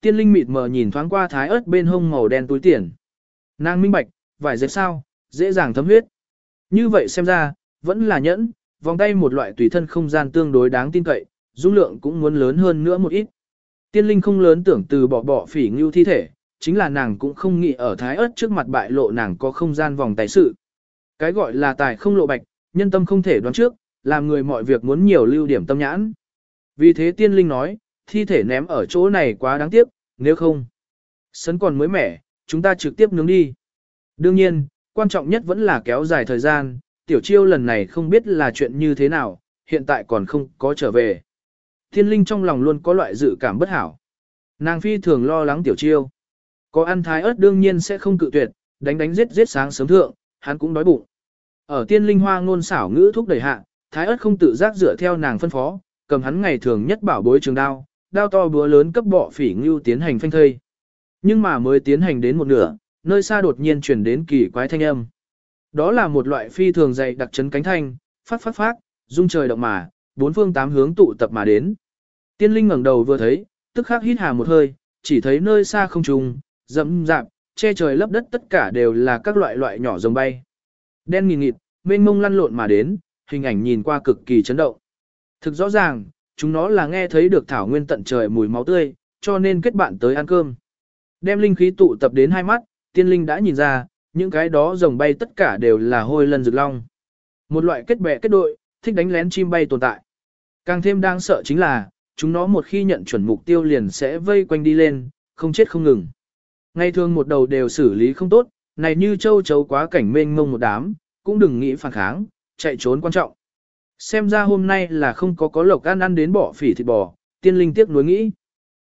tiên linh mịt mờ nhìn thoáng qua thái ớt bên hông màu đen túi tiền. Nàng minh bạch, vải dệt sao, dễ dàng thấm huyết. Như vậy xem ra, vẫn là nhẫn, vòng tay một loại tùy thân không gian tương đối đáng tin cậy, dung lượng cũng muốn lớn hơn nữa một ít. Tiên linh không lớn tưởng từ bỏ bỏ phỉ ngưu thi thể, chính là nàng cũng không nghĩ ở thái ớt trước mặt bại lộ nàng có không gian vòng tay sự. Cái gọi là tài không lộ bạch, nhân tâm không thể đoán trước, làm người mọi việc muốn nhiều lưu điểm tâm nhãn. Vì thế tiên linh nói, thi thể ném ở chỗ này quá đáng tiếc, nếu không. Sấn còn mới mẻ, chúng ta trực tiếp nướng đi. Đương nhiên, quan trọng nhất vẫn là kéo dài thời gian, tiểu chiêu lần này không biết là chuyện như thế nào, hiện tại còn không có trở về. Thiên linh trong lòng luôn có loại dự cảm bất hảo. Nàng phi thường lo lắng tiểu chiêu. Có ăn thái ớt đương nhiên sẽ không cự tuyệt, đánh đánh giết giết sáng sớm thượng, hắn cũng đói bụng. Ở tiên linh hoa ngôn xảo ngữ thúc đẩy hạ, thái ớt không tự giác dựa theo nàng phân phó, cầm hắn ngày thường nhất bảo bối trường đao, đao to búa lớn cấp bọ phỉ ngưu tiến hành phanh thây. Nhưng mà mới tiến hành đến một nửa, nơi xa đột nhiên truyền đến kỳ quái thanh âm. Đó là một loại phi thường dày đặc chấn cánh thanh, phát phát phát, rung trời động mà, bốn phương tám hướng tụ tập mà đến. Tiên linh ngẩng đầu vừa thấy, tức khắc hít hà một hơi, chỉ thấy nơi xa không trùng, rậm rạp, che trời lấp đất tất cả đều là các loại loại nhỏ rồng bay. Đen nghìn nghịt, mênh mông lăn lộn mà đến, hình ảnh nhìn qua cực kỳ chấn động. Thực rõ ràng, chúng nó là nghe thấy được thảo nguyên tận trời mùi máu tươi, cho nên kết bạn tới ăn cơm. Đem linh khí tụ tập đến hai mắt, tiên linh đã nhìn ra, những cái đó rồng bay tất cả đều là hôi lân rực long. Một loại kết bè kết đội, thích đánh lén chim bay tồn tại. Càng thêm đáng sợ chính là, chúng nó một khi nhận chuẩn mục tiêu liền sẽ vây quanh đi lên, không chết không ngừng. Ngày thường một đầu đều xử lý không tốt, này như châu chấu quá cảnh mênh mông một đám, cũng đừng nghĩ phản kháng, chạy trốn quan trọng. Xem ra hôm nay là không có có lộc ăn ăn đến bỏ phỉ thịt bò, tiên linh tiếc nuối nghĩ.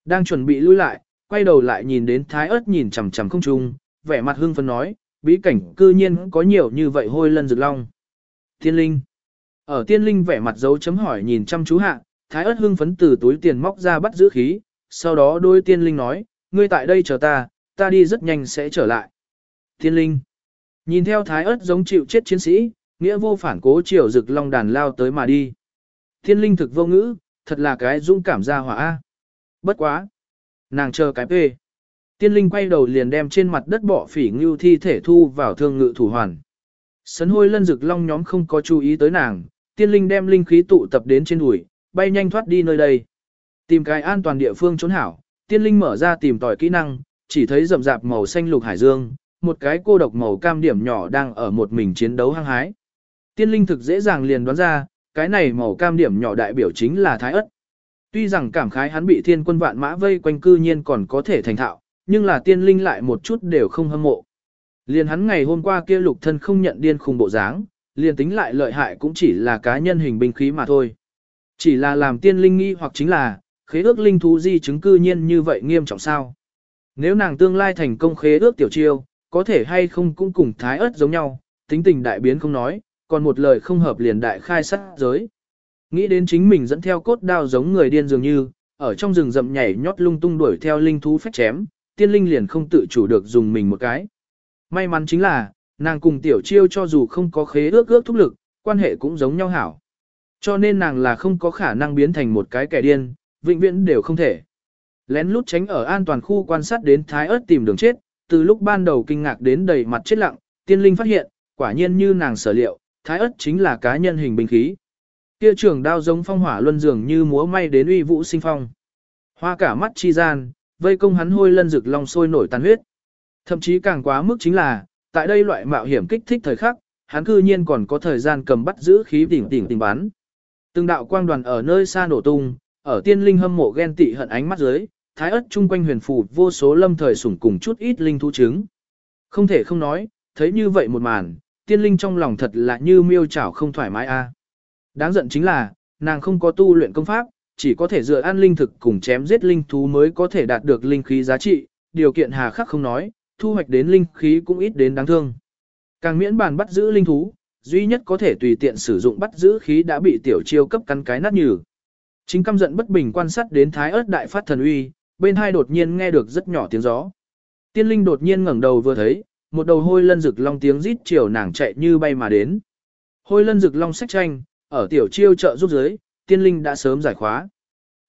Đang chuẩn bị lui lại, quay đầu lại nhìn đến thái ớt nhìn chằm chằm không trung, vẻ mặt hưng phấn nói, bí cảnh cư nhiên có nhiều như vậy hôi lân rực long. Tiên linh. Ở tiên linh vẻ mặt dấu chấm hỏi nhìn chăm chú hạ, thái ớt hưng phấn từ túi tiền móc ra bắt giữ khí, sau đó đôi tiên linh nói, ngươi tại đây chờ ta, ta đi rất nhanh sẽ trở lại. Tiên linh. Nhìn theo thái ớt giống chịu chết chiến sĩ, nghĩa vô phản cố chiều rực long đàn lao tới mà đi. thiên linh thực vô ngữ, thật là cái dũng cảm ra hỏa. Bất quá. Nàng chờ cái phê. Tiên linh quay đầu liền đem trên mặt đất bỏ phỉ ngưu thi thể thu vào thương ngự thủ hoàn. Sấn hôi lân rực long nhóm không có chú ý tới nàng, tiên linh đem linh khí tụ tập đến trên đùi, bay nhanh thoát đi nơi đây. Tìm cái an toàn địa phương trốn hảo, tiên linh mở ra tìm tòi kỹ năng, chỉ thấy rậm rạp màu xanh lục hải dương, một cái cô độc màu cam điểm nhỏ đang ở một mình chiến đấu hăng hái. Tiên linh thực dễ dàng liền đoán ra, cái này màu cam điểm nhỏ đại biểu chính là thái ất. Tuy rằng cảm khái hắn bị thiên quân vạn mã vây quanh cư nhiên còn có thể thành thạo, nhưng là tiên linh lại một chút đều không hâm mộ. Liền hắn ngày hôm qua kia lục thân không nhận điên khùng bộ dáng, liền tính lại lợi hại cũng chỉ là cá nhân hình binh khí mà thôi. Chỉ là làm tiên linh nghi hoặc chính là, khế ước linh thú di chứng cư nhiên như vậy nghiêm trọng sao. Nếu nàng tương lai thành công khế ước tiểu chiêu, có thể hay không cũng cùng thái ớt giống nhau, tính tình đại biến không nói, còn một lời không hợp liền đại khai sát giới. Nghĩ đến chính mình dẫn theo cốt đao giống người điên dường như, ở trong rừng rậm nhảy nhót lung tung đuổi theo linh thú phách chém, tiên linh liền không tự chủ được dùng mình một cái. May mắn chính là, nàng cùng tiểu chiêu cho dù không có khế ước ước thúc lực, quan hệ cũng giống nhau hảo. Cho nên nàng là không có khả năng biến thành một cái kẻ điên, vĩnh viễn đều không thể. Lén lút tránh ở an toàn khu quan sát đến thái ớt tìm đường chết, từ lúc ban đầu kinh ngạc đến đầy mặt chết lặng, tiên linh phát hiện, quả nhiên như nàng sở liệu, thái ất chính là cá nhân hình binh khí. Kia trường đao giống phong hỏa luân dường như múa may đến uy vũ sinh phong. Hoa cả mắt chi gian, vây công hắn hôi lân rực long sôi nổi tàn huyết. Thậm chí càng quá mức chính là, tại đây loại mạo hiểm kích thích thời khắc, hắn cư nhiên còn có thời gian cầm bắt giữ khí đỉnh đỉnh tình bắn. Từng đạo quang đoàn ở nơi xa nổ tung, ở tiên linh hâm mộ ghen tị hận ánh mắt dưới, thái ất chung quanh huyền phù vô số lâm thời sủng cùng chút ít linh thú trứng. Không thể không nói, thấy như vậy một màn, tiên linh trong lòng thật là như miêu chảo không thoải mái a. À. Đáng giận chính là, nàng không có tu luyện công pháp, chỉ có thể dựa ăn linh thực cùng chém giết linh thú mới có thể đạt được linh khí giá trị, điều kiện hà khắc không nói, thu hoạch đến linh khí cũng ít đến đáng thương. Càng miễn bàn bắt giữ linh thú, duy nhất có thể tùy tiện sử dụng bắt giữ khí đã bị tiểu chiêu cấp cắn cái nát nhừ. Chính căm giận bất bình quan sát đến thái ớt đại phát thần uy, bên hai đột nhiên nghe được rất nhỏ tiếng gió. Tiên linh đột nhiên ngẩng đầu vừa thấy, một đầu hôi lân rực long tiếng rít chiều nàng chạy như bay mà đến. Hôi lân rực long sách tranh, ở tiểu chiêu trợ giúp giới, tiên linh đã sớm giải khóa.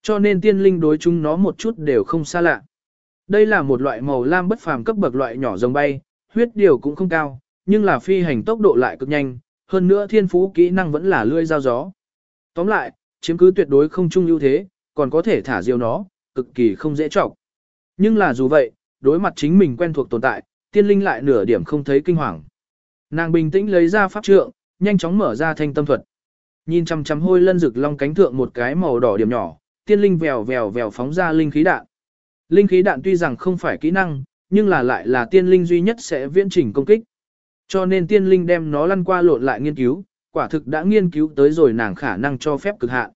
Cho nên tiên linh đối chúng nó một chút đều không xa lạ. Đây là một loại màu lam bất phàm cấp bậc loại nhỏ rồng bay, huyết điều cũng không cao, nhưng là phi hành tốc độ lại cực nhanh, hơn nữa thiên phú kỹ năng vẫn là lươi dao gió. Tóm lại, chiếm cứ tuyệt đối không chung ưu thế, còn có thể thả diều nó, cực kỳ không dễ trọng. Nhưng là dù vậy, đối mặt chính mình quen thuộc tồn tại, tiên linh lại nửa điểm không thấy kinh hoàng. Nàng bình tĩnh lấy ra pháp trượng, nhanh chóng mở ra thanh tâm thuật. Nhìn chăm chăm hôi lân rực long cánh thượng một cái màu đỏ điểm nhỏ, tiên linh vèo vèo vèo phóng ra linh khí đạn. Linh khí đạn tuy rằng không phải kỹ năng, nhưng là lại là tiên linh duy nhất sẽ viễn trình công kích. Cho nên tiên linh đem nó lăn qua lộn lại nghiên cứu, quả thực đã nghiên cứu tới rồi nàng khả năng cho phép cực hạn.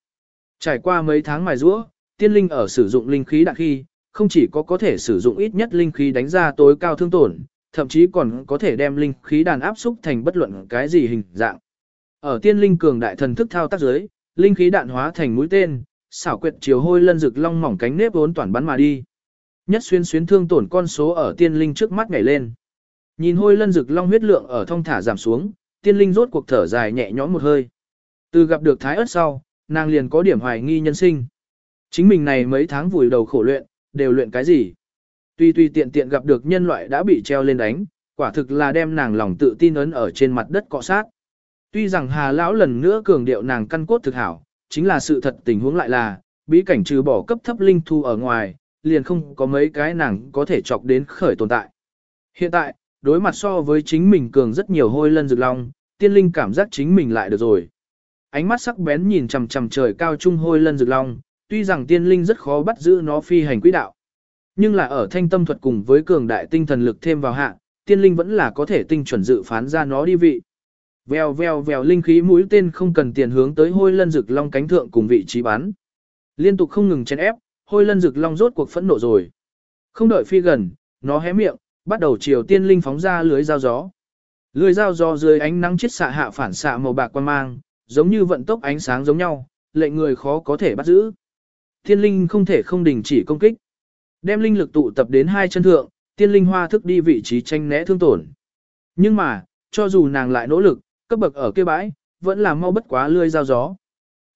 Trải qua mấy tháng mài giũa, tiên linh ở sử dụng linh khí đạn khi, không chỉ có có thể sử dụng ít nhất linh khí đánh ra tối cao thương tổn, thậm chí còn có thể đem linh khí đàn áp xúc thành bất luận cái gì hình dạng. Ở tiên linh cường đại thần thức thao tác dưới, linh khí đạn hóa thành mũi tên, xảo quyệt chiều hôi lân rực long mỏng cánh nếp vốn toàn bắn mà đi. Nhất xuyên xuyến thương tổn con số ở tiên linh trước mắt nhảy lên. Nhìn hôi lân rực long huyết lượng ở thông thả giảm xuống, tiên linh rốt cuộc thở dài nhẹ nhõm một hơi. Từ gặp được thái ớt sau, nàng liền có điểm hoài nghi nhân sinh. Chính mình này mấy tháng vùi đầu khổ luyện, đều luyện cái gì? Tuy tuy tiện tiện gặp được nhân loại đã bị treo lên đánh, quả thực là đem nàng lòng tự tin ấn ở trên mặt đất cọ sát. Tuy rằng Hà lão lần nữa cường điệu nàng căn cốt thực hảo, chính là sự thật tình huống lại là, bí cảnh trừ bỏ cấp thấp linh thu ở ngoài, liền không có mấy cái nàng có thể chọc đến khởi tồn tại. Hiện tại, đối mặt so với chính mình cường rất nhiều hôi lân rực long, tiên linh cảm giác chính mình lại được rồi. Ánh mắt sắc bén nhìn chằm chằm trời cao trung hôi lân rực long, tuy rằng tiên linh rất khó bắt giữ nó phi hành quỹ đạo. Nhưng là ở thanh tâm thuật cùng với cường đại tinh thần lực thêm vào hạ, tiên linh vẫn là có thể tinh chuẩn dự phán ra nó đi vị. Vèo vèo vèo linh khí mũi tên không cần tiền hướng tới hôi lân rực long cánh thượng cùng vị trí bắn. Liên tục không ngừng chèn ép, hôi lân rực long rốt cuộc phẫn nộ rồi. Không đợi phi gần, nó hé miệng, bắt đầu chiều tiên linh phóng ra lưới dao gió. Lưới dao gió dưới ánh nắng chiết xạ hạ phản xạ màu bạc quan mang, giống như vận tốc ánh sáng giống nhau, lệnh người khó có thể bắt giữ. Tiên linh không thể không đình chỉ công kích. Đem linh lực tụ tập đến hai chân thượng, tiên linh hoa thức đi vị trí tranh né thương tổn. Nhưng mà, cho dù nàng lại nỗ lực, cấp bậc ở kia bãi, vẫn là mau bất quá lươi dao gió.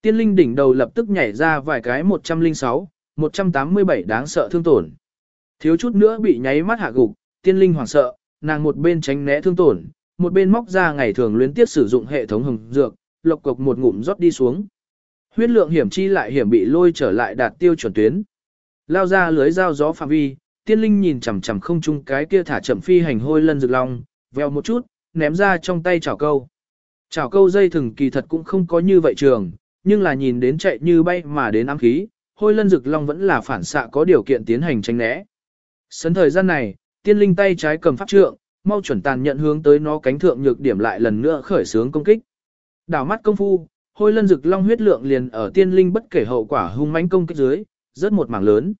Tiên linh đỉnh đầu lập tức nhảy ra vài cái 106, 187 đáng sợ thương tổn. Thiếu chút nữa bị nháy mắt hạ gục, tiên linh hoảng sợ, nàng một bên tránh né thương tổn, một bên móc ra ngày thường luyến tiếp sử dụng hệ thống hồng dược, lộc cục một ngụm rót đi xuống. Huyết lượng hiểm chi lại hiểm bị lôi trở lại đạt tiêu chuẩn tuyến. Lao ra lưới dao gió phạm vi, tiên linh nhìn chằm chằm không chung cái kia thả chậm phi hành hôi lân rực long, veo một chút, ném ra trong tay chảo câu. Chảo câu dây thừng kỳ thật cũng không có như vậy trường, nhưng là nhìn đến chạy như bay mà đến ám khí, hôi lân rực long vẫn là phản xạ có điều kiện tiến hành tránh né. Sấn thời gian này, tiên linh tay trái cầm pháp trượng, mau chuẩn tàn nhận hướng tới nó cánh thượng nhược điểm lại lần nữa khởi sướng công kích. Đảo mắt công phu, hôi lân rực long huyết lượng liền ở tiên linh bất kể hậu quả hung mãnh công kích dưới, rớt một mảng lớn.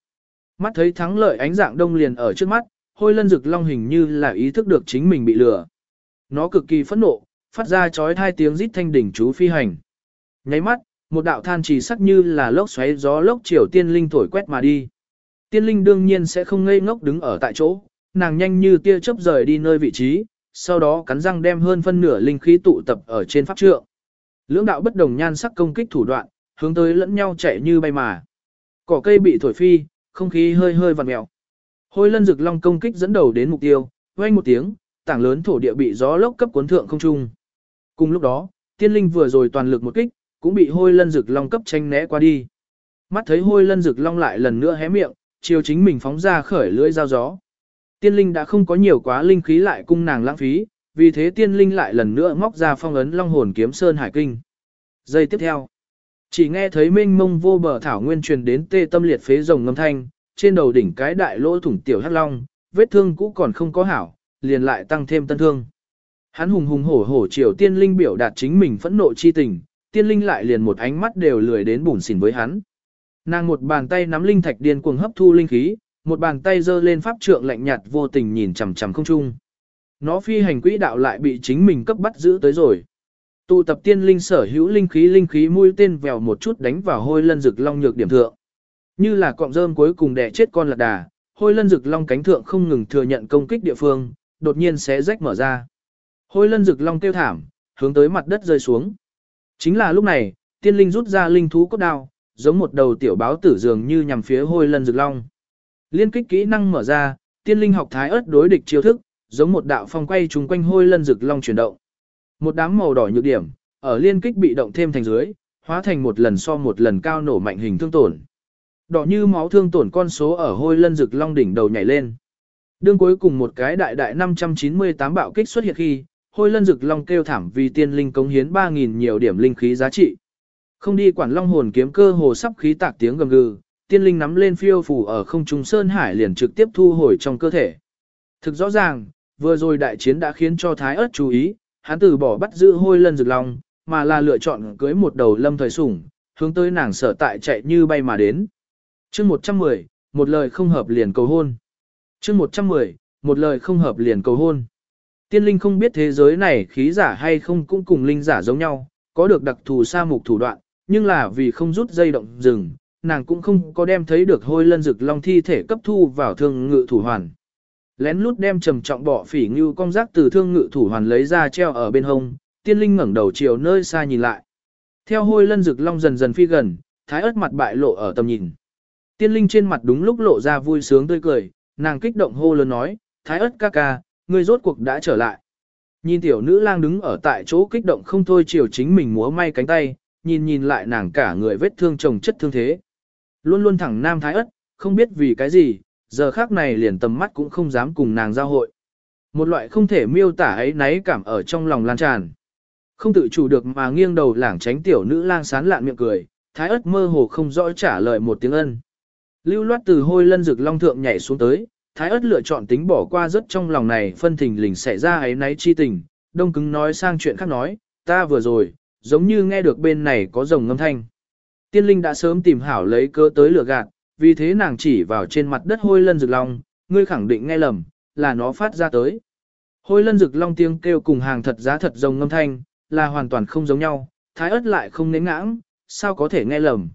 Mắt thấy thắng lợi ánh dạng đông liền ở trước mắt, hôi lân rực long hình như là ý thức được chính mình bị lừa. Nó cực kỳ phẫn nộ, phát ra chói hai tiếng rít thanh đỉnh chú phi hành. Nháy mắt, một đạo than chỉ sắc như là lốc xoáy gió lốc chiều tiên linh thổi quét mà đi. Tiên linh đương nhiên sẽ không ngây ngốc đứng ở tại chỗ, nàng nhanh như tia chớp rời đi nơi vị trí, sau đó cắn răng đem hơn phân nửa linh khí tụ tập ở trên pháp trượng. Lưỡng đạo bất đồng nhan sắc công kích thủ đoạn, hướng tới lẫn nhau chạy như bay mà. Cỏ cây bị thổi phi, không khí hơi hơi vặn mèo. Hôi lân rực long công kích dẫn đầu đến mục tiêu, vang một tiếng, tảng lớn thổ địa bị gió lốc cấp cuốn thượng không trung. Cùng lúc đó, tiên linh vừa rồi toàn lực một kích, cũng bị hôi lân rực long cấp tranh né qua đi. Mắt thấy hôi lân rực long lại lần nữa hé miệng, chiều chính mình phóng ra khởi lưỡi dao gió. Tiên linh đã không có nhiều quá linh khí lại cung nàng lãng phí, vì thế tiên linh lại lần nữa móc ra phong ấn long hồn kiếm sơn hải kinh. Giây tiếp theo, chỉ nghe thấy mênh mông vô bờ thảo nguyên truyền đến tê tâm liệt phế rồng ngâm thanh, trên đầu đỉnh cái đại lỗ thủng tiểu hắc long, vết thương cũ còn không có hảo, liền lại tăng thêm tân thương. Hắn hùng hùng hổ hổ chiều tiên linh biểu đạt chính mình phẫn nộ chi tình, tiên linh lại liền một ánh mắt đều lười đến bùn xỉn với hắn. Nàng một bàn tay nắm linh thạch điên cuồng hấp thu linh khí, một bàn tay giơ lên pháp trượng lạnh nhạt vô tình nhìn chằm chằm không trung. Nó phi hành quỹ đạo lại bị chính mình cấp bắt giữ tới rồi. Tụ tập tiên linh sở hữu linh khí linh khí mũi tên vèo một chút đánh vào hôi lân rực long nhược điểm thượng. Như là cọng rơm cuối cùng đẻ chết con lạc đà, hôi lân rực long cánh thượng không ngừng thừa nhận công kích địa phương, đột nhiên xé rách mở ra. Hôi lân rực long kêu thảm, hướng tới mặt đất rơi xuống. Chính là lúc này, tiên linh rút ra linh thú cốt đao, giống một đầu tiểu báo tử dường như nhằm phía hôi lân rực long. Liên kích kỹ năng mở ra, tiên linh học thái ớt đối địch chiêu thức, giống một đạo phong quay trùng quanh hôi lân rực long chuyển động. Một đám màu đỏ nhược điểm, ở liên kích bị động thêm thành dưới, hóa thành một lần so một lần cao nổ mạnh hình thương tổn. Đỏ như máu thương tổn con số ở hôi lân rực long đỉnh đầu nhảy lên. Đương cuối cùng một cái đại đại 598 bạo kích xuất hiện khi, hôi lân rực long kêu thảm vì tiên linh cống hiến 3.000 nhiều điểm linh khí giá trị. Không đi quản long hồn kiếm cơ hồ sắp khí tạc tiếng gầm gừ, tiên linh nắm lên phiêu phù ở không trung sơn hải liền trực tiếp thu hồi trong cơ thể. Thực rõ ràng, vừa rồi đại chiến đã khiến cho thái ớt chú ý, hắn từ bỏ bắt giữ hôi lân rực long, mà là lựa chọn cưới một đầu lâm thời sủng, hướng tới nàng sở tại chạy như bay mà đến. chương 110, một lời không hợp liền cầu hôn. chương 110, một lời không hợp liền cầu hôn. Tiên linh không biết thế giới này khí giả hay không cũng cùng linh giả giống nhau, có được đặc thù sa mục thủ đoạn, nhưng là vì không rút dây động rừng, nàng cũng không có đem thấy được hôi lân rực long thi thể cấp thu vào thương ngự thủ hoàn. Lén lút đem trầm trọng bỏ phỉ như con rác từ thương ngự thủ hoàn lấy ra treo ở bên hông, tiên linh ngẩng đầu chiều nơi xa nhìn lại. Theo hôi lân rực long dần dần phi gần, thái ớt mặt bại lộ ở tầm nhìn. Tiên linh trên mặt đúng lúc lộ ra vui sướng tươi cười, nàng kích động hô lớn nói, thái ớt ca ca, ngươi rốt cuộc đã trở lại. Nhìn tiểu nữ lang đứng ở tại chỗ kích động không thôi chiều chính mình múa may cánh tay, nhìn nhìn lại nàng cả người vết thương chồng chất thương thế. Luôn luôn thẳng nam thái ớt, không biết vì cái gì, giờ khác này liền tầm mắt cũng không dám cùng nàng giao hội. Một loại không thể miêu tả ấy náy cảm ở trong lòng lan tràn. Không tự chủ được mà nghiêng đầu lảng tránh tiểu nữ lang sán lạn miệng cười, thái ớt mơ hồ không rõ trả lời một tiếng ân. Lưu loát từ hôi lân rực long thượng nhảy xuống tới, thái ớt lựa chọn tính bỏ qua rất trong lòng này phân thình lình xảy ra ấy náy chi tình, đông cứng nói sang chuyện khác nói, ta vừa rồi, giống như nghe được bên này có rồng ngâm thanh. Tiên linh đã sớm tìm hảo lấy cơ tới lửa gạt, vì thế nàng chỉ vào trên mặt đất hôi lân rực long, ngươi khẳng định nghe lầm, là nó phát ra tới. Hôi lân rực long tiếng kêu cùng hàng thật giá thật rồng ngâm thanh, là hoàn toàn không giống nhau, thái ớt lại không nến ngãng, sao có thể nghe lầm.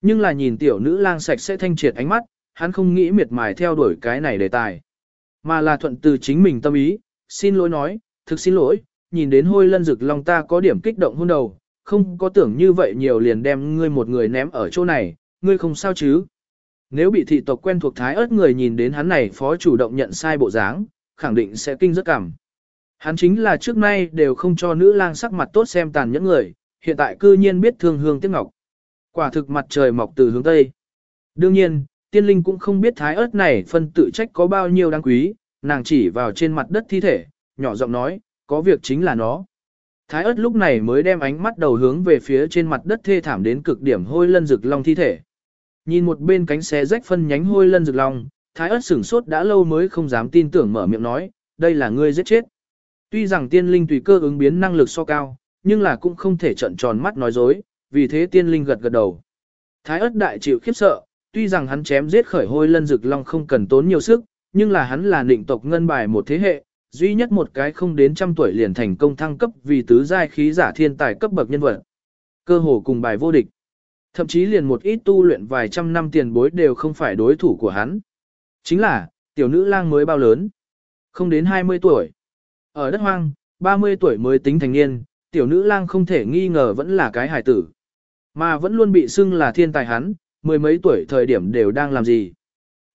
Nhưng là nhìn tiểu nữ lang sạch sẽ thanh triệt ánh mắt, hắn không nghĩ miệt mài theo đuổi cái này đề tài. Mà là thuận từ chính mình tâm ý, xin lỗi nói, thực xin lỗi, nhìn đến hôi lân rực long ta có điểm kích động hôn đầu, không có tưởng như vậy nhiều liền đem ngươi một người ném ở chỗ này, ngươi không sao chứ. Nếu bị thị tộc quen thuộc thái ớt người nhìn đến hắn này phó chủ động nhận sai bộ dáng, khẳng định sẽ kinh rất cảm. Hắn chính là trước nay đều không cho nữ lang sắc mặt tốt xem tàn nhẫn người, hiện tại cư nhiên biết thương hương tiếc ngọc. Quả thực mặt trời mọc từ hướng Tây. Đương nhiên, tiên linh cũng không biết thái ớt này phân tự trách có bao nhiêu đáng quý, nàng chỉ vào trên mặt đất thi thể, nhỏ giọng nói, có việc chính là nó. Thái ớt lúc này mới đem ánh mắt đầu hướng về phía trên mặt đất thê thảm đến cực điểm hôi lân rực long thi thể. Nhìn một bên cánh xé rách phân nhánh hôi lân rực long, thái ớt sửng sốt đã lâu mới không dám tin tưởng mở miệng nói, đây là ngươi giết chết. Tuy rằng tiên linh tùy cơ ứng biến năng lực so cao, nhưng là cũng không thể trận tròn mắt nói dối, vì thế tiên linh gật gật đầu. Thái ớt đại chịu khiếp sợ, tuy rằng hắn chém giết khởi hôi lân rực long không cần tốn nhiều sức, nhưng là hắn là định tộc ngân bài một thế hệ, duy nhất một cái không đến trăm tuổi liền thành công thăng cấp vì tứ giai khí giả thiên tài cấp bậc nhân vật. Cơ hồ cùng bài vô địch. Thậm chí liền một ít tu luyện vài trăm năm tiền bối đều không phải đối thủ của hắn. Chính là, tiểu nữ lang mới bao lớn. Không đến 20 tuổi. Ở đất hoang, 30 tuổi mới tính thành niên, tiểu nữ lang không thể nghi ngờ vẫn là cái hài tử. Mà vẫn luôn bị xưng là thiên tài hắn, mười mấy tuổi thời điểm đều đang làm gì.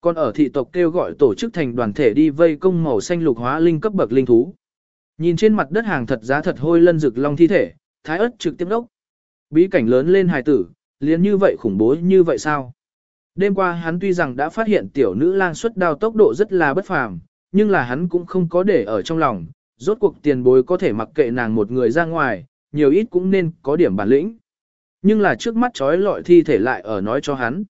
Còn ở thị tộc kêu gọi tổ chức thành đoàn thể đi vây công màu xanh lục hóa linh cấp bậc linh thú. Nhìn trên mặt đất hàng thật giá thật hôi lân rực long thi thể, thái ớt trực tiếp đốc. Bí cảnh lớn lên hài tử, liền như vậy khủng bố như vậy sao? Đêm qua hắn tuy rằng đã phát hiện tiểu nữ lang xuất đao tốc độ rất là bất phàm, nhưng là hắn cũng không có để ở trong lòng, rốt cuộc tiền bối có thể mặc kệ nàng một người ra ngoài, nhiều ít cũng nên có điểm bản lĩnh. Nhưng là trước mắt trói lọi thi thể lại ở nói cho hắn.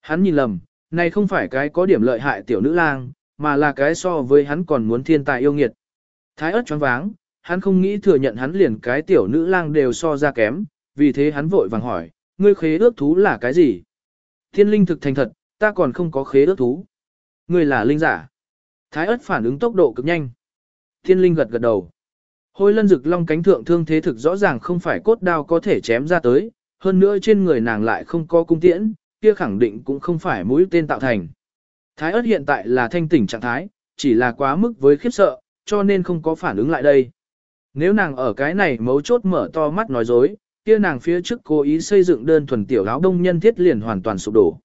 Hắn nhìn lầm, này không phải cái có điểm lợi hại tiểu nữ lang, mà là cái so với hắn còn muốn thiên tài yêu nghiệt. Thái ớt choáng váng, hắn không nghĩ thừa nhận hắn liền cái tiểu nữ lang đều so ra kém, vì thế hắn vội vàng hỏi, ngươi khế ước thú là cái gì? Thiên linh thực thành thật, ta còn không có khế ước thú. Ngươi là linh giả. Thái ớt phản ứng tốc độ cực nhanh. Thiên linh gật gật đầu. Hôi lân rực long cánh thượng thương thế thực rõ ràng không phải cốt đao có thể chém ra tới, hơn nữa trên người nàng lại không có cung tiễn, kia khẳng định cũng không phải mũi tên tạo thành. Thái ớt hiện tại là thanh tỉnh trạng thái, chỉ là quá mức với khiếp sợ, cho nên không có phản ứng lại đây. Nếu nàng ở cái này mấu chốt mở to mắt nói dối, kia nàng phía trước cố ý xây dựng đơn thuần tiểu áo đông nhân thiết liền hoàn toàn sụp đổ.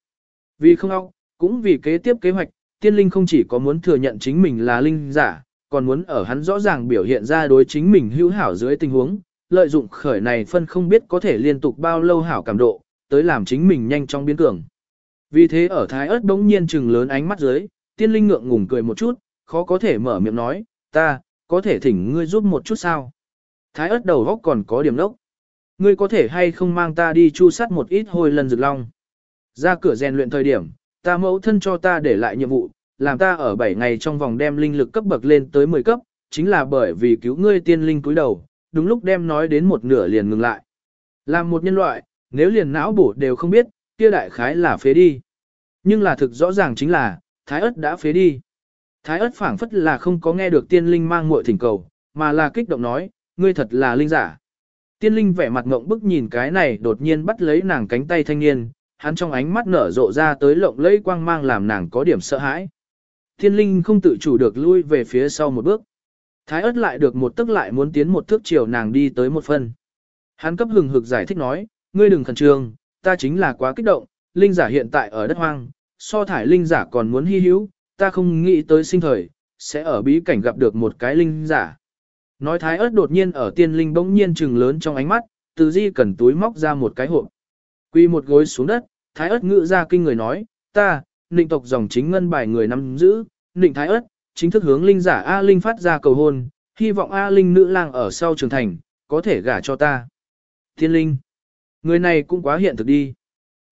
Vì không óc, cũng vì kế tiếp kế hoạch, tiên linh không chỉ có muốn thừa nhận chính mình là linh giả, còn muốn ở hắn rõ ràng biểu hiện ra đối chính mình hữu hảo dưới tình huống, lợi dụng khởi này phân không biết có thể liên tục bao lâu hảo cảm độ, tới làm chính mình nhanh chóng biến cường. Vì thế ở thái ớt bỗng nhiên trừng lớn ánh mắt dưới, tiên linh ngượng ngùng cười một chút, khó có thể mở miệng nói, ta, có thể thỉnh ngươi giúp một chút sao. Thái ớt đầu góc còn có điểm lốc. Ngươi có thể hay không mang ta đi chu sắt một ít hồi lần rực long. Ra cửa rèn luyện thời điểm, ta mẫu thân cho ta để lại nhiệm vụ, làm ta ở 7 ngày trong vòng đem linh lực cấp bậc lên tới 10 cấp, chính là bởi vì cứu ngươi tiên linh cúi đầu, đúng lúc đem nói đến một nửa liền ngừng lại. Làm một nhân loại, nếu liền não bổ đều không biết, kia đại khái là phế đi. Nhưng là thực rõ ràng chính là, thái ớt đã phế đi. Thái ớt phảng phất là không có nghe được tiên linh mang muội thỉnh cầu, mà là kích động nói, ngươi thật là linh giả. Tiên linh vẻ mặt ngộng bức nhìn cái này đột nhiên bắt lấy nàng cánh tay thanh niên, hắn trong ánh mắt nở rộ ra tới lộng lẫy quang mang làm nàng có điểm sợ hãi. Tiên linh không tự chủ được lui về phía sau một bước. Thái ớt lại được một tức lại muốn tiến một thước chiều nàng đi tới một phân. Hắn cấp hừng hực giải thích nói, ngươi đừng khẩn trương, ta chính là quá kích động, linh giả hiện tại ở đất hoang, so thải linh giả còn muốn hy hữu, ta không nghĩ tới sinh thời, sẽ ở bí cảnh gặp được một cái linh giả. Nói thái ớt đột nhiên ở tiên linh bỗng nhiên trừng lớn trong ánh mắt, từ di cần túi móc ra một cái hộp. Quy một gối xuống đất, thái ớt ngự ra kinh người nói, ta, nịnh tộc dòng chính ngân bài người nắm giữ, nịnh thái ớt, chính thức hướng linh giả A Linh phát ra cầu hôn, hy vọng A Linh nữ lang ở sau trường thành, có thể gả cho ta. Thiên linh, người này cũng quá hiện thực đi.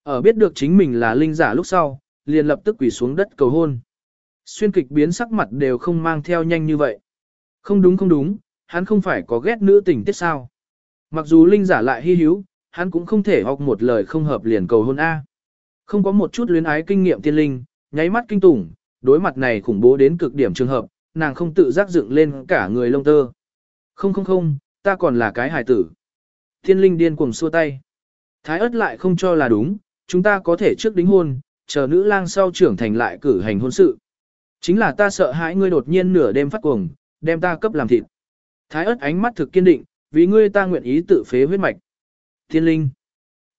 Ở biết được chính mình là linh giả lúc sau, liền lập tức quỳ xuống đất cầu hôn. Xuyên kịch biến sắc mặt đều không mang theo nhanh như vậy. Không đúng không đúng, hắn không phải có ghét nữ tình tiết sao. Mặc dù linh giả lại hy hữu, hắn cũng không thể học một lời không hợp liền cầu hôn A. Không có một chút luyến ái kinh nghiệm tiên linh, nháy mắt kinh tủng, đối mặt này khủng bố đến cực điểm trường hợp, nàng không tự giác dựng lên cả người lông tơ. Không không không, ta còn là cái hài tử. Tiên linh điên cuồng xua tay. Thái ớt lại không cho là đúng, chúng ta có thể trước đính hôn, chờ nữ lang sau trưởng thành lại cử hành hôn sự. Chính là ta sợ hãi ngươi đột nhiên nửa đêm phát cuồng, đem ta cấp làm thịt. Thái ớt ánh mắt thực kiên định, vì ngươi ta nguyện ý tự phế huyết mạch. Thiên linh.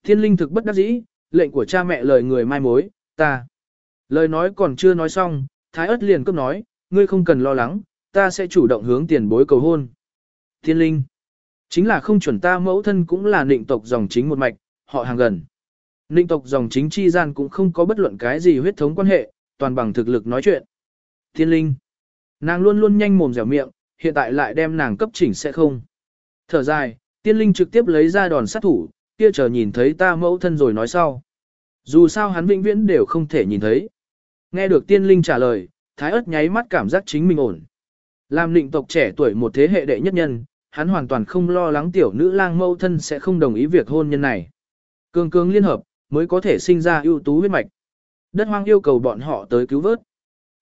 Thiên linh thực bất đắc dĩ, lệnh của cha mẹ lời người mai mối, ta. Lời nói còn chưa nói xong, thái ớt liền cấp nói, ngươi không cần lo lắng, ta sẽ chủ động hướng tiền bối cầu hôn. Thiên linh. Chính là không chuẩn ta mẫu thân cũng là nịnh tộc dòng chính một mạch, họ hàng gần. Ninh tộc dòng chính chi gian cũng không có bất luận cái gì huyết thống quan hệ, toàn bằng thực lực nói chuyện. Thiên linh. Nàng luôn luôn nhanh mồm dẻo miệng, hiện tại lại đem nàng cấp chỉnh sẽ không. Thở dài, tiên linh trực tiếp lấy ra đòn sát thủ, kia chờ nhìn thấy ta mẫu thân rồi nói sau. Dù sao hắn vĩnh viễn đều không thể nhìn thấy. Nghe được tiên linh trả lời, thái ớt nháy mắt cảm giác chính mình ổn. Làm định tộc trẻ tuổi một thế hệ đệ nhất nhân, hắn hoàn toàn không lo lắng tiểu nữ lang mẫu thân sẽ không đồng ý việc hôn nhân này. Cương cương liên hợp, mới có thể sinh ra ưu tú huyết mạch. Đất hoang yêu cầu bọn họ tới cứu vớt.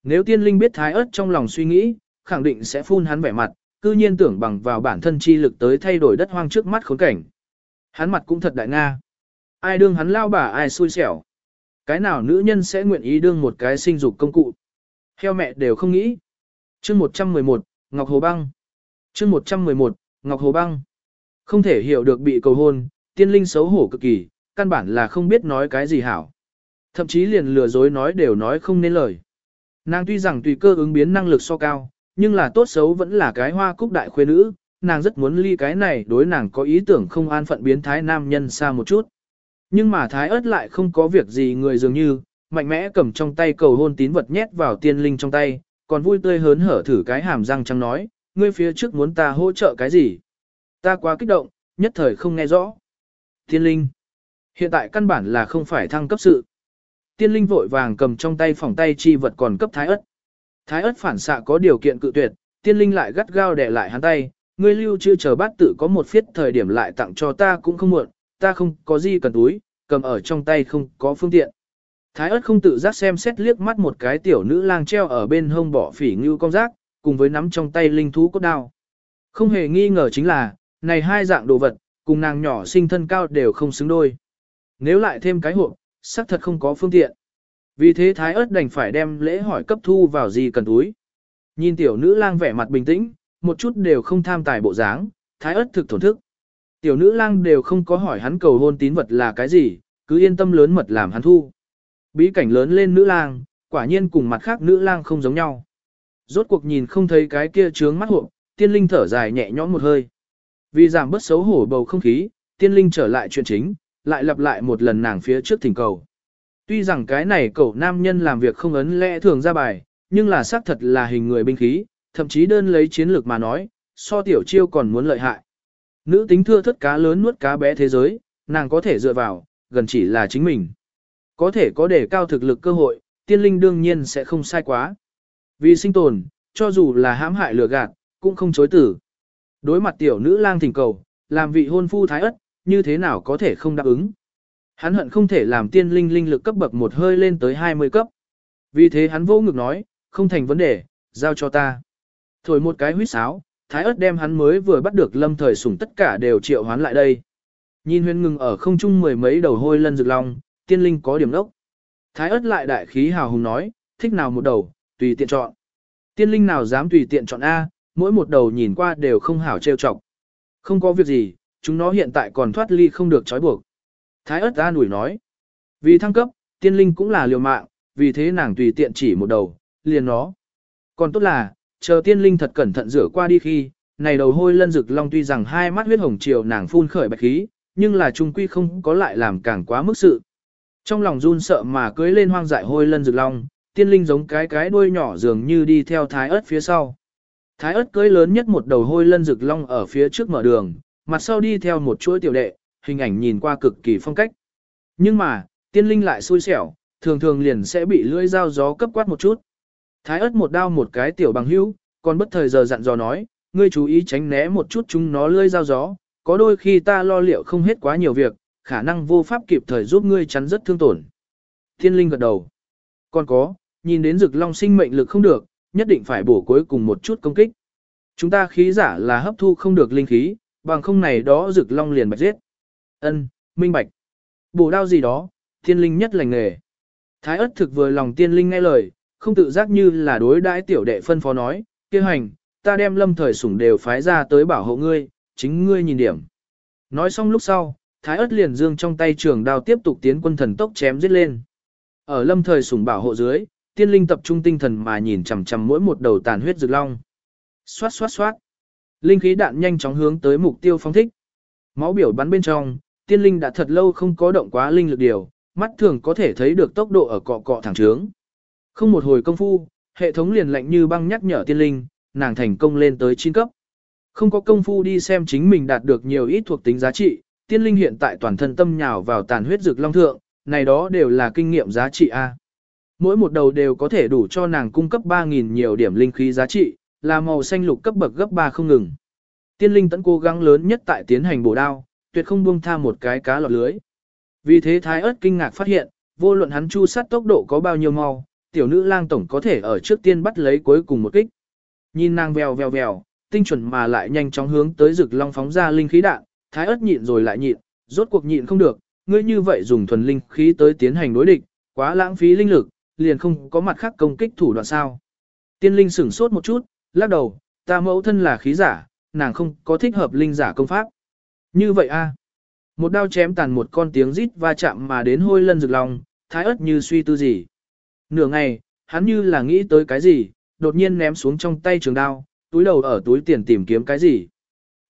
Nếu tiên linh biết thái ớt trong lòng suy nghĩ, khẳng định sẽ phun hắn vẻ mặt, cư nhiên tưởng bằng vào bản thân chi lực tới thay đổi đất hoang trước mắt khốn cảnh. Hắn mặt cũng thật đại nga. Ai đương hắn lao bà ai xui xẻo. Cái nào nữ nhân sẽ nguyện ý đương một cái sinh dục công cụ. Theo mẹ đều không nghĩ. chương 111, Ngọc Hồ Băng. chương 111, Ngọc Hồ Băng. Không thể hiểu được bị cầu hôn, tiên linh xấu hổ cực kỳ, căn bản là không biết nói cái gì hảo. Thậm chí liền lừa dối nói đều nói không nên lời. Nàng tuy rằng tùy cơ ứng biến năng lực so cao, nhưng là tốt xấu vẫn là cái hoa cúc đại khuê nữ, nàng rất muốn ly cái này đối nàng có ý tưởng không an phận biến thái nam nhân xa một chút. Nhưng mà thái ớt lại không có việc gì người dường như, mạnh mẽ cầm trong tay cầu hôn tín vật nhét vào tiên linh trong tay, còn vui tươi hớn hở thử cái hàm răng trắng nói, ngươi phía trước muốn ta hỗ trợ cái gì? Ta quá kích động, nhất thời không nghe rõ. Tiên linh. Hiện tại căn bản là không phải thăng cấp sự. Tiên linh vội vàng cầm trong tay phòng tay chi vật còn cấp thái ất. Thái ớt phản xạ có điều kiện cự tuyệt, tiên linh lại gắt gao đè lại hắn tay, ngươi lưu chưa chờ bát tự có một phiết thời điểm lại tặng cho ta cũng không muộn, ta không có gì cần túi, cầm ở trong tay không có phương tiện. Thái ớt không tự giác xem xét liếc mắt một cái tiểu nữ lang treo ở bên hông bỏ phỉ ngưu con rác, cùng với nắm trong tay linh thú cốt đao. Không hề nghi ngờ chính là, này hai dạng đồ vật, cùng nàng nhỏ sinh thân cao đều không xứng đôi. Nếu lại thêm cái hộp, xác thật không có phương tiện. Vì thế Thái ớt đành phải đem lễ hỏi cấp thu vào gì cần túi. Nhìn tiểu nữ lang vẻ mặt bình tĩnh, một chút đều không tham tài bộ dáng, Thái ớt thực thổn thức. Tiểu nữ lang đều không có hỏi hắn cầu hôn tín vật là cái gì, cứ yên tâm lớn mật làm hắn thu. Bí cảnh lớn lên nữ lang, quả nhiên cùng mặt khác nữ lang không giống nhau. Rốt cuộc nhìn không thấy cái kia trướng mắt hộp, tiên linh thở dài nhẹ nhõm một hơi. Vì giảm bớt xấu hổ bầu không khí, tiên linh trở lại chuyện chính, lại lặp lại một lần nàng phía trước thỉnh cầu. Tuy rằng cái này cậu nam nhân làm việc không ấn lẽ thường ra bài, nhưng là xác thật là hình người binh khí, thậm chí đơn lấy chiến lược mà nói, so tiểu chiêu còn muốn lợi hại. Nữ tính thưa thất cá lớn nuốt cá bé thế giới, nàng có thể dựa vào, gần chỉ là chính mình. Có thể có để cao thực lực cơ hội, tiên linh đương nhiên sẽ không sai quá. Vì sinh tồn, cho dù là hãm hại lừa gạt, cũng không chối tử. Đối mặt tiểu nữ lang thỉnh cầu, làm vị hôn phu thái ất, như thế nào có thể không đáp ứng. Hắn hận không thể làm tiên linh linh lực cấp bậc một hơi lên tới 20 cấp. Vì thế hắn vô ngực nói, không thành vấn đề, giao cho ta. Thổi một cái huýt sáo, thái ớt đem hắn mới vừa bắt được lâm thời sủng tất cả đều triệu hoán lại đây. Nhìn huyền ngừng ở không trung mười mấy đầu hôi lân rực long, tiên linh có điểm đốc. Thái ớt lại đại khí hào hùng nói, thích nào một đầu, tùy tiện chọn. Tiên linh nào dám tùy tiện chọn A, mỗi một đầu nhìn qua đều không hảo trêu chọc. Không có việc gì, chúng nó hiện tại còn thoát ly không được trói buộc. Thái ớt ta nủi nói. Vì thăng cấp, tiên linh cũng là liều mạng, vì thế nàng tùy tiện chỉ một đầu, liền nó. Còn tốt là, chờ tiên linh thật cẩn thận rửa qua đi khi, này đầu hôi lân rực long tuy rằng hai mắt huyết hồng chiều nàng phun khởi bạch khí, nhưng là trung quy không có lại làm càng quá mức sự. Trong lòng run sợ mà cưới lên hoang dại hôi lân rực long, tiên linh giống cái cái đuôi nhỏ dường như đi theo thái ớt phía sau. Thái ớt cưới lớn nhất một đầu hôi lân rực long ở phía trước mở đường, mặt sau đi theo một chuỗi tiểu đệ, hình ảnh nhìn qua cực kỳ phong cách. Nhưng mà, tiên linh lại xui xẻo, thường thường liền sẽ bị lưỡi dao gió cấp quát một chút. Thái ớt một đao một cái tiểu bằng hữu, còn bất thời giờ dặn dò nói, ngươi chú ý tránh né một chút chúng nó lưỡi dao gió, có đôi khi ta lo liệu không hết quá nhiều việc, khả năng vô pháp kịp thời giúp ngươi chắn rất thương tổn. Thiên linh gật đầu. Còn có, nhìn đến rực long sinh mệnh lực không được, nhất định phải bổ cuối cùng một chút công kích. Chúng ta khí giả là hấp thu không được linh khí, bằng không này đó rực long liền bạch giết. Ân, minh bạch. Bổ đao gì đó, thiên linh nhất lành nghề. Thái ất thực vừa lòng tiên linh nghe lời, không tự giác như là đối đãi tiểu đệ phân phó nói, kia hành, ta đem lâm thời sủng đều phái ra tới bảo hộ ngươi, chính ngươi nhìn điểm. Nói xong lúc sau, thái ất liền dương trong tay trường đao tiếp tục tiến quân thần tốc chém giết lên. Ở lâm thời sủng bảo hộ dưới, tiên linh tập trung tinh thần mà nhìn chằm chằm mỗi một đầu tàn huyết rực long. Xoát xoát xoát. Linh khí đạn nhanh chóng hướng tới mục tiêu phóng thích. Máu biểu bắn bên trong, tiên linh đã thật lâu không có động quá linh lực điều, mắt thường có thể thấy được tốc độ ở cọ cọ thẳng trướng. Không một hồi công phu, hệ thống liền lạnh như băng nhắc nhở tiên linh, nàng thành công lên tới 9 cấp. Không có công phu đi xem chính mình đạt được nhiều ít thuộc tính giá trị, tiên linh hiện tại toàn thân tâm nhào vào tàn huyết dược long thượng, này đó đều là kinh nghiệm giá trị A. Mỗi một đầu đều có thể đủ cho nàng cung cấp 3.000 nhiều điểm linh khí giá trị, là màu xanh lục cấp bậc gấp 3 không ngừng. Tiên linh tận cố gắng lớn nhất tại tiến hành bổ đao, tuyệt không buông tha một cái cá lọt lưới. Vì thế thái ớt kinh ngạc phát hiện, vô luận hắn chu sát tốc độ có bao nhiêu mau, tiểu nữ lang tổng có thể ở trước tiên bắt lấy cuối cùng một kích. Nhìn nàng vèo vèo vèo, tinh chuẩn mà lại nhanh chóng hướng tới rực long phóng ra linh khí đạn, thái ớt nhịn rồi lại nhịn, rốt cuộc nhịn không được, ngươi như vậy dùng thuần linh khí tới tiến hành đối địch, quá lãng phí linh lực, liền không có mặt khác công kích thủ đoạn sao. Tiên linh sửng sốt một chút, lắc đầu, ta mẫu thân là khí giả, nàng không có thích hợp linh giả công pháp. Như vậy a Một đao chém tàn một con tiếng rít va chạm mà đến hôi lân rực lòng, thái ớt như suy tư gì. Nửa ngày, hắn như là nghĩ tới cái gì, đột nhiên ném xuống trong tay trường đao, túi đầu ở túi tiền tìm kiếm cái gì.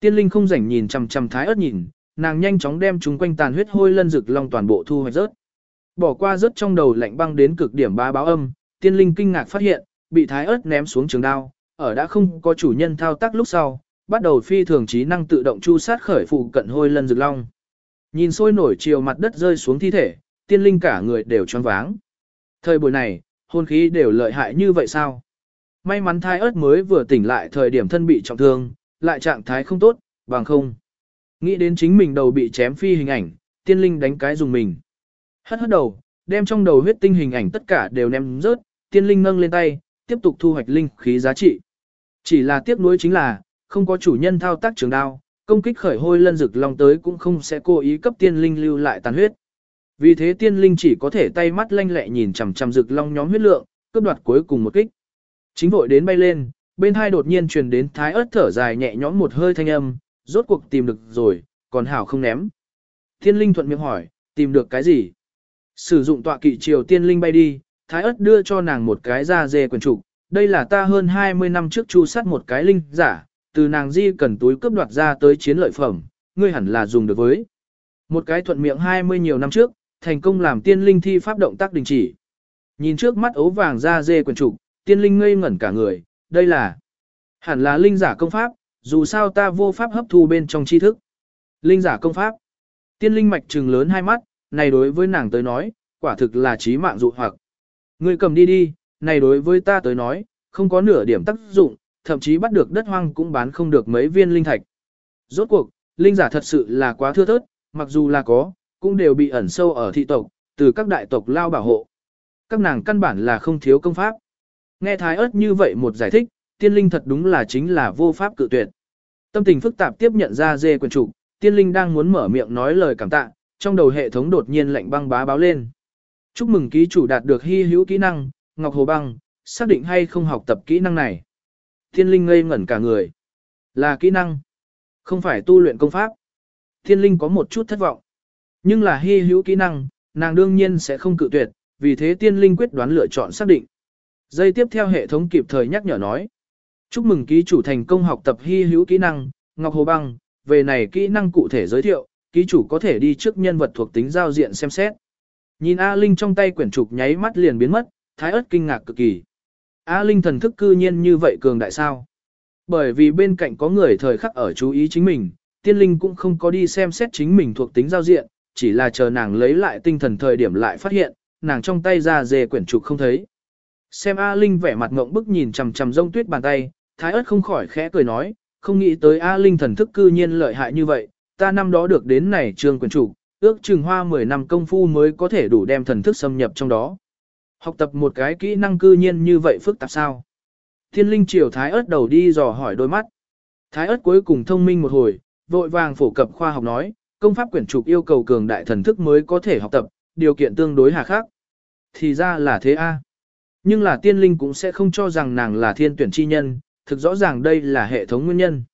Tiên linh không rảnh nhìn chằm chằm thái ớt nhìn, nàng nhanh chóng đem chúng quanh tàn huyết hôi lân rực lòng toàn bộ thu hoạch rớt. Bỏ qua rớt trong đầu lạnh băng đến cực điểm ba báo âm, tiên linh kinh ngạc phát hiện, bị thái ớt ném xuống trường đao, ở đã không có chủ nhân thao tác lúc sau, bắt đầu phi thường trí năng tự động chu sát khởi phụ cận hôi lân rực long. Nhìn sôi nổi chiều mặt đất rơi xuống thi thể, tiên linh cả người đều choáng váng. Thời buổi này, hôn khí đều lợi hại như vậy sao? May mắn thai ớt mới vừa tỉnh lại thời điểm thân bị trọng thương, lại trạng thái không tốt, bằng không. Nghĩ đến chính mình đầu bị chém phi hình ảnh, tiên linh đánh cái dùng mình. Hất hất đầu, đem trong đầu huyết tinh hình ảnh tất cả đều ném rớt, tiên linh nâng lên tay, tiếp tục thu hoạch linh khí giá trị. Chỉ là tiếc nuối chính là, không có chủ nhân thao tác trường đao, công kích khởi hôi lân rực long tới cũng không sẽ cố ý cấp tiên linh lưu lại tàn huyết. Vì thế tiên linh chỉ có thể tay mắt lanh lẹ nhìn chằm chằm rực long nhóm huyết lượng, cướp đoạt cuối cùng một kích. Chính vội đến bay lên, bên hai đột nhiên truyền đến thái ớt thở dài nhẹ nhõm một hơi thanh âm, rốt cuộc tìm được rồi, còn hảo không ném. Tiên linh thuận miệng hỏi, tìm được cái gì? Sử dụng tọa kỵ triều tiên linh bay đi, thái ất đưa cho nàng một cái da dê quyển trục, đây là ta hơn 20 năm trước chu sát một cái linh giả, từ nàng di cần túi cướp đoạt ra tới chiến lợi phẩm, ngươi hẳn là dùng được với. Một cái thuận miệng 20 nhiều năm trước, thành công làm tiên linh thi pháp động tác đình chỉ. Nhìn trước mắt ấu vàng da dê quần trục, tiên linh ngây ngẩn cả người, đây là hẳn là linh giả công pháp, dù sao ta vô pháp hấp thu bên trong tri thức. Linh giả công pháp. Tiên linh mạch trừng lớn hai mắt, này đối với nàng tới nói, quả thực là trí mạng dụ hoặc. Ngươi cầm đi đi, này đối với ta tới nói, không có nửa điểm tác dụng, thậm chí bắt được đất hoang cũng bán không được mấy viên linh thạch. Rốt cuộc, linh giả thật sự là quá thưa thớt, mặc dù là có, cũng đều bị ẩn sâu ở thị tộc, từ các đại tộc lao bảo hộ. Các nàng căn bản là không thiếu công pháp. Nghe thái ớt như vậy một giải thích, tiên linh thật đúng là chính là vô pháp cự tuyệt. Tâm tình phức tạp tiếp nhận ra dê quyền trục, tiên linh đang muốn mở miệng nói lời cảm tạ, trong đầu hệ thống đột nhiên lệnh băng bá báo lên. Chúc mừng ký chủ đạt được hy hữu kỹ năng, Ngọc Hồ Băng, xác định hay không học tập kỹ năng này. Thiên linh ngây ngẩn cả người. Là kỹ năng, không phải tu luyện công pháp. Thiên linh có một chút thất vọng. Nhưng là hy hữu kỹ năng, nàng đương nhiên sẽ không cự tuyệt, vì thế tiên linh quyết đoán lựa chọn xác định. Giây tiếp theo hệ thống kịp thời nhắc nhở nói. Chúc mừng ký chủ thành công học tập hy hữu kỹ năng, Ngọc Hồ Băng, về này kỹ năng cụ thể giới thiệu, ký chủ có thể đi trước nhân vật thuộc tính giao diện xem xét. Nhìn A Linh trong tay quyển trục nháy mắt liền biến mất, Thái ớt kinh ngạc cực kỳ. A Linh thần thức cư nhiên như vậy cường đại sao? Bởi vì bên cạnh có người thời khắc ở chú ý chính mình, tiên linh cũng không có đi xem xét chính mình thuộc tính giao diện, chỉ là chờ nàng lấy lại tinh thần thời điểm lại phát hiện, nàng trong tay ra dề quyển trục không thấy. Xem A Linh vẻ mặt ngộng bức nhìn chằm chằm rông tuyết bàn tay, Thái ớt không khỏi khẽ cười nói, không nghĩ tới A Linh thần thức cư nhiên lợi hại như vậy, ta năm đó được đến này trường quyển trục, ước chừng hoa 10 năm công phu mới có thể đủ đem thần thức xâm nhập trong đó. Học tập một cái kỹ năng cư nhiên như vậy phức tạp sao? Thiên linh triều thái ớt đầu đi dò hỏi đôi mắt. Thái ớt cuối cùng thông minh một hồi, vội vàng phổ cập khoa học nói, công pháp quyển trục yêu cầu cường đại thần thức mới có thể học tập, điều kiện tương đối hà khắc. Thì ra là thế a. Nhưng là tiên linh cũng sẽ không cho rằng nàng là thiên tuyển chi nhân, thực rõ ràng đây là hệ thống nguyên nhân.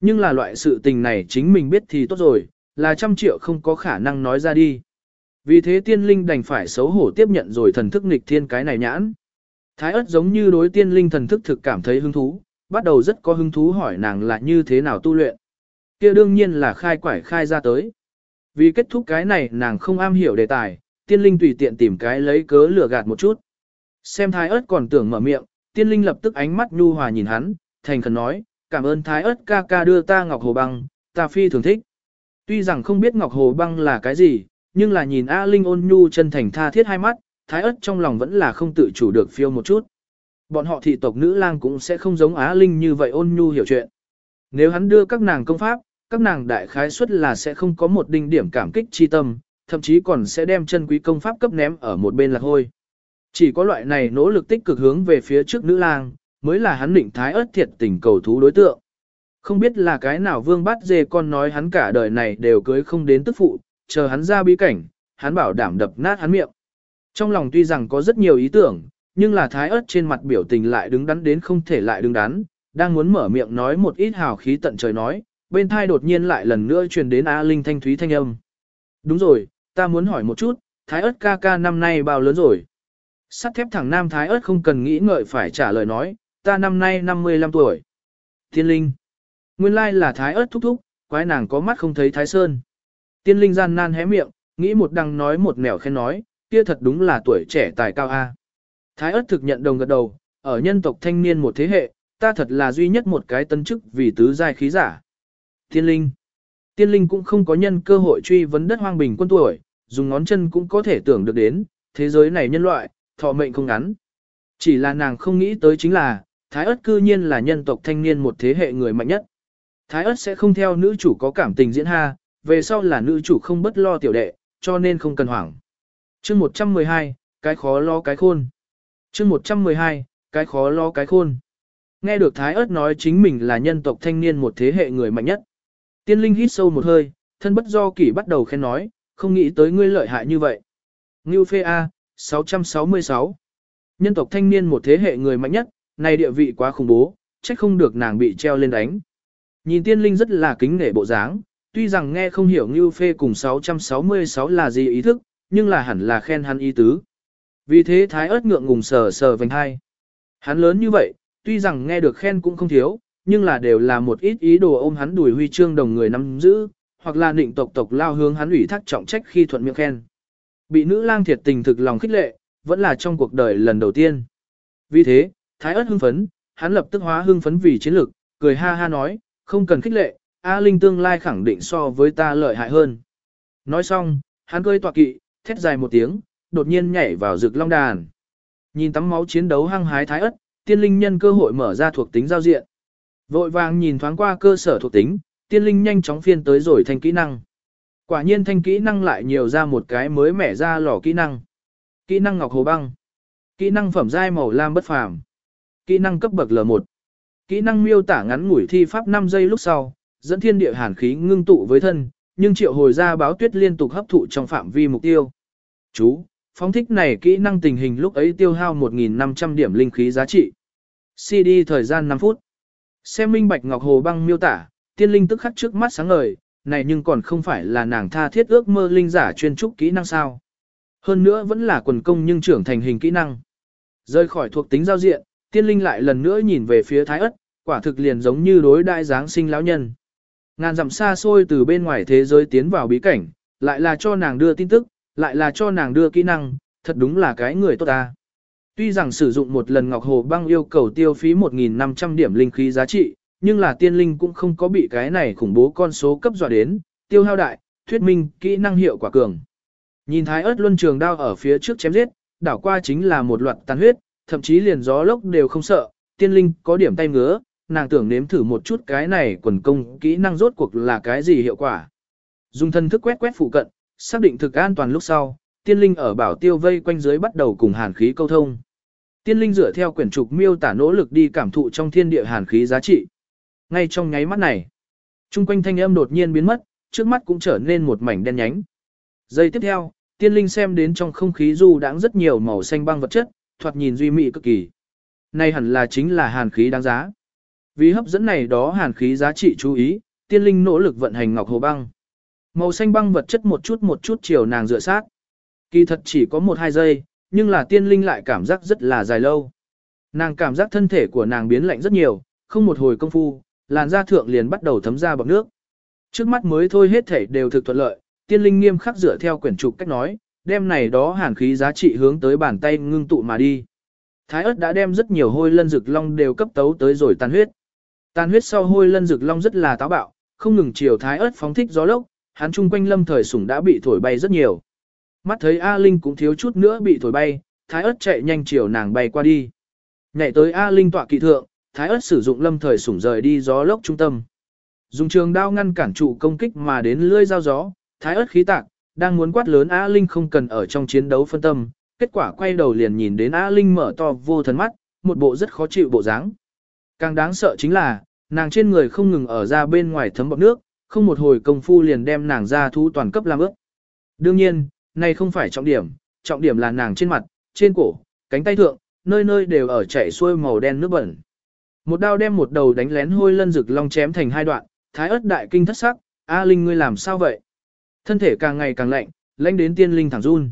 Nhưng là loại sự tình này chính mình biết thì tốt rồi, là trăm triệu không có khả năng nói ra đi. Vì thế tiên linh đành phải xấu hổ tiếp nhận rồi thần thức nghịch thiên cái này nhãn. Thái ớt giống như đối tiên linh thần thức thực cảm thấy hứng thú, bắt đầu rất có hứng thú hỏi nàng là như thế nào tu luyện. kia đương nhiên là khai quải khai ra tới. Vì kết thúc cái này nàng không am hiểu đề tài, tiên linh tùy tiện tìm cái lấy cớ lừa gạt một chút. Xem thái ớt còn tưởng mở miệng, tiên linh lập tức ánh mắt nhu hòa nhìn hắn, thành khẩn nói, cảm ơn thái ớt ca ca đưa ta ngọc hồ băng, ta phi thường thích. Tuy rằng không biết ngọc hồ băng là cái gì, nhưng là nhìn A Linh ôn nhu chân thành tha thiết hai mắt, thái ớt trong lòng vẫn là không tự chủ được phiêu một chút. Bọn họ thị tộc nữ lang cũng sẽ không giống Á Linh như vậy ôn nhu hiểu chuyện. Nếu hắn đưa các nàng công pháp, các nàng đại khái suất là sẽ không có một đinh điểm cảm kích chi tâm, thậm chí còn sẽ đem chân quý công pháp cấp ném ở một bên là hôi. Chỉ có loại này nỗ lực tích cực hướng về phía trước nữ lang, mới là hắn định thái ớt thiệt tình cầu thú đối tượng. Không biết là cái nào vương bắt dê con nói hắn cả đời này đều cưới không đến tức phụ, chờ hắn ra bí cảnh, hắn bảo đảm đập nát hắn miệng. Trong lòng tuy rằng có rất nhiều ý tưởng, nhưng là thái ớt trên mặt biểu tình lại đứng đắn đến không thể lại đứng đắn, đang muốn mở miệng nói một ít hào khí tận trời nói, bên thai đột nhiên lại lần nữa truyền đến A Linh thanh thúy thanh âm. Đúng rồi, ta muốn hỏi một chút, thái ớt ca ca năm nay bao lớn rồi? Sắt thép thẳng nam thái ớt không cần nghĩ ngợi phải trả lời nói, ta năm nay 55 tuổi. Thiên linh. Nguyên lai là thái ớt thúc thúc, quái nàng có mắt không thấy thái sơn. Tiên linh gian nan hé miệng, nghĩ một đằng nói một nẻo khen nói, kia thật đúng là tuổi trẻ tài cao A. Thái ớt thực nhận đồng gật đầu, ở nhân tộc thanh niên một thế hệ, ta thật là duy nhất một cái tân chức vì tứ giai khí giả. Tiên linh. Tiên linh cũng không có nhân cơ hội truy vấn đất hoang bình quân tuổi, dùng ngón chân cũng có thể tưởng được đến, thế giới này nhân loại, thọ mệnh không ngắn. Chỉ là nàng không nghĩ tới chính là, Thái ớt cư nhiên là nhân tộc thanh niên một thế hệ người mạnh nhất. Thái ớt sẽ không theo nữ chủ có cảm tình diễn ha, về sau là nữ chủ không bất lo tiểu đệ, cho nên không cần hoảng. chương 112, cái khó lo cái khôn. chương 112, cái khó lo cái khôn. Nghe được Thái ớt nói chính mình là nhân tộc thanh niên một thế hệ người mạnh nhất. Tiên linh hít sâu một hơi, thân bất do kỷ bắt đầu khen nói, không nghĩ tới ngươi lợi hại như vậy. Ngưu phê A, 666. Nhân tộc thanh niên một thế hệ người mạnh nhất, này địa vị quá khủng bố, trách không được nàng bị treo lên đánh. Nhìn tiên linh rất là kính nể bộ dáng, tuy rằng nghe không hiểu Ngưu Phê cùng 666 là gì ý thức, nhưng là hẳn là khen hắn ý tứ. Vì thế thái ớt ngượng ngùng sờ sờ vành hai. Hắn lớn như vậy, tuy rằng nghe được khen cũng không thiếu, nhưng là đều là một ít ý đồ ôm hắn đuổi huy chương đồng người nắm giữ, hoặc là định tộc tộc lao hướng hắn ủy thác trọng trách khi thuận miệng khen. Bị nữ lang thiệt tình thực lòng khích lệ, vẫn là trong cuộc đời lần đầu tiên. Vì thế, thái ớt hưng phấn, hắn lập tức hóa hưng phấn vì chiến lược, cười ha ha nói, không cần khích lệ, A Linh tương lai khẳng định so với ta lợi hại hơn. Nói xong, hắn cười tọa kỵ, thét dài một tiếng, đột nhiên nhảy vào rực long đàn. Nhìn tắm máu chiến đấu hăng hái thái ớt, tiên linh nhân cơ hội mở ra thuộc tính giao diện. Vội vàng nhìn thoáng qua cơ sở thuộc tính, tiên linh nhanh chóng phiên tới rồi thành kỹ năng. Quả nhiên thanh kỹ năng lại nhiều ra một cái mới mẻ ra lò kỹ năng. Kỹ năng ngọc hồ băng. Kỹ năng phẩm giai màu lam bất phàm. Kỹ năng cấp bậc L1. Kỹ năng miêu tả ngắn ngủi thi pháp 5 giây lúc sau, dẫn thiên địa hàn khí ngưng tụ với thân, nhưng triệu hồi ra báo tuyết liên tục hấp thụ trong phạm vi mục tiêu. Chú, phóng thích này kỹ năng tình hình lúc ấy tiêu hao 1.500 điểm linh khí giá trị. CD thời gian 5 phút. Xem minh bạch ngọc hồ băng miêu tả, tiên linh tức khắc trước mắt sáng ngời, này nhưng còn không phải là nàng tha thiết ước mơ linh giả chuyên trúc kỹ năng sao. Hơn nữa vẫn là quần công nhưng trưởng thành hình kỹ năng. Rơi khỏi thuộc tính giao diện, tiên linh lại lần nữa nhìn về phía thái ất, quả thực liền giống như đối đại dáng sinh lão nhân. Ngàn dặm xa xôi từ bên ngoài thế giới tiến vào bí cảnh, lại là cho nàng đưa tin tức, lại là cho nàng đưa kỹ năng, thật đúng là cái người tốt ta. Tuy rằng sử dụng một lần Ngọc Hồ băng yêu cầu tiêu phí 1.500 điểm linh khí giá trị, nhưng là tiên linh cũng không có bị cái này khủng bố con số cấp dọa đến, tiêu hao đại, thuyết minh, kỹ năng hiệu quả cường. Nhìn thái ớt luân trường đao ở phía trước chém giết, đảo qua chính là một loạt tàn huyết, thậm chí liền gió lốc đều không sợ, tiên linh có điểm tay ngứa, nàng tưởng nếm thử một chút cái này quần công kỹ năng rốt cuộc là cái gì hiệu quả. Dùng thân thức quét quét phụ cận, xác định thực an toàn lúc sau, tiên linh ở bảo tiêu vây quanh dưới bắt đầu cùng hàn khí câu thông. Tiên linh dựa theo quyển trục miêu tả nỗ lực đi cảm thụ trong thiên địa hàn khí giá trị. Ngay trong nháy mắt này, trung quanh thanh âm đột nhiên biến mất, trước mắt cũng trở nên một mảnh đen nhánh. Giây tiếp theo, tiên linh xem đến trong không khí du đãng rất nhiều màu xanh băng vật chất, thoạt nhìn duy mỹ cực kỳ. Này hẳn là chính là hàn khí đáng giá. Vì hấp dẫn này đó hàn khí giá trị chú ý, tiên linh nỗ lực vận hành ngọc hồ băng. Màu xanh băng vật chất một chút một chút chiều nàng dựa sát. Kỳ thật chỉ có một hai giây, nhưng là tiên linh lại cảm giác rất là dài lâu. Nàng cảm giác thân thể của nàng biến lạnh rất nhiều, không một hồi công phu, làn da thượng liền bắt đầu thấm ra bọc nước. Trước mắt mới thôi hết thể đều thực thuận lợi, tiên linh nghiêm khắc dựa theo quyển trục cách nói, đem này đó hàn khí giá trị hướng tới bàn tay ngưng tụ mà đi. Thái ớt đã đem rất nhiều hôi lân rực long đều cấp tấu tới rồi tan huyết. Tan huyết sau hôi lân rực long rất là táo bạo, không ngừng chiều thái ớt phóng thích gió lốc, hắn chung quanh lâm thời sủng đã bị thổi bay rất nhiều. Mắt thấy A Linh cũng thiếu chút nữa bị thổi bay, thái ớt chạy nhanh chiều nàng bay qua đi. Nhảy tới A Linh tọa kỵ thượng, thái ớt sử dụng lâm thời sủng rời đi gió lốc trung tâm. Dùng trường đao ngăn cản trụ công kích mà đến lưỡi dao gió, thái ớt khí tạc, đang muốn quát lớn A Linh không cần ở trong chiến đấu phân tâm, kết quả quay đầu liền nhìn đến A Linh mở to vô thần mắt, một bộ rất khó chịu bộ dáng. Càng đáng sợ chính là, nàng trên người không ngừng ở ra bên ngoài thấm bọt nước, không một hồi công phu liền đem nàng ra thu toàn cấp làm ước. Đương nhiên, này không phải trọng điểm, trọng điểm là nàng trên mặt, trên cổ, cánh tay thượng, nơi nơi đều ở chảy xuôi màu đen nước bẩn. Một đao đem một đầu đánh lén hôi lân rực long chém thành hai đoạn, thái ớt đại kinh thất sắc, A Linh ngươi làm sao vậy? Thân thể càng ngày càng lạnh, lãnh đến tiên linh thẳng run.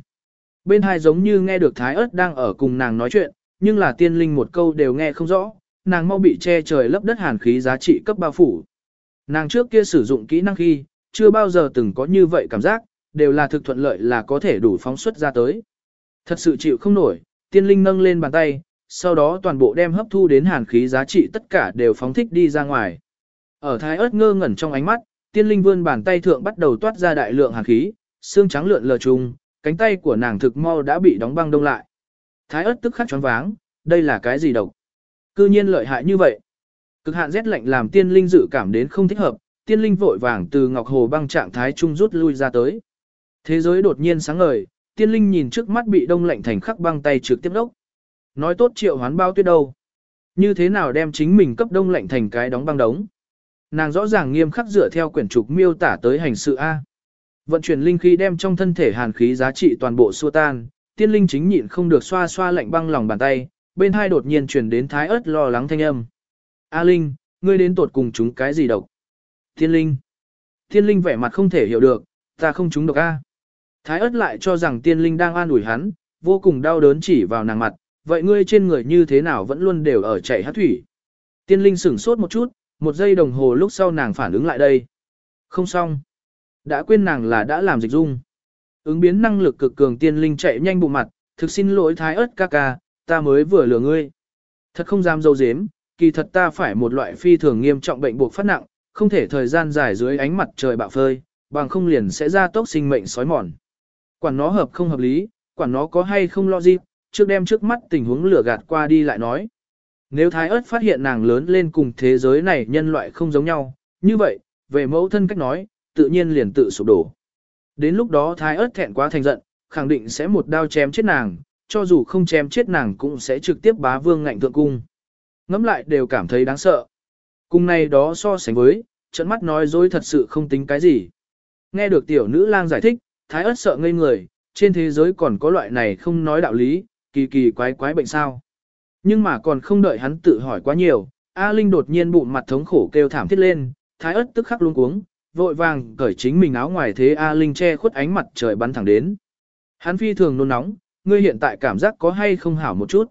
Bên hai giống như nghe được thái ớt đang ở cùng nàng nói chuyện, nhưng là tiên linh một câu đều nghe không rõ, nàng mau bị che trời lấp đất hàn khí giá trị cấp bao phủ. Nàng trước kia sử dụng kỹ năng khi, chưa bao giờ từng có như vậy cảm giác, đều là thực thuận lợi là có thể đủ phóng xuất ra tới. Thật sự chịu không nổi, tiên linh nâng lên bàn tay, sau đó toàn bộ đem hấp thu đến hàn khí giá trị tất cả đều phóng thích đi ra ngoài. Ở thái ớt ngơ ngẩn trong ánh mắt, tiên linh vươn bàn tay thượng bắt đầu toát ra đại lượng hàn khí, xương trắng lượn lờ trùng, cánh tay của nàng thực mau đã bị đóng băng đông lại. Thái ớt tức khắc choáng váng, đây là cái gì độc? Cư nhiên lợi hại như vậy. Cực hạn rét lạnh làm tiên linh dự cảm đến không thích hợp, tiên linh vội vàng từ ngọc hồ băng trạng thái trung rút lui ra tới. Thế giới đột nhiên sáng ngời, tiên linh nhìn trước mắt bị đông lạnh thành khắc băng tay trực tiếp đốc. Nói tốt triệu hoán bao tuyết đâu. Như thế nào đem chính mình cấp đông lạnh thành cái đóng băng đống. Nàng rõ ràng nghiêm khắc dựa theo quyển trục miêu tả tới hành sự A. Vận chuyển linh khí đem trong thân thể hàn khí giá trị toàn bộ xua tan, tiên linh chính nhịn không được xoa xoa lạnh băng lòng bàn tay, bên hai đột nhiên truyền đến thái ớt lo lắng thanh âm. A Linh, ngươi đến tột cùng chúng cái gì độc? Thiên linh. Thiên linh vẻ mặt không thể hiểu được, ta không chúng độc A. Thái ớt lại cho rằng tiên linh đang an ủi hắn, vô cùng đau đớn chỉ vào nàng mặt, vậy ngươi trên người như thế nào vẫn luôn đều ở chảy hát thủy. Tiên linh sửng sốt một chút, một giây đồng hồ lúc sau nàng phản ứng lại đây. Không xong. Đã quên nàng là đã làm dịch dung. Ứng biến năng lực cực cường tiên linh chạy nhanh bụng mặt, thực xin lỗi thái ớt ca ca, ta mới vừa lừa ngươi. Thật không dám dâu dếm, kỳ thật ta phải một loại phi thường nghiêm trọng bệnh buộc phát nặng, không thể thời gian dài dưới ánh mặt trời bạo phơi, bằng không liền sẽ ra tốc sinh mệnh sói mòn. Quản nó hợp không hợp lý, quản nó có hay không lo gì, trước đem trước mắt tình huống lửa gạt qua đi lại nói. Nếu thái ớt phát hiện nàng lớn lên cùng thế giới này nhân loại không giống nhau, như vậy, về mẫu thân cách nói, tự nhiên liền tự sụp đổ. Đến lúc đó thái ớt thẹn quá thành giận, khẳng định sẽ một đao chém chết nàng, cho dù không chém chết nàng cũng sẽ trực tiếp bá vương ngạnh thượng cung. Ngắm lại đều cảm thấy đáng sợ. Cùng này đó so sánh với, trận mắt nói dối thật sự không tính cái gì. Nghe được tiểu nữ lang giải thích, thái ớt sợ ngây người, trên thế giới còn có loại này không nói đạo lý, kỳ kỳ quái quái bệnh sao. Nhưng mà còn không đợi hắn tự hỏi quá nhiều, A Linh đột nhiên bụng mặt thống khổ kêu thảm thiết lên, thái ớt tức khắc luống cuống, vội vàng cởi chính mình áo ngoài thế A Linh che khuất ánh mặt trời bắn thẳng đến. Hắn phi thường nôn nóng, ngươi hiện tại cảm giác có hay không hảo một chút.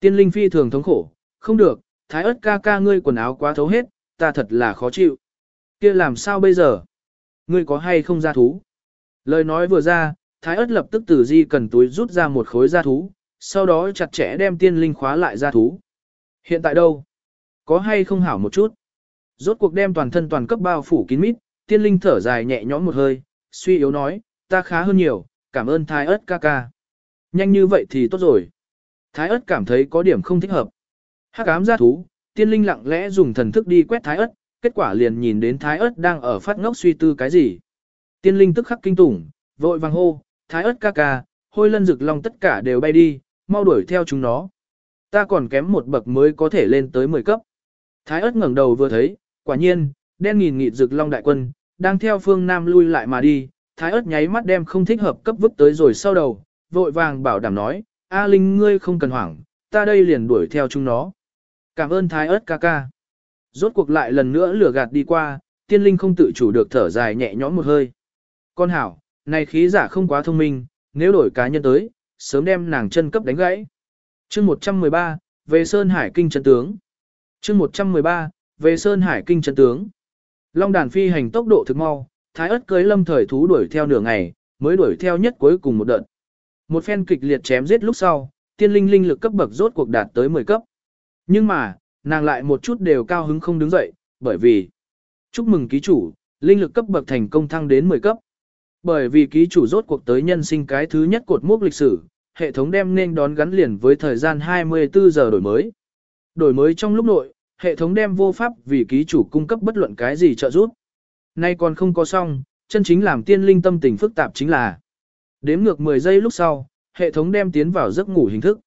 Tiên Linh phi thường thống khổ, không được, thái ớt ca ca ngươi quần áo quá thấu hết, ta thật là khó chịu. kia làm sao bây giờ? Ngươi có hay không ra thú? Lời nói vừa ra, thái ớt lập tức từ di cần túi rút ra một khối da thú, sau đó chặt chẽ đem tiên linh khóa lại ra thú. Hiện tại đâu? Có hay không hảo một chút? Rốt cuộc đem toàn thân toàn cấp bao phủ kín mít, tiên linh thở dài nhẹ nhõm một hơi, suy yếu nói, ta khá hơn nhiều, cảm ơn thái ớt ca ca. Nhanh như vậy thì tốt rồi. Thái ớt cảm thấy có điểm không thích hợp. Hắc ám ra thú, tiên linh lặng lẽ dùng thần thức đi quét thái ớt, kết quả liền nhìn đến thái ớt đang ở phát ngốc suy tư cái gì. Tiên linh tức khắc kinh tủng, vội vàng hô, thái ớt ca ca, hôi lân rực long tất cả đều bay đi, mau đuổi theo chúng nó. Ta còn kém một bậc mới có thể lên tới 10 cấp. Thái ớt ngẩng đầu vừa thấy, quả nhiên, đen nghìn nghịt rực long đại quân, đang theo phương Nam lui lại mà đi, thái ớt nháy mắt đem không thích hợp cấp vứt tới rồi sau đầu, vội vàng bảo đảm nói, A Linh ngươi không cần hoảng, ta đây liền đuổi theo chúng nó. Cảm ơn thái ớt ca ca. Rốt cuộc lại lần nữa lửa gạt đi qua, tiên linh không tự chủ được thở dài nhẹ nhõm một hơi. Con hảo, này khí giả không quá thông minh, nếu đổi cá nhân tới, sớm đem nàng chân cấp đánh gãy. chương 113, về Sơn Hải Kinh chân tướng. chương 113, về Sơn Hải Kinh chân tướng. Long đàn phi hành tốc độ thực mau, thái ớt cưới lâm thời thú đuổi theo nửa ngày, mới đuổi theo nhất cuối cùng một đợt. Một phen kịch liệt chém giết lúc sau, tiên linh linh lực cấp bậc rốt cuộc đạt tới 10 cấp. Nhưng mà, nàng lại một chút đều cao hứng không đứng dậy, bởi vì chúc mừng ký chủ, linh lực cấp bậc thành công thăng đến 10 cấp. Bởi vì ký chủ rốt cuộc tới nhân sinh cái thứ nhất cột mốc lịch sử, hệ thống đem nên đón gắn liền với thời gian 24 giờ đổi mới. Đổi mới trong lúc nội, hệ thống đem vô pháp vì ký chủ cung cấp bất luận cái gì trợ giúp. Nay còn không có xong, chân chính làm tiên linh tâm tình phức tạp chính là đếm ngược 10 giây lúc sau, hệ thống đem tiến vào giấc ngủ hình thức.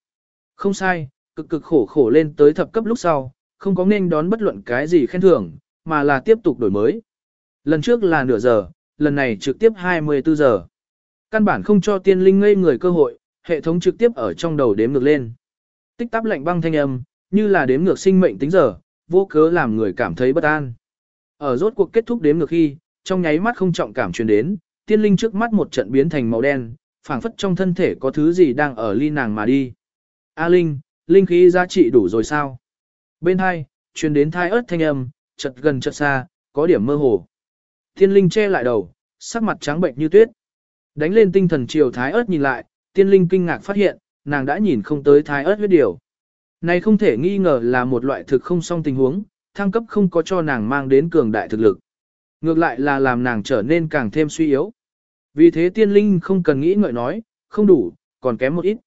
Không sai, cực cực khổ khổ lên tới thập cấp lúc sau, không có nên đón bất luận cái gì khen thưởng, mà là tiếp tục đổi mới. Lần trước là nửa giờ, lần này trực tiếp 24 giờ. Căn bản không cho tiên linh ngây người cơ hội, hệ thống trực tiếp ở trong đầu đếm ngược lên. Tích tắp lạnh băng thanh âm, như là đếm ngược sinh mệnh tính giờ, vô cớ làm người cảm thấy bất an. Ở rốt cuộc kết thúc đếm ngược khi, trong nháy mắt không trọng cảm truyền đến, tiên linh trước mắt một trận biến thành màu đen, phảng phất trong thân thể có thứ gì đang ở ly nàng mà đi. A Linh, linh khí giá trị đủ rồi sao? Bên hai, truyền đến thai ớt thanh âm, chật gần chật xa, có điểm mơ hồ. Tiên linh che lại đầu, sắc mặt trắng bệnh như tuyết. Đánh lên tinh thần chiều thái ớt nhìn lại, tiên linh kinh ngạc phát hiện, nàng đã nhìn không tới thái ớt huyết điều. Này không thể nghi ngờ là một loại thực không song tình huống, thăng cấp không có cho nàng mang đến cường đại thực lực. Ngược lại là làm nàng trở nên càng thêm suy yếu. Vì thế tiên linh không cần nghĩ ngợi nói, không đủ, còn kém một ít.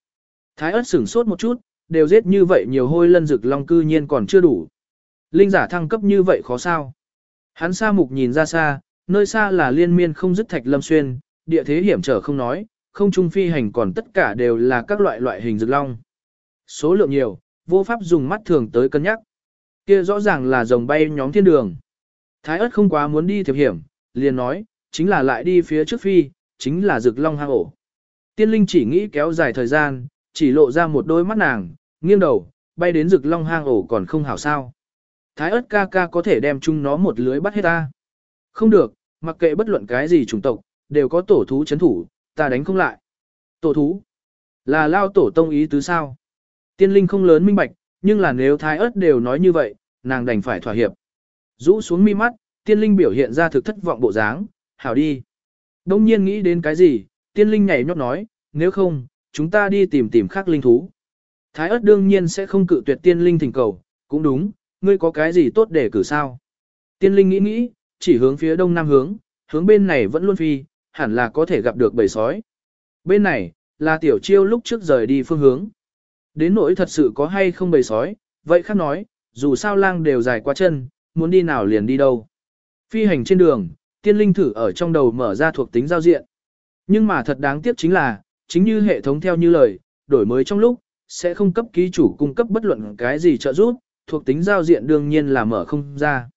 Thái ớt sửng sốt một chút, đều giết như vậy nhiều hôi lân rực long cư nhiên còn chưa đủ. Linh giả thăng cấp như vậy khó sao. Hắn xa mục nhìn ra xa, nơi xa là liên miên không dứt thạch lâm xuyên, địa thế hiểm trở không nói, không trung phi hành còn tất cả đều là các loại loại hình rực long. Số lượng nhiều, vô pháp dùng mắt thường tới cân nhắc. Kia rõ ràng là dòng bay nhóm thiên đường. Thái ớt không quá muốn đi thiệp hiểm, liền nói, chính là lại đi phía trước phi, chính là rực long hang ổ. Tiên linh chỉ nghĩ kéo dài thời gian, chỉ lộ ra một đôi mắt nàng, nghiêng đầu, bay đến rực long hang ổ còn không hảo sao. Thái ớt ca ca có thể đem chung nó một lưới bắt hết ta. Không được, mặc kệ bất luận cái gì chủng tộc, đều có tổ thú chấn thủ, ta đánh không lại. Tổ thú. Là lao tổ tông ý tứ sao? Tiên linh không lớn minh bạch, nhưng là nếu thái ớt đều nói như vậy, nàng đành phải thỏa hiệp. Rũ xuống mi mắt, tiên linh biểu hiện ra thực thất vọng bộ dáng, hảo đi. Đông nhiên nghĩ đến cái gì, tiên linh nhảy nhót nói, nếu không, chúng ta đi tìm tìm khác linh thú. Thái ớt đương nhiên sẽ không cự tuyệt tiên linh thỉnh cầu, cũng đúng, ngươi có cái gì tốt để cử sao. Tiên linh nghĩ nghĩ, chỉ hướng phía đông nam hướng, hướng bên này vẫn luôn phi, hẳn là có thể gặp được bầy sói. Bên này, là tiểu chiêu lúc trước rời đi phương hướng. Đến nỗi thật sự có hay không bầy sói, vậy khác nói, dù sao lang đều dài qua chân, muốn đi nào liền đi đâu. Phi hành trên đường, tiên linh thử ở trong đầu mở ra thuộc tính giao diện. Nhưng mà thật đáng tiếc chính là, chính như hệ thống theo như lời, đổi mới trong lúc, sẽ không cấp ký chủ cung cấp bất luận cái gì trợ giúp, thuộc tính giao diện đương nhiên là mở không ra.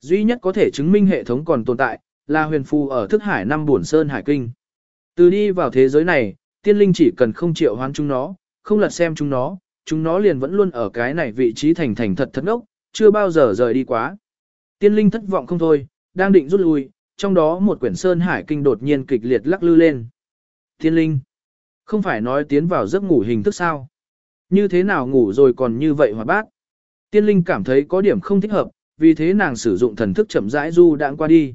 Duy nhất có thể chứng minh hệ thống còn tồn tại, là huyền phù ở thức hải năm buồn sơn hải kinh. Từ đi vào thế giới này, tiên linh chỉ cần không triệu hoán chúng nó, không lật xem chúng nó, chúng nó liền vẫn luôn ở cái này vị trí thành thành thật thật ngốc, chưa bao giờ rời đi quá. Tiên linh thất vọng không thôi, đang định rút lui, trong đó một quyển sơn hải kinh đột nhiên kịch liệt lắc lư lên. Tiên linh, không phải nói tiến vào giấc ngủ hình thức sao? Như thế nào ngủ rồi còn như vậy hòa bát? Tiên linh cảm thấy có điểm không thích hợp, vì thế nàng sử dụng thần thức chậm rãi du đãng qua đi.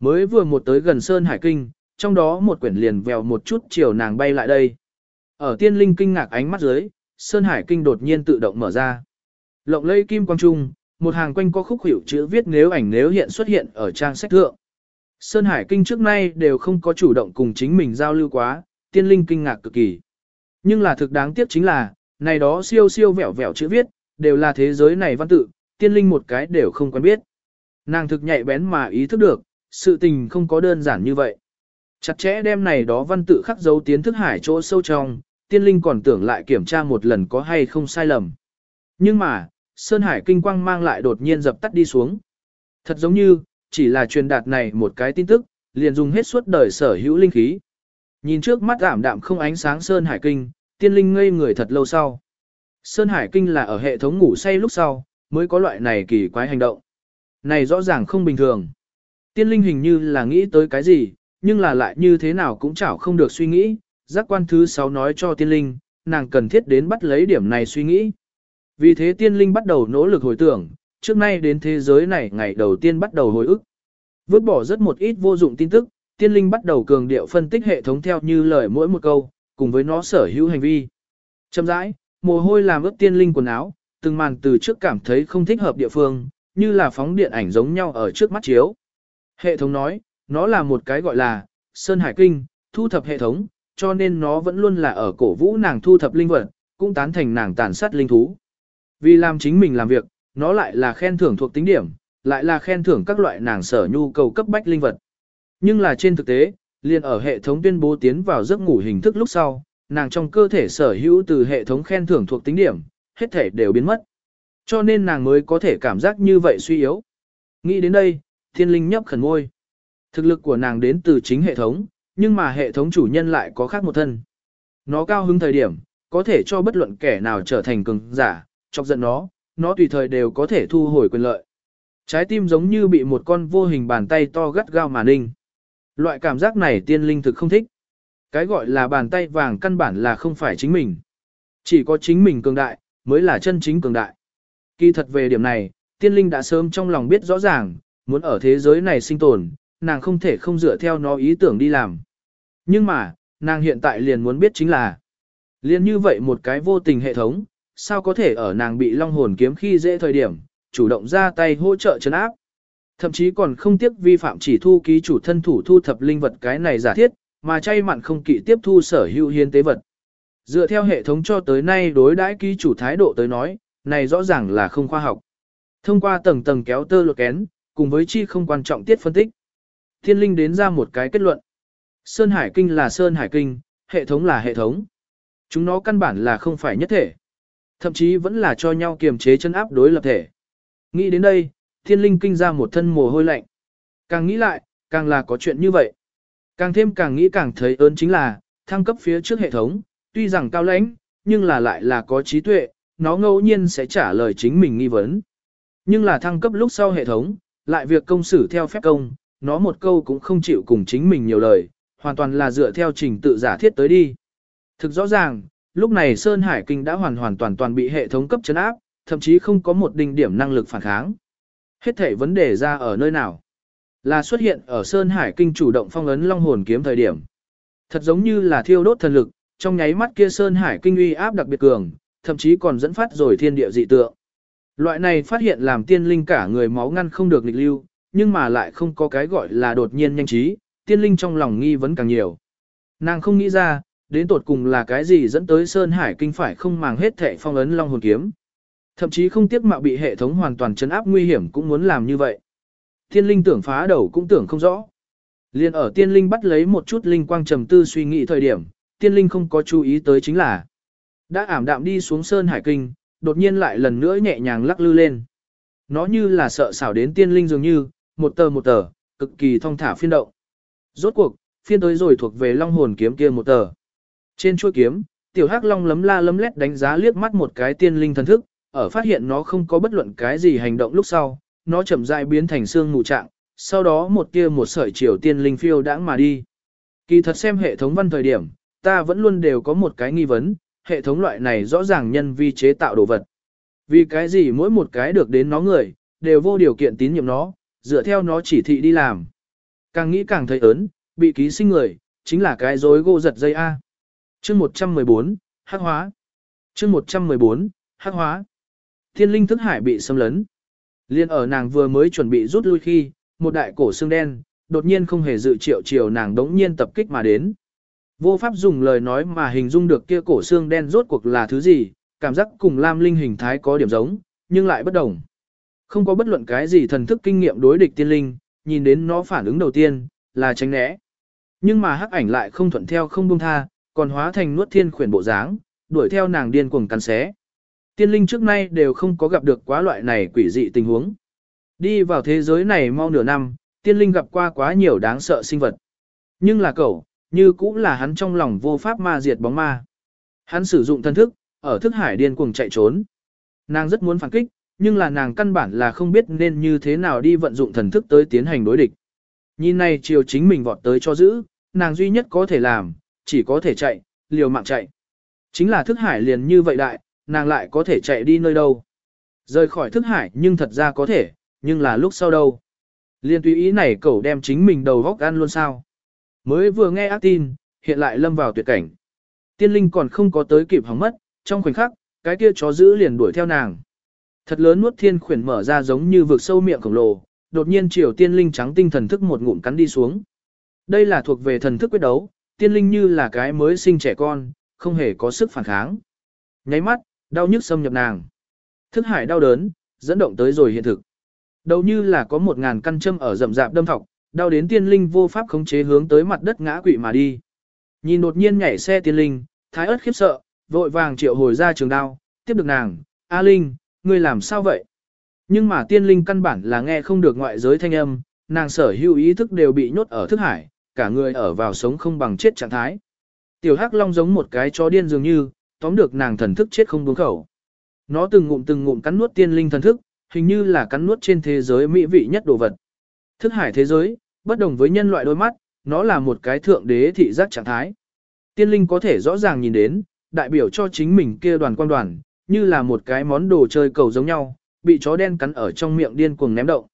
Mới vừa một tới gần sơn hải kinh, trong đó một quyển liền vèo một chút chiều nàng bay lại đây. Ở tiên linh kinh ngạc ánh mắt dưới, sơn hải kinh đột nhiên tự động mở ra. Lộng lây kim quang trung, một hàng quanh có khúc hiệu chữ viết nếu ảnh nếu hiện xuất hiện ở trang sách thượng. Sơn Hải Kinh trước nay đều không có chủ động cùng chính mình giao lưu quá, tiên linh kinh ngạc cực kỳ. Nhưng là thực đáng tiếc chính là, này đó siêu siêu vẹo vẹo chữ viết, đều là thế giới này văn tự, tiên linh một cái đều không quen biết. Nàng thực nhạy bén mà ý thức được, sự tình không có đơn giản như vậy. Chặt chẽ đem này đó văn tự khắc dấu tiến thức hải chỗ sâu trong, tiên linh còn tưởng lại kiểm tra một lần có hay không sai lầm. Nhưng mà, Sơn Hải kinh quang mang lại đột nhiên dập tắt đi xuống. Thật giống như, chỉ là truyền đạt này một cái tin tức, liền dùng hết suốt đời sở hữu linh khí. Nhìn trước mắt ảm đạm không ánh sáng Sơn Hải kinh, tiên linh ngây người thật lâu sau. Sơn Hải kinh là ở hệ thống ngủ say lúc sau, mới có loại này kỳ quái hành động. Này rõ ràng không bình thường. Tiên linh hình như là nghĩ tới cái gì, nhưng là lại như thế nào cũng chảo không được suy nghĩ. Giác quan thứ 6 nói cho tiên linh, nàng cần thiết đến bắt lấy điểm này suy nghĩ. Vì thế tiên linh bắt đầu nỗ lực hồi tưởng, trước nay đến thế giới này ngày đầu tiên bắt đầu hồi ức. Vứt bỏ rất một ít vô dụng tin tức, tiên linh bắt đầu cường điệu phân tích hệ thống theo như lời mỗi một câu, cùng với nó sở hữu hành vi. Chậm rãi, mồ hôi làm ướt tiên linh quần áo, từng màn từ trước cảm thấy không thích hợp địa phương, như là phóng điện ảnh giống nhau ở trước mắt chiếu. Hệ thống nói, nó là một cái gọi là Sơn Hải Kinh, thu thập hệ thống, cho nên nó vẫn luôn là ở cổ vũ nàng thu thập linh vật, cũng tán thành nàng tàn sát linh thú. Vì làm chính mình làm việc, nó lại là khen thưởng thuộc tính điểm, lại là khen thưởng các loại nàng sở nhu cầu cấp bách linh vật. Nhưng là trên thực tế, liền ở hệ thống tuyên bố tiến vào giấc ngủ hình thức lúc sau, nàng trong cơ thể sở hữu từ hệ thống khen thưởng thuộc tính điểm, hết thể đều biến mất. Cho nên nàng mới có thể cảm giác như vậy suy yếu. Nghĩ đến đây, thiên linh nhấp khẩn môi. Thực lực của nàng đến từ chính hệ thống, nhưng mà hệ thống chủ nhân lại có khác một thân. Nó cao hứng thời điểm, có thể cho bất luận kẻ nào trở thành cường giả, chọc giận nó, nó tùy thời đều có thể thu hồi quyền lợi. Trái tim giống như bị một con vô hình bàn tay to gắt gao mà ninh. Loại cảm giác này tiên linh thực không thích. Cái gọi là bàn tay vàng căn bản là không phải chính mình. Chỉ có chính mình cường đại, mới là chân chính cường đại. Kỳ thật về điểm này, tiên linh đã sớm trong lòng biết rõ ràng, muốn ở thế giới này sinh tồn, nàng không thể không dựa theo nó ý tưởng đi làm. Nhưng mà, nàng hiện tại liền muốn biết chính là, liền như vậy một cái vô tình hệ thống, sao có thể ở nàng bị long hồn kiếm khi dễ thời điểm, chủ động ra tay hỗ trợ chấn áp. Thậm chí còn không tiếc vi phạm chỉ thu ký chủ thân thủ thu thập linh vật cái này giả thiết, mà chay mặn không kỵ tiếp thu sở hữu hiến tế vật. Dựa theo hệ thống cho tới nay đối đãi ký chủ thái độ tới nói, này rõ ràng là không khoa học. Thông qua tầng tầng kéo tơ lột kén, cùng với chi không quan trọng tiết phân tích. Thiên linh đến ra một cái kết luận. Sơn Hải Kinh là Sơn Hải Kinh, hệ thống là hệ thống. Chúng nó căn bản là không phải nhất thể. Thậm chí vẫn là cho nhau kiềm chế chân áp đối lập thể. Nghĩ đến đây, thiên linh kinh ra một thân mồ hôi lạnh. Càng nghĩ lại, càng là có chuyện như vậy. Càng thêm càng nghĩ càng thấy ơn chính là, thăng cấp phía trước hệ thống, tuy rằng cao lãnh, nhưng là lại là có trí tuệ, nó ngẫu nhiên sẽ trả lời chính mình nghi vấn. Nhưng là thăng cấp lúc sau hệ thống, lại việc công xử theo phép công, nó một câu cũng không chịu cùng chính mình nhiều lời, hoàn toàn là dựa theo trình tự giả thiết tới đi. Thực rõ ràng, lúc này Sơn Hải Kinh đã hoàn hoàn toàn toàn bị hệ thống cấp chấn áp, thậm chí không có một đỉnh điểm năng lực phản kháng. Hết thể vấn đề ra ở nơi nào? Là xuất hiện ở Sơn Hải Kinh chủ động phong ấn Long Hồn kiếm thời điểm. Thật giống như là thiêu đốt thần lực, trong nháy mắt kia Sơn Hải Kinh uy áp đặc biệt cường, thậm chí còn dẫn phát rồi thiên địa dị tượng. Loại này phát hiện làm tiên linh cả người máu ngăn không được nghịch lưu, nhưng mà lại không có cái gọi là đột nhiên nhanh trí, tiên linh trong lòng nghi vấn càng nhiều. Nàng không nghĩ ra, đến tột cùng là cái gì dẫn tới Sơn Hải Kinh phải không màng hết thệ phong ấn Long Hồn Kiếm. Thậm chí không tiếc mạo bị hệ thống hoàn toàn chấn áp nguy hiểm cũng muốn làm như vậy. Thiên linh tưởng phá đầu cũng tưởng không rõ. Liên ở tiên linh bắt lấy một chút linh quang trầm tư suy nghĩ thời điểm, tiên linh không có chú ý tới chính là đã ảm đạm đi xuống Sơn Hải Kinh, đột nhiên lại lần nữa nhẹ nhàng lắc lư lên. Nó như là sợ xảo đến tiên linh dường như, một tờ một tờ, cực kỳ thong thả phiên động. Rốt cuộc, phiên tới rồi thuộc về long hồn kiếm kia một tờ. Trên chuôi kiếm, tiểu hắc long lấm la lấm lét đánh giá liếc mắt một cái tiên linh thần thức, ở phát hiện nó không có bất luận cái gì hành động lúc sau, nó chậm rãi biến thành xương mù trạng, sau đó một tia một sợi chiều tiên linh phiêu đãng mà đi. Kỳ thật xem hệ thống văn thời điểm, ta vẫn luôn đều có một cái nghi vấn, hệ thống loại này rõ ràng nhân vi chế tạo đồ vật. Vì cái gì mỗi một cái được đến nó người, đều vô điều kiện tín nhiệm nó, dựa theo nó chỉ thị đi làm. Càng nghĩ càng thấy ớn, bị ký sinh người, chính là cái rối gô giật dây A chương 114, hắc hóa. chương 114, hắc hóa. Thiên linh thức hải bị xâm lấn. Liên ở nàng vừa mới chuẩn bị rút lui khi, một đại cổ xương đen, đột nhiên không hề dự triệu chiều nàng đống nhiên tập kích mà đến. Vô pháp dùng lời nói mà hình dung được kia cổ xương đen rốt cuộc là thứ gì, cảm giác cùng Lam Linh hình thái có điểm giống, nhưng lại bất đồng. Không có bất luận cái gì thần thức kinh nghiệm đối địch tiên linh, nhìn đến nó phản ứng đầu tiên, là tránh né. Nhưng mà hắc ảnh lại không thuận theo không buông tha, còn hóa thành nuốt thiên khuyển bộ dáng, đuổi theo nàng điên cuồng cắn xé. Tiên linh trước nay đều không có gặp được quá loại này quỷ dị tình huống. Đi vào thế giới này mau nửa năm, tiên linh gặp qua quá nhiều đáng sợ sinh vật. Nhưng là cậu, như cũng là hắn trong lòng vô pháp ma diệt bóng ma. Hắn sử dụng thân thức, ở thức hải điên cuồng chạy trốn. Nàng rất muốn phản kích, nhưng là nàng căn bản là không biết nên như thế nào đi vận dụng thần thức tới tiến hành đối địch. Nhìn này chiều chính mình vọt tới cho giữ, nàng duy nhất có thể làm, chỉ có thể chạy, liều mạng chạy. Chính là thức hải liền như vậy đại, nàng lại có thể chạy đi nơi đâu. Rời khỏi thức hải nhưng thật ra có thể, nhưng là lúc sau đâu. Liên tùy ý này cậu đem chính mình đầu góc ăn luôn sao. Mới vừa nghe ác tin, hiện lại lâm vào tuyệt cảnh. Tiên linh còn không có tới kịp hóng mất, trong khoảnh khắc, cái kia chó giữ liền đuổi theo nàng. Thật lớn nuốt thiên khuyển mở ra giống như vực sâu miệng khổng lồ, đột nhiên chiều tiên linh trắng tinh thần thức một ngụm cắn đi xuống. Đây là thuộc về thần thức quyết đấu, tiên linh như là cái mới sinh trẻ con, không hề có sức phản kháng. Nháy mắt, đau nhức xâm nhập nàng. Thức hải đau đớn, dẫn động tới rồi hiện thực. Đầu như là có một ngàn căn châm ở rậm rạp đâm thọc, đau đến tiên linh vô pháp khống chế hướng tới mặt đất ngã quỵ mà đi. Nhìn đột nhiên nhảy xe tiên linh, thái ớt khiếp sợ, vội vàng triệu hồi ra trường đao, tiếp được nàng, A Linh, ngươi làm sao vậy? Nhưng mà tiên linh căn bản là nghe không được ngoại giới thanh âm, nàng sở hữu ý thức đều bị nhốt ở thức hải, cả người ở vào sống không bằng chết trạng thái. Tiểu Hắc Long giống một cái chó điên dường như, tóm được nàng thần thức chết không buông khẩu. Nó từng ngụm từng ngụm cắn nuốt tiên linh thần thức, hình như là cắn nuốt trên thế giới mỹ vị nhất đồ vật. Thức hải thế giới, bất đồng với nhân loại đôi mắt, nó là một cái thượng đế thị giác trạng thái. Tiên linh có thể rõ ràng nhìn đến, đại biểu cho chính mình kia đoàn quan đoàn, như là một cái món đồ chơi cầu giống nhau, bị chó đen cắn ở trong miệng điên cuồng ném động.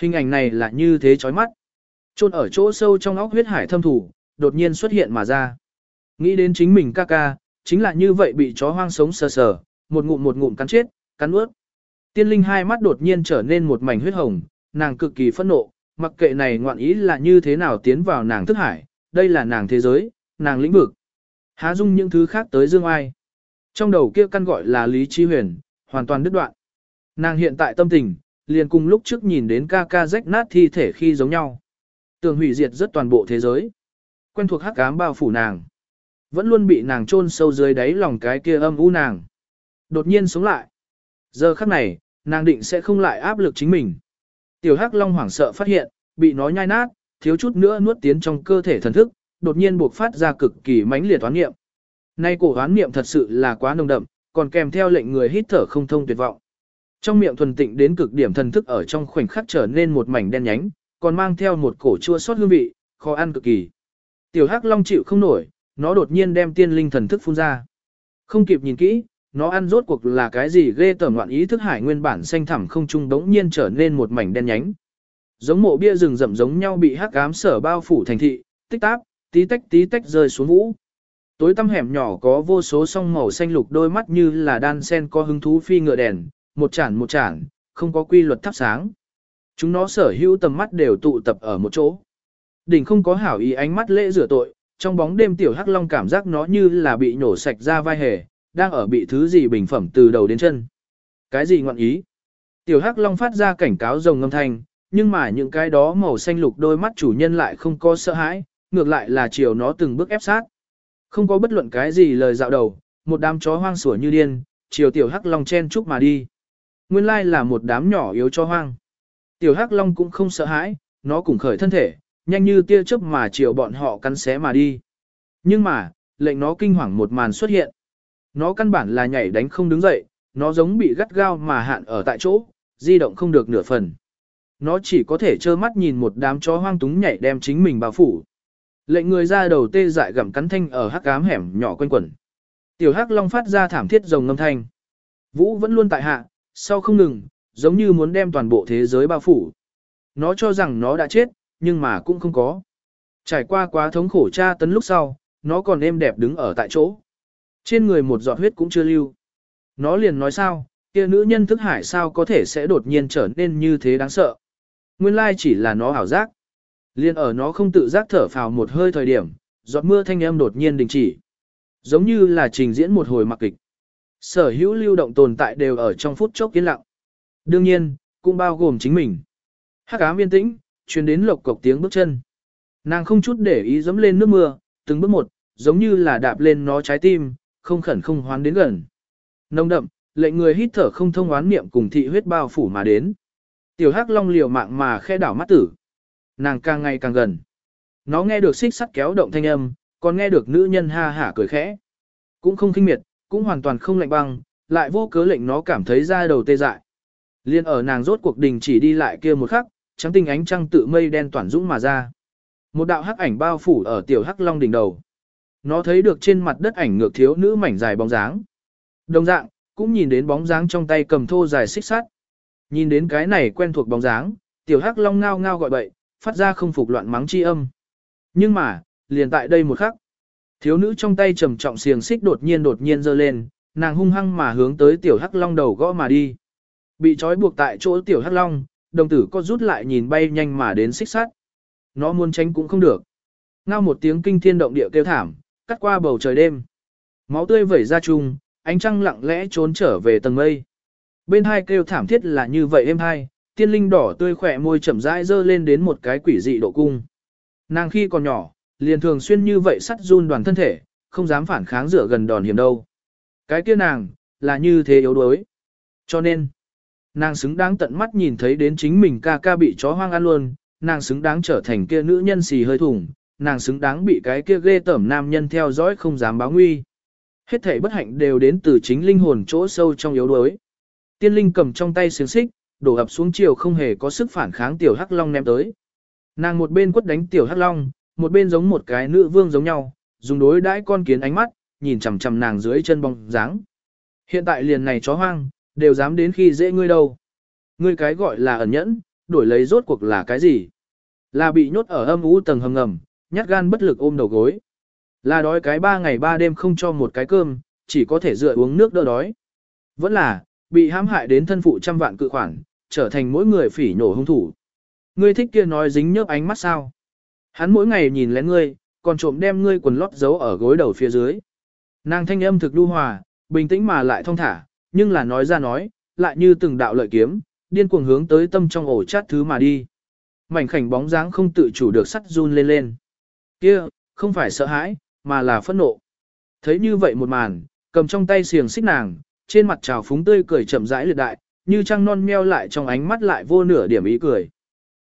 Hình ảnh này là như thế chói mắt. Chôn ở chỗ sâu trong óc huyết hải thâm thủ, đột nhiên xuất hiện mà ra. Nghĩ đến chính mình ca ca, chính là như vậy bị chó hoang sống sờ sờ, một ngụm một ngụm cắn chết, cắn ướt. Tiên linh hai mắt đột nhiên trở nên một mảnh huyết hồng, nàng cực kỳ phẫn nộ, mặc kệ này ngoạn ý là như thế nào tiến vào nàng thức hải, đây là nàng thế giới, nàng lĩnh vực. Há dung những thứ khác tới dương ai. Trong đầu kia căn gọi là Lý Chi Huyền, hoàn toàn đứt đoạn. Nàng hiện tại tâm tình, liền cùng lúc trước nhìn đến ca ca rách nát thi thể khi giống nhau. Tường hủy diệt rất toàn bộ thế giới. Quen thuộc hắc ám bao phủ nàng. Vẫn luôn bị nàng chôn sâu dưới đáy lòng cái kia âm u nàng. Đột nhiên sống lại. Giờ khắc này, nàng định sẽ không lại áp lực chính mình. Tiểu hắc long hoảng sợ phát hiện, bị nó nhai nát, thiếu chút nữa nuốt tiến trong cơ thể thần thức, đột nhiên buộc phát ra cực kỳ mãnh liệt toán nghiệm. Nay cổ hoán niệm thật sự là quá nồng đậm, còn kèm theo lệnh người hít thở không thông tuyệt vọng. Trong miệng thuần tịnh đến cực điểm thần thức ở trong khoảnh khắc trở nên một mảnh đen nhánh, còn mang theo một cổ chua sót hương vị, khó ăn cực kỳ. Tiểu Hắc Long chịu không nổi, nó đột nhiên đem tiên linh thần thức phun ra. Không kịp nhìn kỹ, nó ăn rốt cuộc là cái gì ghê tởm loạn ý thức hải nguyên bản xanh thẳm không trung đống nhiên trở nên một mảnh đen nhánh. Giống mộ bia rừng rậm giống nhau bị hắc ám sở bao phủ thành thị, tích táp, tí tách tí tách rơi xuống vũ. Tối tăm hẻm nhỏ có vô số song màu xanh lục đôi mắt như là đan sen có hứng thú phi ngựa đèn, một chản một chản, không có quy luật thắp sáng. Chúng nó sở hữu tầm mắt đều tụ tập ở một chỗ. Đỉnh không có hảo ý ánh mắt lễ rửa tội, trong bóng đêm tiểu hắc long cảm giác nó như là bị nhổ sạch ra vai hề, đang ở bị thứ gì bình phẩm từ đầu đến chân. Cái gì ngọn ý? Tiểu hắc long phát ra cảnh cáo rồng ngâm thanh, nhưng mà những cái đó màu xanh lục đôi mắt chủ nhân lại không có sợ hãi, ngược lại là chiều nó từng bước ép sát. Không có bất luận cái gì lời dạo đầu, một đám chó hoang sủa như điên, chiều tiểu hắc long chen chúc mà đi. Nguyên lai là một đám nhỏ yếu cho hoang. Tiểu hắc long cũng không sợ hãi, nó cũng khởi thân thể, nhanh như tia chớp mà chiều bọn họ cắn xé mà đi. Nhưng mà, lệnh nó kinh hoàng một màn xuất hiện. Nó căn bản là nhảy đánh không đứng dậy, nó giống bị gắt gao mà hạn ở tại chỗ, di động không được nửa phần. Nó chỉ có thể trơ mắt nhìn một đám chó hoang túng nhảy đem chính mình bao phủ. Lệnh người ra đầu tê dại gặm cắn thanh ở hắc ám hẻm nhỏ quanh quẩn. Tiểu hắc long phát ra thảm thiết rồng ngâm thanh. Vũ vẫn luôn tại hạ, sau không ngừng, giống như muốn đem toàn bộ thế giới bao phủ. Nó cho rằng nó đã chết, nhưng mà cũng không có. Trải qua quá thống khổ tra tấn lúc sau, nó còn êm đẹp đứng ở tại chỗ. Trên người một giọt huyết cũng chưa lưu. Nó liền nói sao, kia nữ nhân thức hải sao có thể sẽ đột nhiên trở nên như thế đáng sợ. Nguyên lai chỉ là nó ảo giác. Liên ở nó không tự giác thở phào một hơi thời điểm, giọt mưa thanh âm đột nhiên đình chỉ. Giống như là trình diễn một hồi mặc kịch. Sở hữu lưu động tồn tại đều ở trong phút chốc yên lặng. Đương nhiên, cũng bao gồm chính mình. Hắc ám yên tĩnh, truyền đến lộc cộc tiếng bước chân. Nàng không chút để ý dẫm lên nước mưa, từng bước một, giống như là đạp lên nó trái tim, không khẩn không hoán đến gần. Nông đậm, lệnh người hít thở không thông oán niệm cùng thị huyết bao phủ mà đến. Tiểu Hắc Long liều mạng mà khe đảo mắt tử. Nàng càng ngày càng gần. Nó nghe được xích sắt kéo động thanh âm, còn nghe được nữ nhân ha hả cười khẽ. Cũng không kinh miệt, cũng hoàn toàn không lạnh băng, lại vô cớ lệnh nó cảm thấy da đầu tê dại. Liên ở nàng rốt cuộc đình chỉ đi lại kia một khắc, trắng tinh ánh trăng tự mây đen toàn dũng mà ra. Một đạo hắc ảnh bao phủ ở tiểu hắc long đỉnh đầu. Nó thấy được trên mặt đất ảnh ngược thiếu nữ mảnh dài bóng dáng. Đồng dạng, cũng nhìn đến bóng dáng trong tay cầm thô dài xích sắt. Nhìn đến cái này quen thuộc bóng dáng, tiểu hắc long ngao ngao gọi bậy, phát ra không phục loạn mắng chi âm. Nhưng mà, liền tại đây một khắc, thiếu nữ trong tay trầm trọng xiềng xích đột nhiên đột nhiên giơ lên, nàng hung hăng mà hướng tới tiểu hắc long đầu gõ mà đi. Bị trói buộc tại chỗ tiểu hắc long, đồng tử có rút lại nhìn bay nhanh mà đến xích sắt. Nó muốn tránh cũng không được. Ngao một tiếng kinh thiên động địa kêu thảm, cắt qua bầu trời đêm. Máu tươi vẩy ra chung, ánh trăng lặng lẽ trốn trở về tầng mây. Bên hai kêu thảm thiết là như vậy êm hai, tiên linh đỏ tươi khỏe môi chậm rãi dơ lên đến một cái quỷ dị độ cung. Nàng khi còn nhỏ, liền thường xuyên như vậy sắt run đoàn thân thể, không dám phản kháng rửa gần đòn hiểm đâu. Cái kia nàng, là như thế yếu đuối. Cho nên, nàng xứng đáng tận mắt nhìn thấy đến chính mình ca ca bị chó hoang ăn luôn, nàng xứng đáng trở thành kia nữ nhân xì hơi thủng, nàng xứng đáng bị cái kia ghê tởm nam nhân theo dõi không dám báo nguy. Hết thảy bất hạnh đều đến từ chính linh hồn chỗ sâu trong yếu đuối. Tiên linh cầm trong tay xiềng xích, đổ ập xuống chiều không hề có sức phản kháng tiểu hắc long ném tới. Nàng một bên quất đánh tiểu hắc long, một bên giống một cái nữ vương giống nhau, dùng đối đãi con kiến ánh mắt, nhìn chằm chằm nàng dưới chân bóng dáng. Hiện tại liền này chó hoang, đều dám đến khi dễ ngươi đâu. Ngươi cái gọi là ẩn nhẫn, đổi lấy rốt cuộc là cái gì? Là bị nhốt ở âm u tầng hầm ngầm, nhát gan bất lực ôm đầu gối. Là đói cái ba ngày ba đêm không cho một cái cơm, chỉ có thể dựa uống nước đỡ đói. Vẫn là, bị hãm hại đến thân phụ trăm vạn cự khoản, trở thành mỗi người phỉ nổ hung thủ. Ngươi thích kia nói dính nhớp ánh mắt sao? Hắn mỗi ngày nhìn lén ngươi, còn trộm đem ngươi quần lót giấu ở gối đầu phía dưới. Nàng thanh âm thực đu hòa, bình tĩnh mà lại thong thả, nhưng là nói ra nói, lại như từng đạo lợi kiếm, điên cuồng hướng tới tâm trong ổ chát thứ mà đi. Mảnh khảnh bóng dáng không tự chủ được sắt run lên lên. Kia, không phải sợ hãi, mà là phẫn nộ. Thấy như vậy một màn, cầm trong tay xiềng xích nàng, trên mặt trào phúng tươi cười chậm rãi liệt đại, như trăng non meo lại trong ánh mắt lại vô nửa điểm ý cười.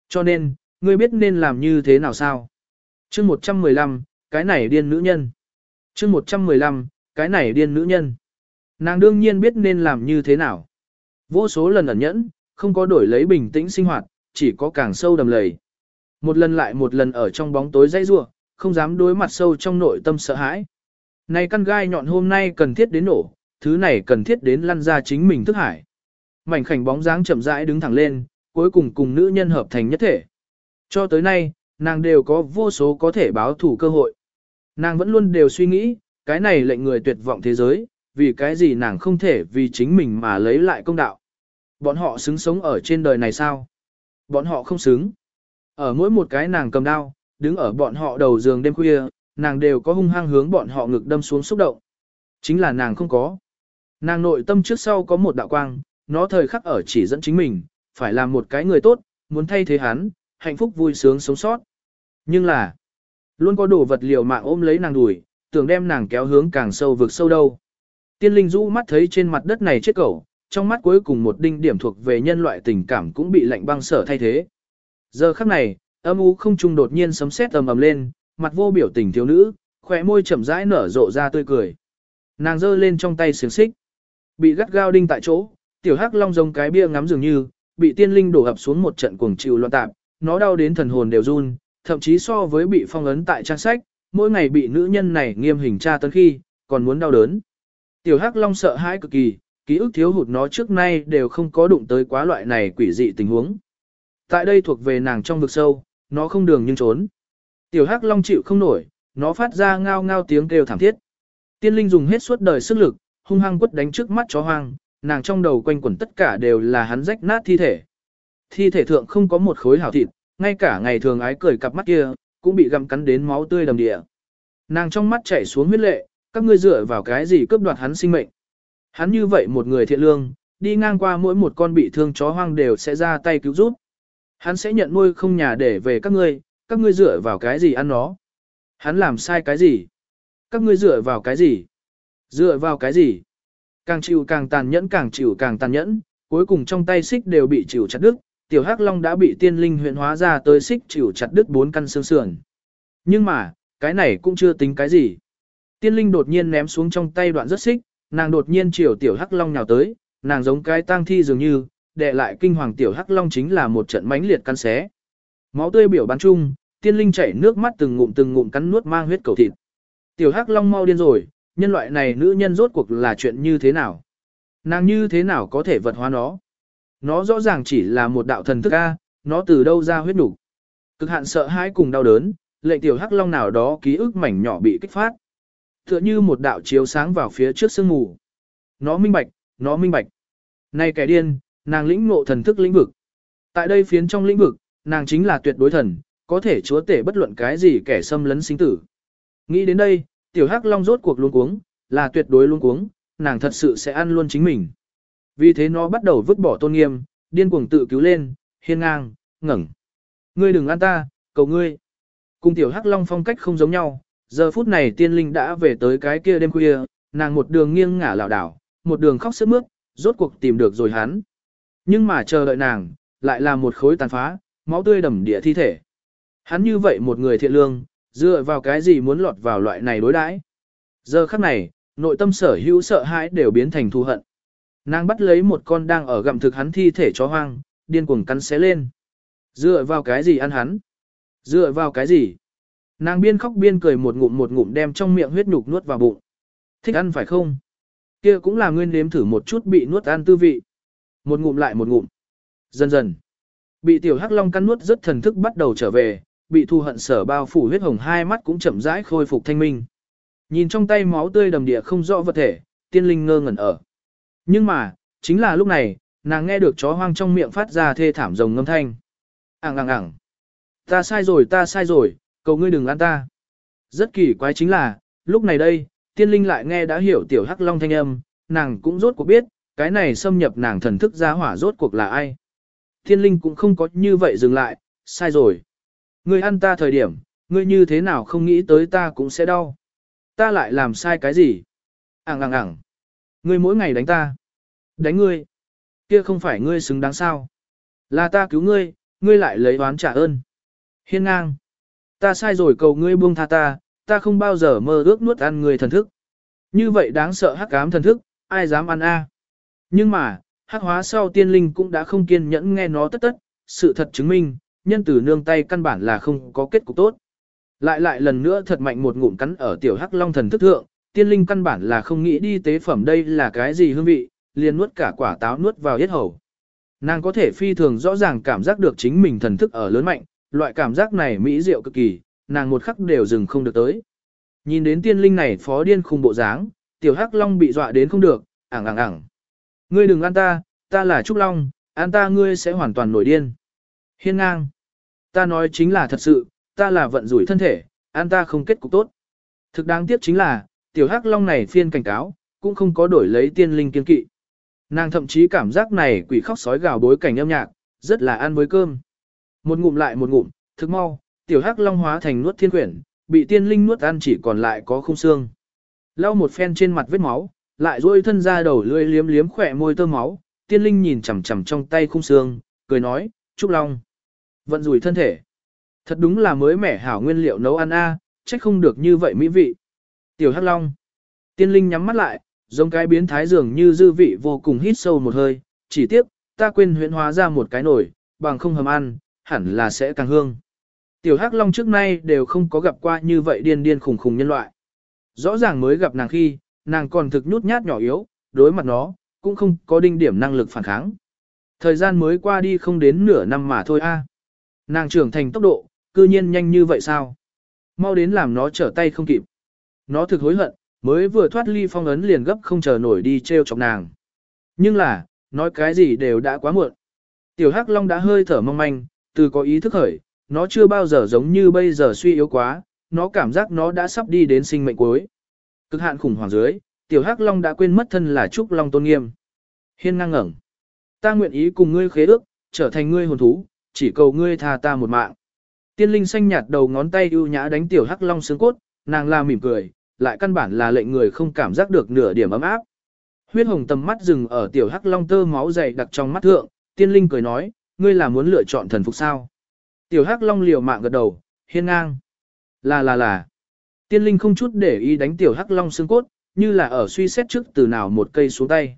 Cho nên, ngươi biết nên làm như thế nào sao? chương 115, cái này điên nữ nhân. chương 115, cái này điên nữ nhân. Nàng đương nhiên biết nên làm như thế nào. Vô số lần ẩn nhẫn, không có đổi lấy bình tĩnh sinh hoạt, chỉ có càng sâu đầm lầy. Một lần lại một lần ở trong bóng tối dây rua, không dám đối mặt sâu trong nội tâm sợ hãi. Này căn gai nhọn hôm nay cần thiết đến nổ, thứ này cần thiết đến lăn ra chính mình thức hải. Mảnh khảnh bóng dáng chậm rãi đứng thẳng lên, cuối cùng cùng nữ nhân hợp thành nhất thể. Cho tới nay, nàng đều có vô số có thể báo thủ cơ hội. Nàng vẫn luôn đều suy nghĩ, cái này lệnh người tuyệt vọng thế giới, vì cái gì nàng không thể vì chính mình mà lấy lại công đạo. Bọn họ xứng sống ở trên đời này sao? Bọn họ không xứng. Ở mỗi một cái nàng cầm đao, đứng ở bọn họ đầu giường đêm khuya, nàng đều có hung hăng hướng bọn họ ngực đâm xuống xúc động. Chính là nàng không có. Nàng nội tâm trước sau có một đạo quang, nó thời khắc ở chỉ dẫn chính mình, phải làm một cái người tốt, muốn thay thế hắn, hạnh phúc vui sướng sống sót. Nhưng là, luôn có đồ vật liều mạng ôm lấy nàng đùi, tưởng đem nàng kéo hướng càng sâu vực sâu đâu. Tiên linh rũ mắt thấy trên mặt đất này chết cẩu, trong mắt cuối cùng một đinh điểm thuộc về nhân loại tình cảm cũng bị lạnh băng sở thay thế. Giờ khắc này, âm u không trung đột nhiên sấm sét ầm ầm lên, mặt vô biểu tình thiếu nữ, khỏe môi chậm rãi nở rộ ra tươi cười. Nàng giơ lên trong tay xiềng xích, bị gắt gao đinh tại chỗ, tiểu hắc long giống cái bia ngắm dường như, bị tiên linh đổ ập xuống một trận cuồng chịu loạn tạp, nó đau đến thần hồn đều run, thậm chí so với bị phong ấn tại trang sách, mỗi ngày bị nữ nhân này nghiêm hình tra tấn khi, còn muốn đau đớn. Tiểu hắc long sợ hãi cực kỳ, ký ức thiếu hụt nó trước nay đều không có đụng tới quá loại này quỷ dị tình huống. Tại đây thuộc về nàng trong vực sâu, nó không đường nhưng trốn. Tiểu hắc long chịu không nổi, nó phát ra ngao ngao tiếng kêu thảm thiết. Tiên linh dùng hết suốt đời sức lực, hung hăng quất đánh trước mắt chó hoang, nàng trong đầu quanh quẩn tất cả đều là hắn rách nát thi thể. Thi thể thượng không có một khối hảo thịt, ngay cả ngày thường ái cười cặp mắt kia, cũng bị gặm cắn đến máu tươi đầm địa. Nàng trong mắt chảy xuống huyết lệ, các ngươi dựa vào cái gì cướp đoạt hắn sinh mệnh. Hắn như vậy một người thiện lương, đi ngang qua mỗi một con bị thương chó hoang đều sẽ ra tay cứu giúp. Hắn sẽ nhận nuôi không nhà để về các ngươi, các ngươi dựa vào cái gì ăn nó. Hắn làm sai cái gì? Các ngươi dựa vào cái gì? Dựa vào cái gì? Càng chịu càng tàn nhẫn càng chịu càng tàn nhẫn, cuối cùng trong tay xích đều bị chịu chặt đứt, tiểu hắc long đã bị tiên linh huyện hóa ra tới xích chịu chặt đứt bốn căn xương sườn. Nhưng mà, cái này cũng chưa tính cái gì. Tiên linh đột nhiên ném xuống trong tay đoạn rất xích, nàng đột nhiên chiều tiểu hắc long nhào tới, nàng giống cái tang thi dường như, đệ lại kinh hoàng tiểu hắc long chính là một trận mãnh liệt căn xé. Máu tươi biểu bắn chung, tiên linh chảy nước mắt từng ngụm từng ngụm cắn nuốt mang huyết cầu thịt. Tiểu hắc long mau điên rồi, nhân loại này nữ nhân rốt cuộc là chuyện như thế nào? Nàng như thế nào có thể vật hóa nó? Nó rõ ràng chỉ là một đạo thần thức A, nó từ đâu ra huyết đủ. Cực hạn sợ hãi cùng đau đớn, lệnh tiểu hắc long nào đó ký ức mảnh nhỏ bị kích phát. Tựa như một đạo chiếu sáng vào phía trước sương mù. Nó minh bạch, nó minh bạch. Này kẻ điên, nàng lĩnh ngộ thần thức lĩnh vực. Tại đây phiến trong lĩnh vực, nàng chính là tuyệt đối thần, có thể chúa tể bất luận cái gì kẻ xâm lấn sinh tử. Nghĩ đến đây, tiểu hắc long rốt cuộc luôn cuống, là tuyệt đối luôn cuống, nàng thật sự sẽ ăn luôn chính mình. Vì thế nó bắt đầu vứt bỏ tôn nghiêm, điên cuồng tự cứu lên, hiên ngang, ngẩng. Ngươi đừng ăn ta, cầu ngươi. Cùng tiểu hắc long phong cách không giống nhau, giờ phút này tiên linh đã về tới cái kia đêm khuya, nàng một đường nghiêng ngả lảo đảo, một đường khóc sướt mướt, rốt cuộc tìm được rồi hắn. Nhưng mà chờ đợi nàng, lại là một khối tàn phá, máu tươi đầm địa thi thể. Hắn như vậy một người thiện lương, dựa vào cái gì muốn lọt vào loại này đối đãi? Giờ khắc này, nội tâm sở hữu sợ hãi đều biến thành thù hận. Nàng bắt lấy một con đang ở gặm thực hắn thi thể chó hoang, điên cuồng cắn xé lên. Dựa vào cái gì ăn hắn? Dựa vào cái gì? Nàng biên khóc biên cười một ngụm một ngụm đem trong miệng huyết nhục nuốt vào bụng. Thích ăn phải không? Kia cũng là nguyên nếm thử một chút bị nuốt ăn tư vị. Một ngụm lại một ngụm. Dần dần. Bị tiểu hắc long cắn nuốt rất thần thức bắt đầu trở về, bị thu hận sở bao phủ huyết hồng hai mắt cũng chậm rãi khôi phục thanh minh. Nhìn trong tay máu tươi đầm địa không rõ vật thể, tiên linh ngơ ngẩn ở. Nhưng mà, chính là lúc này, nàng nghe được chó hoang trong miệng phát ra thê thảm rồng ngâm thanh. Ảng ảng ảng. Ta sai rồi ta sai rồi, cầu ngươi đừng ăn ta. Rất kỳ quái chính là, lúc này đây, tiên linh lại nghe đã hiểu tiểu hắc long thanh âm, nàng cũng rốt cuộc biết, cái này xâm nhập nàng thần thức ra hỏa rốt cuộc là ai. Tiên linh cũng không có như vậy dừng lại, sai rồi. Ngươi ăn ta thời điểm, ngươi như thế nào không nghĩ tới ta cũng sẽ đau. Ta lại làm sai cái gì? Ảng ảng ảng. Ngươi mỗi ngày đánh ta. Đánh ngươi. Kia không phải ngươi xứng đáng sao. Là ta cứu ngươi, ngươi lại lấy oán trả ơn. Hiên ngang. Ta sai rồi cầu ngươi buông tha ta, ta không bao giờ mơ ước nuốt ăn người thần thức. Như vậy đáng sợ hắc ám thần thức, ai dám ăn a? Nhưng mà, hắc hóa sau tiên linh cũng đã không kiên nhẫn nghe nó tất tất, sự thật chứng minh, nhân tử nương tay căn bản là không có kết cục tốt. Lại lại lần nữa thật mạnh một ngụm cắn ở tiểu hắc long thần thức thượng, tiên linh căn bản là không nghĩ đi tế phẩm đây là cái gì hương vị, liền nuốt cả quả táo nuốt vào yết hầu. Nàng có thể phi thường rõ ràng cảm giác được chính mình thần thức ở lớn mạnh, loại cảm giác này mỹ diệu cực kỳ, nàng một khắc đều dừng không được tới. Nhìn đến tiên linh này phó điên khùng bộ dáng, tiểu hắc long bị dọa đến không được, ảng ảng ảng. Ngươi đừng ăn ta, ta là Trúc Long, ăn ta ngươi sẽ hoàn toàn nổi điên. Hiên ngang. Ta nói chính là thật sự, ta là vận rủi thân thể, ăn ta không kết cục tốt. Thực đáng tiếc chính là, tiểu hắc long này phiên cảnh cáo, cũng không có đổi lấy tiên linh kiên kỵ. Nàng thậm chí cảm giác này quỷ khóc sói gào bối cảnh âm nhạc, rất là ăn với cơm. Một ngụm lại một ngụm, thức mau, tiểu hắc long hóa thành nuốt thiên quyển, bị tiên linh nuốt ăn chỉ còn lại có khung xương. Lau một phen trên mặt vết máu, lại duỗi thân ra đầu lưỡi liếm liếm khỏe môi tơ máu, tiên linh nhìn chằm chằm trong tay khung xương, cười nói, Trúc Long. Vận rủi thân thể. Thật đúng là mới mẻ hảo nguyên liệu nấu ăn a, à, trách không được như vậy mỹ vị. Tiểu Hắc Long. Tiên linh nhắm mắt lại, giống cái biến thái dường như dư vị vô cùng hít sâu một hơi, chỉ tiếc, ta quên huyễn hóa ra một cái nồi, bằng không hầm ăn, hẳn là sẽ càng hương. Tiểu Hắc Long trước nay đều không có gặp qua như vậy điên điên khùng khùng nhân loại. Rõ ràng mới gặp nàng khi, nàng còn thực nhút nhát nhỏ yếu, đối mặt nó, cũng không có đinh điểm năng lực phản kháng. Thời gian mới qua đi không đến nửa năm mà thôi a. Nàng trưởng thành tốc độ, cư nhiên nhanh như vậy sao? Mau đến làm nó trở tay không kịp. Nó thực hối hận, mới vừa thoát ly phong ấn liền gấp không chờ nổi đi treo chọc nàng. Nhưng là, nói cái gì đều đã quá muộn. Tiểu Hắc Long đã hơi thở mong manh, từ có ý thức khởi, nó chưa bao giờ giống như bây giờ suy yếu quá, nó cảm giác nó đã sắp đi đến sinh mệnh cuối. Cực hạn khủng hoảng dưới, Tiểu Hắc Long đã quên mất thân là Trúc Long tôn nghiêm. Hiên ngang ngẩng. Ta nguyện ý cùng ngươi khế ước, trở thành ngươi hồn thú, chỉ cầu ngươi tha ta một mạng. Tiên linh xanh nhạt đầu ngón tay ưu nhã đánh Tiểu Hắc Long xương cốt, nàng la mỉm cười, lại căn bản là lệnh người không cảm giác được nửa điểm ấm áp. Huyết hồng tầm mắt dừng ở Tiểu Hắc Long tơ máu dày đặc trong mắt thượng, tiên linh cười nói, ngươi là muốn lựa chọn thần phục sao? Tiểu Hắc Long liều mạng gật đầu, hiên ngang. Là là là. Tiên linh không chút để ý đánh Tiểu Hắc Long xương cốt, như là ở suy xét trước từ nào một cây xuống tay.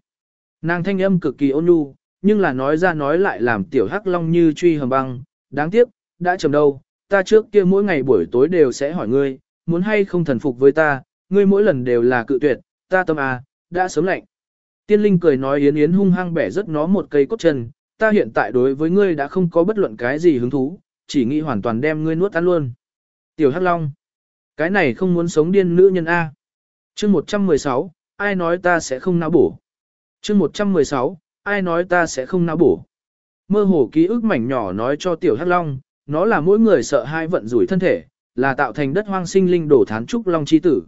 Nàng thanh âm cực kỳ ôn nhu, nhưng là nói ra nói lại làm Tiểu Hắc Long như truy hầm băng. Đáng tiếc, đã chầm đâu, ta trước kia mỗi ngày buổi tối đều sẽ hỏi ngươi, muốn hay không thần phục với ta, ngươi mỗi lần đều là cự tuyệt, ta tâm à, đã sớm lạnh. Tiên linh cười nói yến yến hung hăng bẻ rất nó một cây cốt chân, ta hiện tại đối với ngươi đã không có bất luận cái gì hứng thú, chỉ nghĩ hoàn toàn đem ngươi nuốt ăn luôn. Tiểu Hắc Long, cái này không muốn sống điên nữ nhân A. chương 116, ai nói ta sẽ không náo bổ. chương 116, ai nói ta sẽ không náo bổ. Mơ hồ ký ức mảnh nhỏ nói cho Tiểu Hắc Long, nó là mỗi người sợ hai vận rủi thân thể, là tạo thành đất hoang sinh linh đổ thán trúc long chi tử.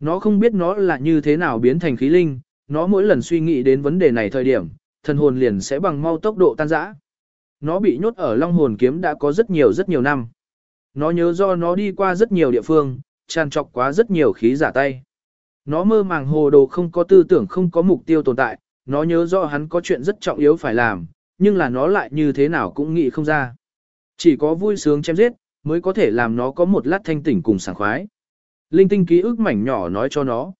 Nó không biết nó là như thế nào biến thành khí linh, nó mỗi lần suy nghĩ đến vấn đề này thời điểm, thần hồn liền sẽ bằng mau tốc độ tan rã. Nó bị nhốt ở long hồn kiếm đã có rất nhiều rất nhiều năm. Nó nhớ do nó đi qua rất nhiều địa phương, tràn trọc quá rất nhiều khí giả tay. Nó mơ màng hồ đồ không có tư tưởng không có mục tiêu tồn tại, nó nhớ do hắn có chuyện rất trọng yếu phải làm, nhưng là nó lại như thế nào cũng nghĩ không ra. Chỉ có vui sướng chém giết, mới có thể làm nó có một lát thanh tỉnh cùng sảng khoái. Linh tinh ký ức mảnh nhỏ nói cho nó.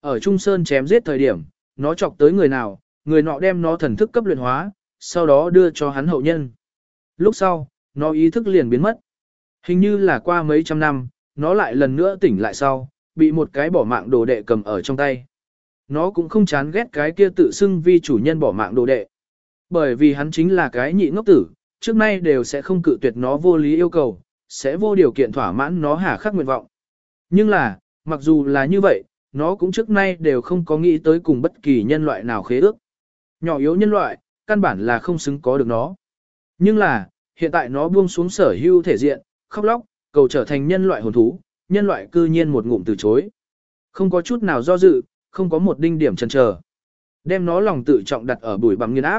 Ở Trung Sơn chém giết thời điểm, nó chọc tới người nào, người nọ đem nó thần thức cấp luyện hóa, sau đó đưa cho hắn hậu nhân. Lúc sau, nó ý thức liền biến mất. Hình như là qua mấy trăm năm, nó lại lần nữa tỉnh lại sau, bị một cái bỏ mạng đồ đệ cầm ở trong tay. Nó cũng không chán ghét cái kia tự xưng vi chủ nhân bỏ mạng đồ đệ. Bởi vì hắn chính là cái nhị ngốc tử, trước nay đều sẽ không cự tuyệt nó vô lý yêu cầu, sẽ vô điều kiện thỏa mãn nó hà khắc nguyện vọng. Nhưng là, mặc dù là như vậy, nó cũng trước nay đều không có nghĩ tới cùng bất kỳ nhân loại nào khế ước. Nhỏ yếu nhân loại, căn bản là không xứng có được nó. Nhưng là, hiện tại nó buông xuống sở hữu thể diện, khóc lóc, cầu trở thành nhân loại hồn thú, nhân loại cư nhiên một ngụm từ chối. Không có chút nào do dự, không có một đinh điểm chần chờ. Đem nó lòng tự trọng đặt ở bùi bằng nghiên áp.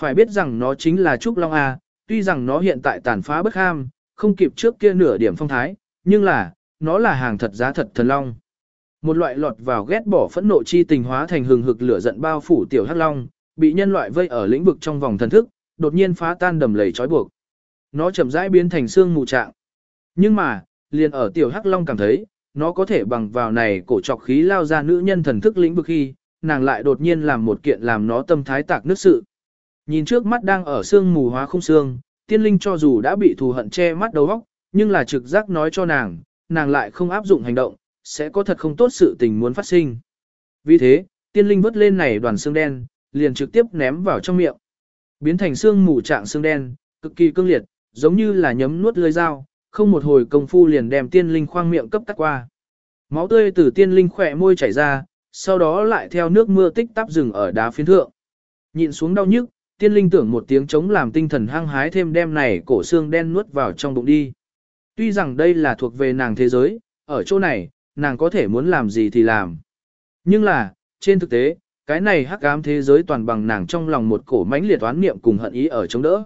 Phải biết rằng nó chính là Trúc Long A, tuy rằng nó hiện tại tàn phá bất ham, không kịp trước kia nửa điểm phong thái, nhưng là, nó là hàng thật giá thật thần long. Một loại lọt vào ghét bỏ phẫn nộ chi tình hóa thành hừng hực lửa giận bao phủ tiểu hắc long, bị nhân loại vây ở lĩnh vực trong vòng thần thức, đột nhiên phá tan đầm lầy trói buộc. Nó chậm rãi biến thành xương mù trạng. Nhưng mà, liền ở tiểu hắc long cảm thấy, nó có thể bằng vào này cổ trọc khí lao ra nữ nhân thần thức lĩnh vực khi, nàng lại đột nhiên làm một kiện làm nó tâm thái tạc nước sự. Nhìn trước mắt đang ở xương mù hóa không xương, tiên linh cho dù đã bị thù hận che mắt đầu óc, nhưng là trực giác nói cho nàng, nàng lại không áp dụng hành động, sẽ có thật không tốt sự tình muốn phát sinh. Vì thế, tiên linh vớt lên này đoàn xương đen, liền trực tiếp ném vào trong miệng. Biến thành xương mù trạng xương đen, cực kỳ cương liệt, giống như là nhấm nuốt lưỡi dao, không một hồi công phu liền đem tiên linh khoang miệng cấp cắt qua. Máu tươi từ tiên linh khỏe môi chảy ra, sau đó lại theo nước mưa tích tắp rừng ở đá phiến thượng. Nhịn xuống đau nhức, tiên linh tưởng một tiếng chống làm tinh thần hăng hái thêm đem này cổ xương đen nuốt vào trong bụng đi. Tuy rằng đây là thuộc về nàng thế giới, ở chỗ này, nàng có thể muốn làm gì thì làm. Nhưng là, trên thực tế, cái này hắc ám thế giới toàn bằng nàng trong lòng một cổ mãnh liệt oán niệm cùng hận ý ở chống đỡ.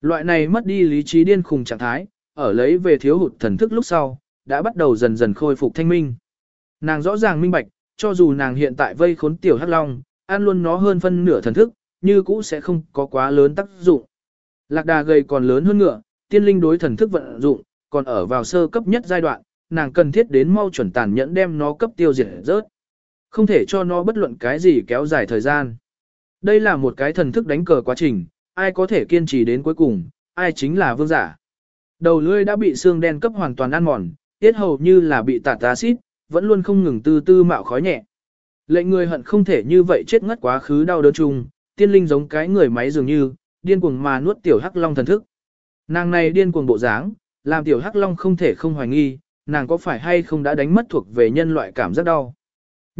Loại này mất đi lý trí điên khùng trạng thái, ở lấy về thiếu hụt thần thức lúc sau, đã bắt đầu dần dần khôi phục thanh minh. Nàng rõ ràng minh bạch, cho dù nàng hiện tại vây khốn tiểu hắc long, ăn luôn nó hơn phân nửa thần thức, như cũ sẽ không có quá lớn tác dụng. Lạc đà gầy còn lớn hơn ngựa, tiên linh đối thần thức vận dụng, còn ở vào sơ cấp nhất giai đoạn, nàng cần thiết đến mau chuẩn tàn nhẫn đem nó cấp tiêu diệt rớt. Không thể cho nó bất luận cái gì kéo dài thời gian. Đây là một cái thần thức đánh cờ quá trình, ai có thể kiên trì đến cuối cùng, ai chính là vương giả. Đầu lưỡi đã bị xương đen cấp hoàn toàn ăn mòn, tiết hầu như là bị tạt axit, vẫn luôn không ngừng tư tư mạo khói nhẹ. Lệnh người hận không thể như vậy chết ngất quá khứ đau đớn chung, tiên linh giống cái người máy dường như, điên cuồng mà nuốt tiểu hắc long thần thức. Nàng này điên cuồng bộ dáng, làm tiểu hắc long không thể không hoài nghi, nàng có phải hay không đã đánh mất thuộc về nhân loại cảm giác đau.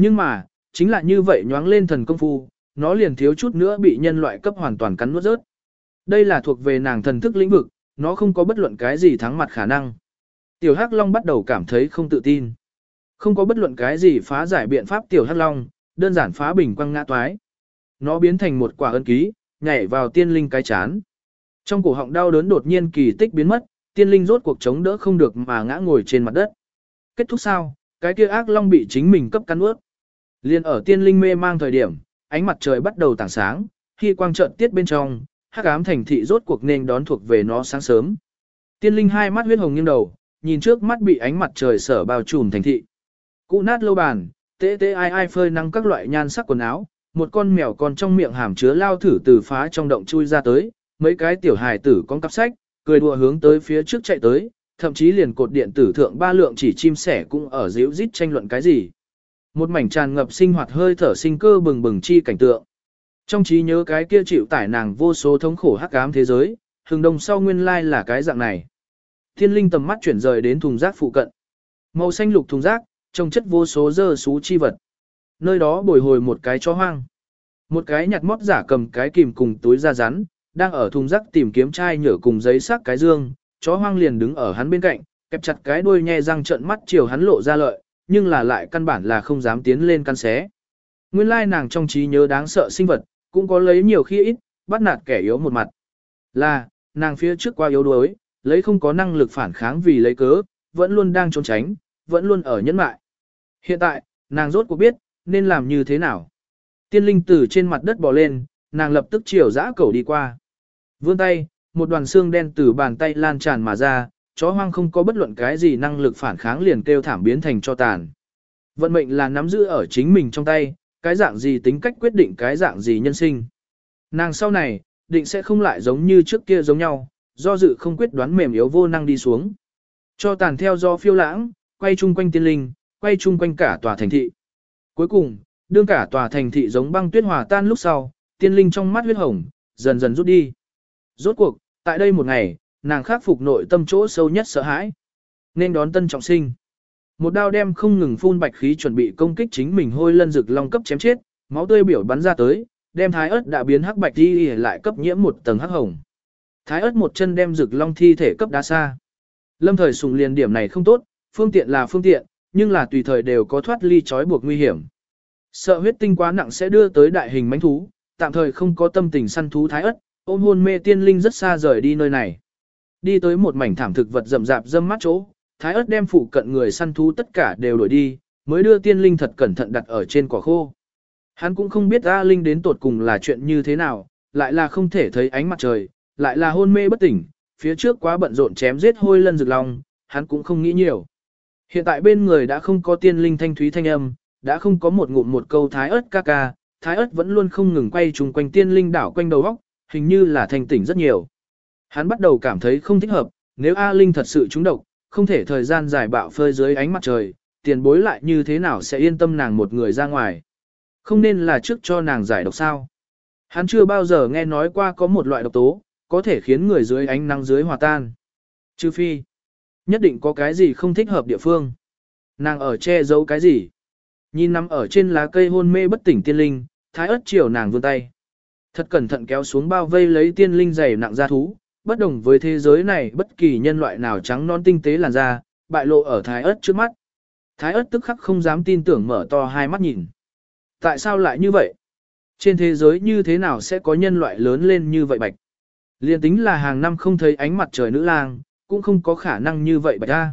Nhưng mà, chính là như vậy nhoáng lên thần công phu, nó liền thiếu chút nữa bị nhân loại cấp hoàn toàn cắn nuốt rớt. Đây là thuộc về nàng thần thức lĩnh vực, nó không có bất luận cái gì thắng mặt khả năng. Tiểu Hắc Long bắt đầu cảm thấy không tự tin. Không có bất luận cái gì phá giải biện pháp Tiểu Hắc Long, đơn giản phá bình quăng ngã toái. Nó biến thành một quả ân ký, nhảy vào tiên linh cái chán. Trong cổ họng đau đớn đột nhiên kỳ tích biến mất, tiên linh rốt cuộc chống đỡ không được mà ngã ngồi trên mặt đất. Kết thúc sao, cái kia ác long bị chính mình cấp cắn ướt. Liên ở tiên linh mê mang thời điểm, ánh mặt trời bắt đầu tảng sáng, khi quang trận tiết bên trong, hắc ám thành thị rốt cuộc nên đón thuộc về nó sáng sớm. Tiên linh hai mắt huyết hồng nghiêng đầu, nhìn trước mắt bị ánh mặt trời sở bao trùm thành thị. Cụ nát lâu bàn, tê tê ai ai phơi nắng các loại nhan sắc quần áo, một con mèo còn trong miệng hàm chứa lao thử từ phá trong động chui ra tới, mấy cái tiểu hài tử con cắp sách, cười đùa hướng tới phía trước chạy tới, thậm chí liền cột điện tử thượng ba lượng chỉ chim sẻ cũng ở díu rít tranh luận cái gì. Một mảnh tràn ngập sinh hoạt hơi thở sinh cơ bừng bừng chi cảnh tượng. Trong trí nhớ cái kia chịu tải nàng vô số thống khổ hắc ám thế giới, hừng đồng sau nguyên lai là cái dạng này. Thiên linh tầm mắt chuyển rời đến thùng rác phụ cận. Màu xanh lục thùng rác, trông chất vô số dơ xú chi vật. Nơi đó bồi hồi một cái chó hoang. Một cái nhặt mót giả cầm cái kìm cùng túi da rắn, đang ở thùng rác tìm kiếm chai nhựa cùng giấy sắc cái dương, chó hoang liền đứng ở hắn bên cạnh, kẹp chặt cái đuôi nhe răng trợn mắt chiều hắn lộ ra lợi, nhưng là lại căn bản là không dám tiến lên căn xé. Nguyên lai nàng trong trí nhớ đáng sợ sinh vật, cũng có lấy nhiều khi ít, bắt nạt kẻ yếu một mặt. Là, nàng phía trước qua yếu đuối, lấy không có năng lực phản kháng vì lấy cớ, vẫn luôn đang trốn tránh, vẫn luôn ở nhẫn mại. Hiện tại, nàng rốt cuộc biết, nên làm như thế nào. Tiên linh từ trên mặt đất bò lên, nàng lập tức chiều dã cầu đi qua. Vươn tay, một đoàn xương đen từ bàn tay lan tràn mà ra, chó hoang không có bất luận cái gì năng lực phản kháng liền kêu thảm biến thành cho tàn. Vận mệnh là nắm giữ ở chính mình trong tay, cái dạng gì tính cách quyết định cái dạng gì nhân sinh. Nàng sau này, định sẽ không lại giống như trước kia giống nhau, do dự không quyết đoán mềm yếu vô năng đi xuống. Cho tàn theo do phiêu lãng, quay chung quanh tiên linh, quay chung quanh cả tòa thành thị. Cuối cùng, đương cả tòa thành thị giống băng tuyết hòa tan lúc sau, tiên linh trong mắt huyết hồng, dần dần rút đi. Rốt cuộc, tại đây một ngày, nàng khắc phục nội tâm chỗ sâu nhất sợ hãi. Nên đón tân trọng sinh. Một đao đem không ngừng phun bạch khí chuẩn bị công kích chính mình hôi lân rực long cấp chém chết, máu tươi biểu bắn ra tới, đem thái ớt đã biến hắc bạch đi lại cấp nhiễm một tầng hắc hồng. Thái ớt một chân đem rực long thi thể cấp đá xa. Lâm thời sùng liền điểm này không tốt, phương tiện là phương tiện, nhưng là tùy thời đều có thoát ly trói buộc nguy hiểm. Sợ huyết tinh quá nặng sẽ đưa tới đại hình mánh thú, tạm thời không có tâm tình săn thú thái ớt, ôm hôn mê tiên linh rất xa rời đi nơi này. Đi tới một mảnh thảm thực vật rậm rạp dâm mát chỗ, thái ớt đem phụ cận người săn thú tất cả đều đuổi đi, mới đưa tiên linh thật cẩn thận đặt ở trên quả khô. Hắn cũng không biết A Linh đến tột cùng là chuyện như thế nào, lại là không thể thấy ánh mặt trời, lại là hôn mê bất tỉnh, phía trước quá bận rộn chém giết hôi lân rực lòng, hắn cũng không nghĩ nhiều. Hiện tại bên người đã không có tiên linh thanh thúy thanh âm, đã không có một ngụm một câu thái ớt ca ca, thái ớt vẫn luôn không ngừng quay chung quanh tiên linh đảo quanh đầu góc, hình như là thanh tỉnh rất nhiều. Hắn bắt đầu cảm thấy không thích hợp, nếu A Linh thật sự trúng độc, không thể thời gian dài bạo phơi dưới ánh mặt trời, tiền bối lại như thế nào sẽ yên tâm nàng một người ra ngoài. Không nên là trước cho nàng giải độc sao. Hắn chưa bao giờ nghe nói qua có một loại độc tố, có thể khiến người dưới ánh nắng dưới hòa tan. Trừ phi, nhất định có cái gì không thích hợp địa phương. Nàng ở che giấu cái gì? Nhìn nằm ở trên lá cây hôn mê bất tỉnh tiên linh, thái ớt chiều nàng vươn tay. Thật cẩn thận kéo xuống bao vây lấy tiên linh dày nặng ra thú, bất đồng với thế giới này bất kỳ nhân loại nào trắng non tinh tế làn da, bại lộ ở thái ớt trước mắt. Thái ớt tức khắc không dám tin tưởng mở to hai mắt nhìn. Tại sao lại như vậy? Trên thế giới như thế nào sẽ có nhân loại lớn lên như vậy bạch? Liên tính là hàng năm không thấy ánh mặt trời nữ lang, cũng không có khả năng như vậy bạch A.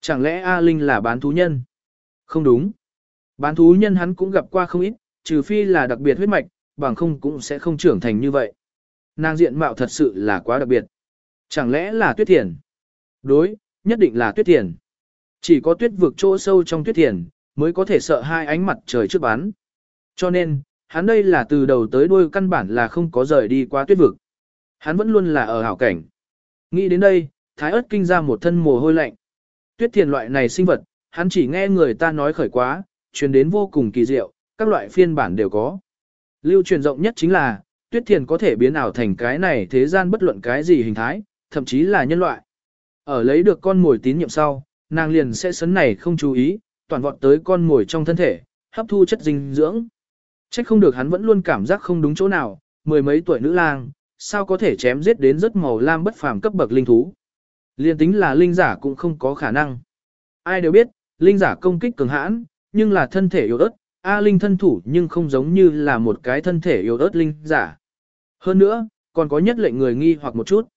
Chẳng lẽ A Linh là bán thú nhân? Không đúng. Bán thú nhân hắn cũng gặp qua không ít, trừ phi là đặc biệt huyết mạch, bằng không cũng sẽ không trưởng thành như vậy. Nàng diện mạo thật sự là quá đặc biệt. Chẳng lẽ là tuyết thiền? Đối, nhất định là tuyết thiền. Chỉ có tuyết vực chỗ sâu trong tuyết thiền, mới có thể sợ hai ánh mặt trời trước bán. Cho nên, hắn đây là từ đầu tới đuôi căn bản là không có rời đi qua tuyết vực. Hắn vẫn luôn là ở hảo cảnh. Nghĩ đến đây, thái ớt kinh ra một thân mồ hôi lạnh. Tuyết thiền loại này sinh vật, hắn chỉ nghe người ta nói khởi quá, truyền đến vô cùng kỳ diệu, các loại phiên bản đều có. Lưu truyền rộng nhất chính là, tuyết thiền có thể biến ảo thành cái này thế gian bất luận cái gì hình thái, thậm chí là nhân loại. Ở lấy được con mồi tín nhiệm sau, nàng liền sẽ sấn này không chú ý, toàn vọt tới con mồi trong thân thể, hấp thu chất dinh dưỡng. Trách không được hắn vẫn luôn cảm giác không đúng chỗ nào, mười mấy tuổi nữ lang, sao có thể chém giết đến rất màu lam bất phàm cấp bậc linh thú. Liên tính là linh giả cũng không có khả năng. Ai đều biết, linh giả công kích cường hãn, nhưng là thân thể yếu ớt, A Linh thân thủ nhưng không giống như là một cái thân thể yếu ớt linh giả. Hơn nữa, còn có nhất lệnh người nghi hoặc một chút.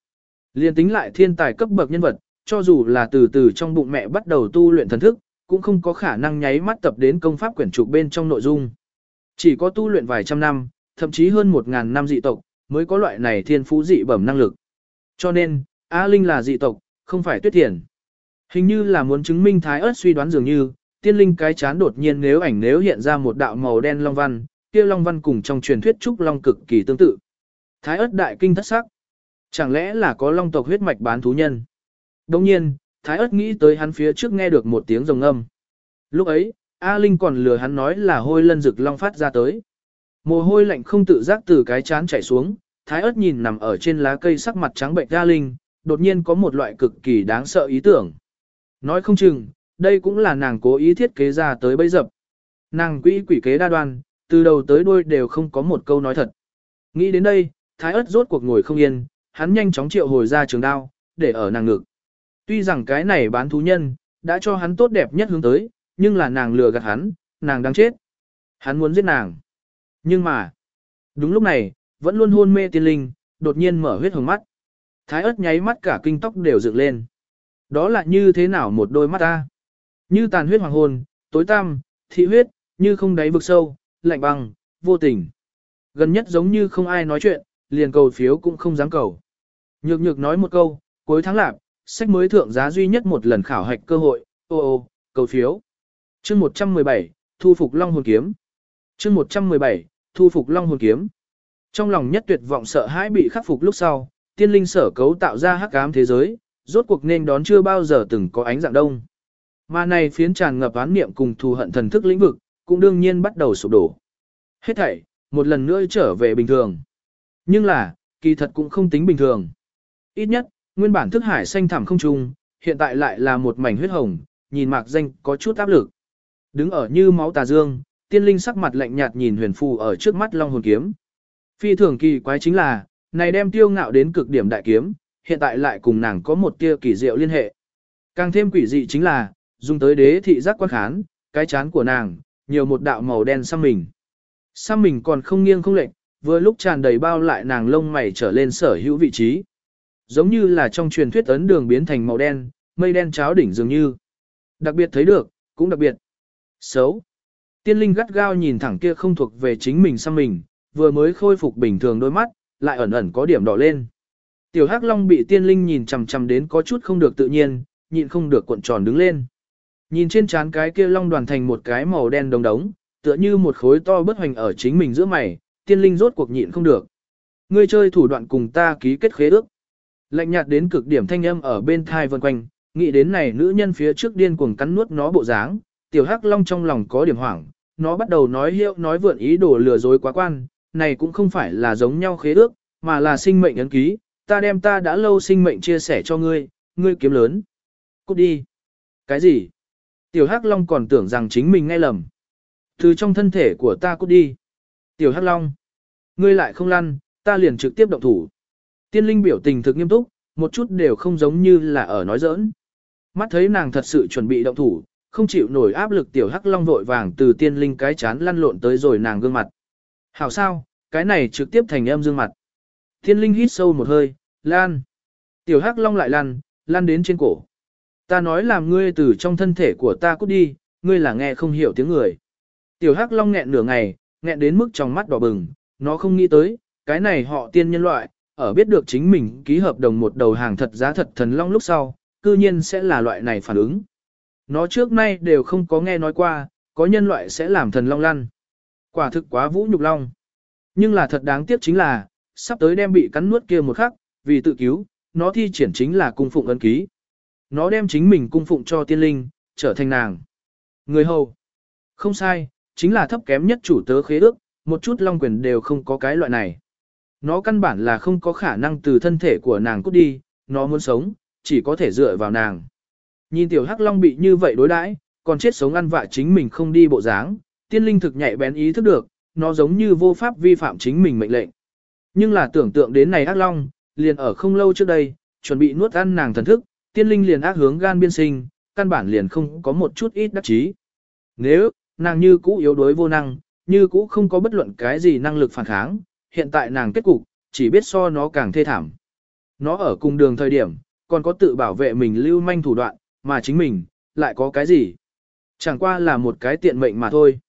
Liên tính lại thiên tài cấp bậc nhân vật, cho dù là từ từ trong bụng mẹ bắt đầu tu luyện thần thức, cũng không có khả năng nháy mắt tập đến công pháp quyển trục bên trong nội dung. Chỉ có tu luyện vài trăm năm, thậm chí hơn một ngàn năm dị tộc, mới có loại này thiên phú dị bẩm năng lực. Cho nên, A Linh là dị tộc, không phải tuyết thiền. Hình như là muốn chứng minh thái ớt suy đoán dường như, tiên linh cái chán đột nhiên nếu ảnh nếu hiện ra một đạo màu đen long văn, kia long văn cùng trong truyền thuyết trúc long cực kỳ tương tự. Thái ớt đại kinh thất sắc. Chẳng lẽ là có long tộc huyết mạch bán thú nhân? Đồng nhiên, thái ớt nghĩ tới hắn phía trước nghe được một tiếng rồng âm. Lúc ấy, A Linh còn lừa hắn nói là hôi lân rực long phát ra tới. Mồ hôi lạnh không tự giác từ cái chán chảy xuống, thái ớt nhìn nằm ở trên lá cây sắc mặt trắng bệnh A Linh, đột nhiên có một loại cực kỳ đáng sợ ý tưởng. Nói không chừng, đây cũng là nàng cố ý thiết kế ra tới bây dập. Nàng quỹ quỷ kế đa đoan, từ đầu tới đuôi đều không có một câu nói thật. Nghĩ đến đây, thái ớt rốt cuộc ngồi không yên, hắn nhanh chóng triệu hồi ra trường đao, để ở nàng ngực. Tuy rằng cái này bán thú nhân, đã cho hắn tốt đẹp nhất hướng tới, nhưng là nàng lừa gạt hắn, nàng đang chết. Hắn muốn giết nàng. Nhưng mà, đúng lúc này, vẫn luôn hôn mê tiên linh, đột nhiên mở huyết hồng mắt. Thái ớt nháy mắt cả kinh tóc đều dựng lên. Đó là như thế nào một đôi mắt ta? Như tàn huyết hoàng hồn, tối tăm, thị huyết, như không đáy vực sâu, lạnh băng, vô tình. Gần nhất giống như không ai nói chuyện, liền cầu phiếu cũng không dám cầu. Nhược nhược nói một câu, cuối tháng lạp, sách mới thượng giá duy nhất một lần khảo hạch cơ hội, ô ô, cầu phiếu. chương 117, thu phục long hồn kiếm. chương 117, thu phục long hồn kiếm. Trong lòng nhất tuyệt vọng sợ hãi bị khắc phục lúc sau, tiên linh sở cấu tạo ra hắc ám thế giới, rốt cuộc nên đón chưa bao giờ từng có ánh dạng đông. Mà này phiến tràn ngập án niệm cùng thù hận thần thức lĩnh vực, cũng đương nhiên bắt đầu sụp đổ. Hết thảy, một lần nữa trở về bình thường. Nhưng là, kỳ thật cũng không tính bình thường. Ít nhất, nguyên bản thức hải xanh thẳm không trung, hiện tại lại là một mảnh huyết hồng, nhìn mạc danh có chút áp lực. Đứng ở như máu tà dương, tiên linh sắc mặt lạnh nhạt nhìn huyền phù ở trước mắt long hồn kiếm. Phi thường kỳ quái chính là, này đem tiêu ngạo đến cực điểm đại kiếm, hiện tại lại cùng nàng có một tia kỳ diệu liên hệ. Càng thêm quỷ dị chính là, dùng tới đế thị giác quan khán, cái chán của nàng, nhiều một đạo màu đen xăm mình. Xăm mình còn không nghiêng không lệch, vừa lúc tràn đầy bao lại nàng lông mày trở lên sở hữu vị trí. Giống như là trong truyền thuyết ấn đường biến thành màu đen, mây đen cháo đỉnh dường như. Đặc biệt thấy được, cũng đặc biệt. Xấu. Tiên linh gắt gao nhìn thẳng kia không thuộc về chính mình sang mình, vừa mới khôi phục bình thường đôi mắt, lại ẩn ẩn có điểm đỏ lên. Tiểu Hắc Long bị tiên linh nhìn chằm chằm đến có chút không được tự nhiên, nhịn không được cuộn tròn đứng lên. Nhìn trên trán cái kia long đoàn thành một cái màu đen đồng đống, tựa như một khối to bất hoành ở chính mình giữa mày, tiên linh rốt cuộc nhịn không được. Ngươi chơi thủ đoạn cùng ta ký kết khế ước. Lạnh nhạt đến cực điểm thanh âm ở bên thai vần quanh, nghĩ đến này nữ nhân phía trước điên cuồng cắn nuốt nó bộ dáng, tiểu hắc long trong lòng có điểm hoảng, nó bắt đầu nói hiệu nói vượn ý đồ lừa dối quá quan, này cũng không phải là giống nhau khế ước, mà là sinh mệnh ấn ký, ta đem ta đã lâu sinh mệnh chia sẻ cho ngươi, ngươi kiếm lớn. Cút đi. Cái gì? Tiểu Hắc Long còn tưởng rằng chính mình nghe lầm. Từ trong thân thể của ta cút đi. Tiểu Hắc Long. Ngươi lại không lăn, ta liền trực tiếp động thủ. Tiên linh biểu tình thực nghiêm túc, một chút đều không giống như là ở nói giỡn. Mắt thấy nàng thật sự chuẩn bị động thủ, không chịu nổi áp lực tiểu hắc long vội vàng từ tiên linh cái chán lăn lộn tới rồi nàng gương mặt. Hảo sao, cái này trực tiếp thành âm dương mặt. Tiên linh hít sâu một hơi, lan. Tiểu hắc long lại lăn, lăn đến trên cổ. Ta nói làm ngươi từ trong thân thể của ta cút đi, ngươi là nghe không hiểu tiếng người. Tiểu hắc long nghẹn nửa ngày, nghẹn đến mức trong mắt đỏ bừng, nó không nghĩ tới, cái này họ tiên nhân loại, ở biết được chính mình ký hợp đồng một đầu hàng thật giá thật thần long lúc sau, cư nhiên sẽ là loại này phản ứng. Nó trước nay đều không có nghe nói qua, có nhân loại sẽ làm thần long lăn. Quả thực quá vũ nhục long. Nhưng là thật đáng tiếc chính là, sắp tới đem bị cắn nuốt kia một khắc, vì tự cứu, nó thi triển chính là cung phụng ấn ký. Nó đem chính mình cung phụng cho tiên linh, trở thành nàng. Người hầu. Không sai, chính là thấp kém nhất chủ tớ khế ước, một chút long quyền đều không có cái loại này. Nó căn bản là không có khả năng từ thân thể của nàng cút đi, nó muốn sống, chỉ có thể dựa vào nàng. Nhìn tiểu hắc long bị như vậy đối đãi, còn chết sống ăn vạ chính mình không đi bộ dáng, tiên linh thực nhạy bén ý thức được, nó giống như vô pháp vi phạm chính mình mệnh lệnh. Nhưng là tưởng tượng đến này hắc long, liền ở không lâu trước đây, chuẩn bị nuốt ăn nàng thần thức, tiên linh liền ác hướng gan biên sinh, căn bản liền không có một chút ít đắc chí. Nếu, nàng như cũ yếu đuối vô năng, như cũ không có bất luận cái gì năng lực phản kháng, hiện tại nàng kết cục, chỉ biết so nó càng thê thảm. Nó ở cùng đường thời điểm, còn có tự bảo vệ mình lưu manh thủ đoạn, mà chính mình, lại có cái gì? Chẳng qua là một cái tiện mệnh mà thôi.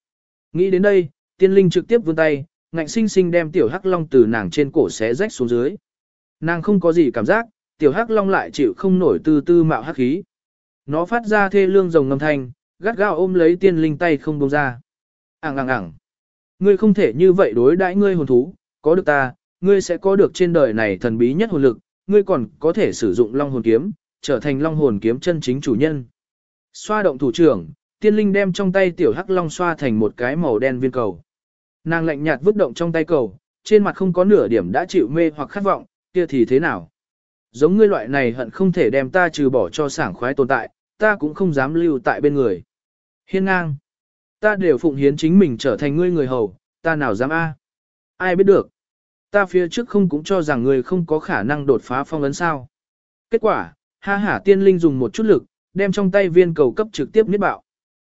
Nghĩ đến đây, tiên linh trực tiếp vươn tay, ngạnh sinh sinh đem tiểu hắc long từ nàng trên cổ xé rách xuống dưới. Nàng không có gì cảm giác, tiểu hắc long lại chịu không nổi từ tư mạo hắc khí. Nó phát ra thê lương rồng ngâm thanh, gắt gao ôm lấy tiên linh tay không buông ra. Ảng ảng ảng. Ngươi không thể như vậy đối đãi ngươi hồn thú, có được ta, ngươi sẽ có được trên đời này thần bí nhất hồn lực, ngươi còn có thể sử dụng long hồn kiếm, trở thành long hồn kiếm chân chính chủ nhân. Xoa động thủ trưởng, tiên linh đem trong tay tiểu hắc long xoa thành một cái màu đen viên cầu. Nàng lạnh nhạt vứt động trong tay cầu, trên mặt không có nửa điểm đã chịu mê hoặc khát vọng, kia thì thế nào? Giống ngươi loại này hận không thể đem ta trừ bỏ cho sảng khoái tồn tại, ta cũng không dám lưu tại bên người. Hiên ngang. Ta đều phụng hiến chính mình trở thành ngươi người hầu, ta nào dám a? Ai biết được? Ta phía trước không cũng cho rằng ngươi không có khả năng đột phá phong ấn sao. Kết quả, ha hả tiên linh dùng một chút lực, đem trong tay viên cầu cấp trực tiếp niết bạo.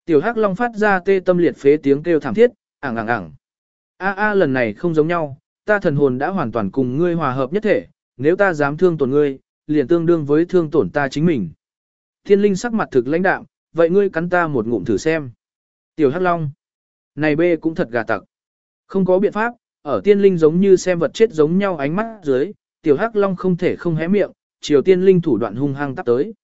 Tiểu Hắc Long phát ra tê tâm liệt phế tiếng kêu thảm thiết, ảng ảng ảng. A a lần này không giống nhau, ta thần hồn đã hoàn toàn cùng ngươi hòa hợp nhất thể, nếu ta dám thương tổn ngươi, liền tương đương với thương tổn ta chính mình. Thiên linh sắc mặt thực lãnh đạm, vậy ngươi cắn ta một ngụm thử xem. Tiểu Hắc Long. Này bê cũng thật gà tặc. Không có biện pháp, ở tiên linh giống như xem vật chết giống nhau ánh mắt dưới, tiểu hắc long không thể không hé miệng, chiều tiên linh thủ đoạn hung hăng tắp tới.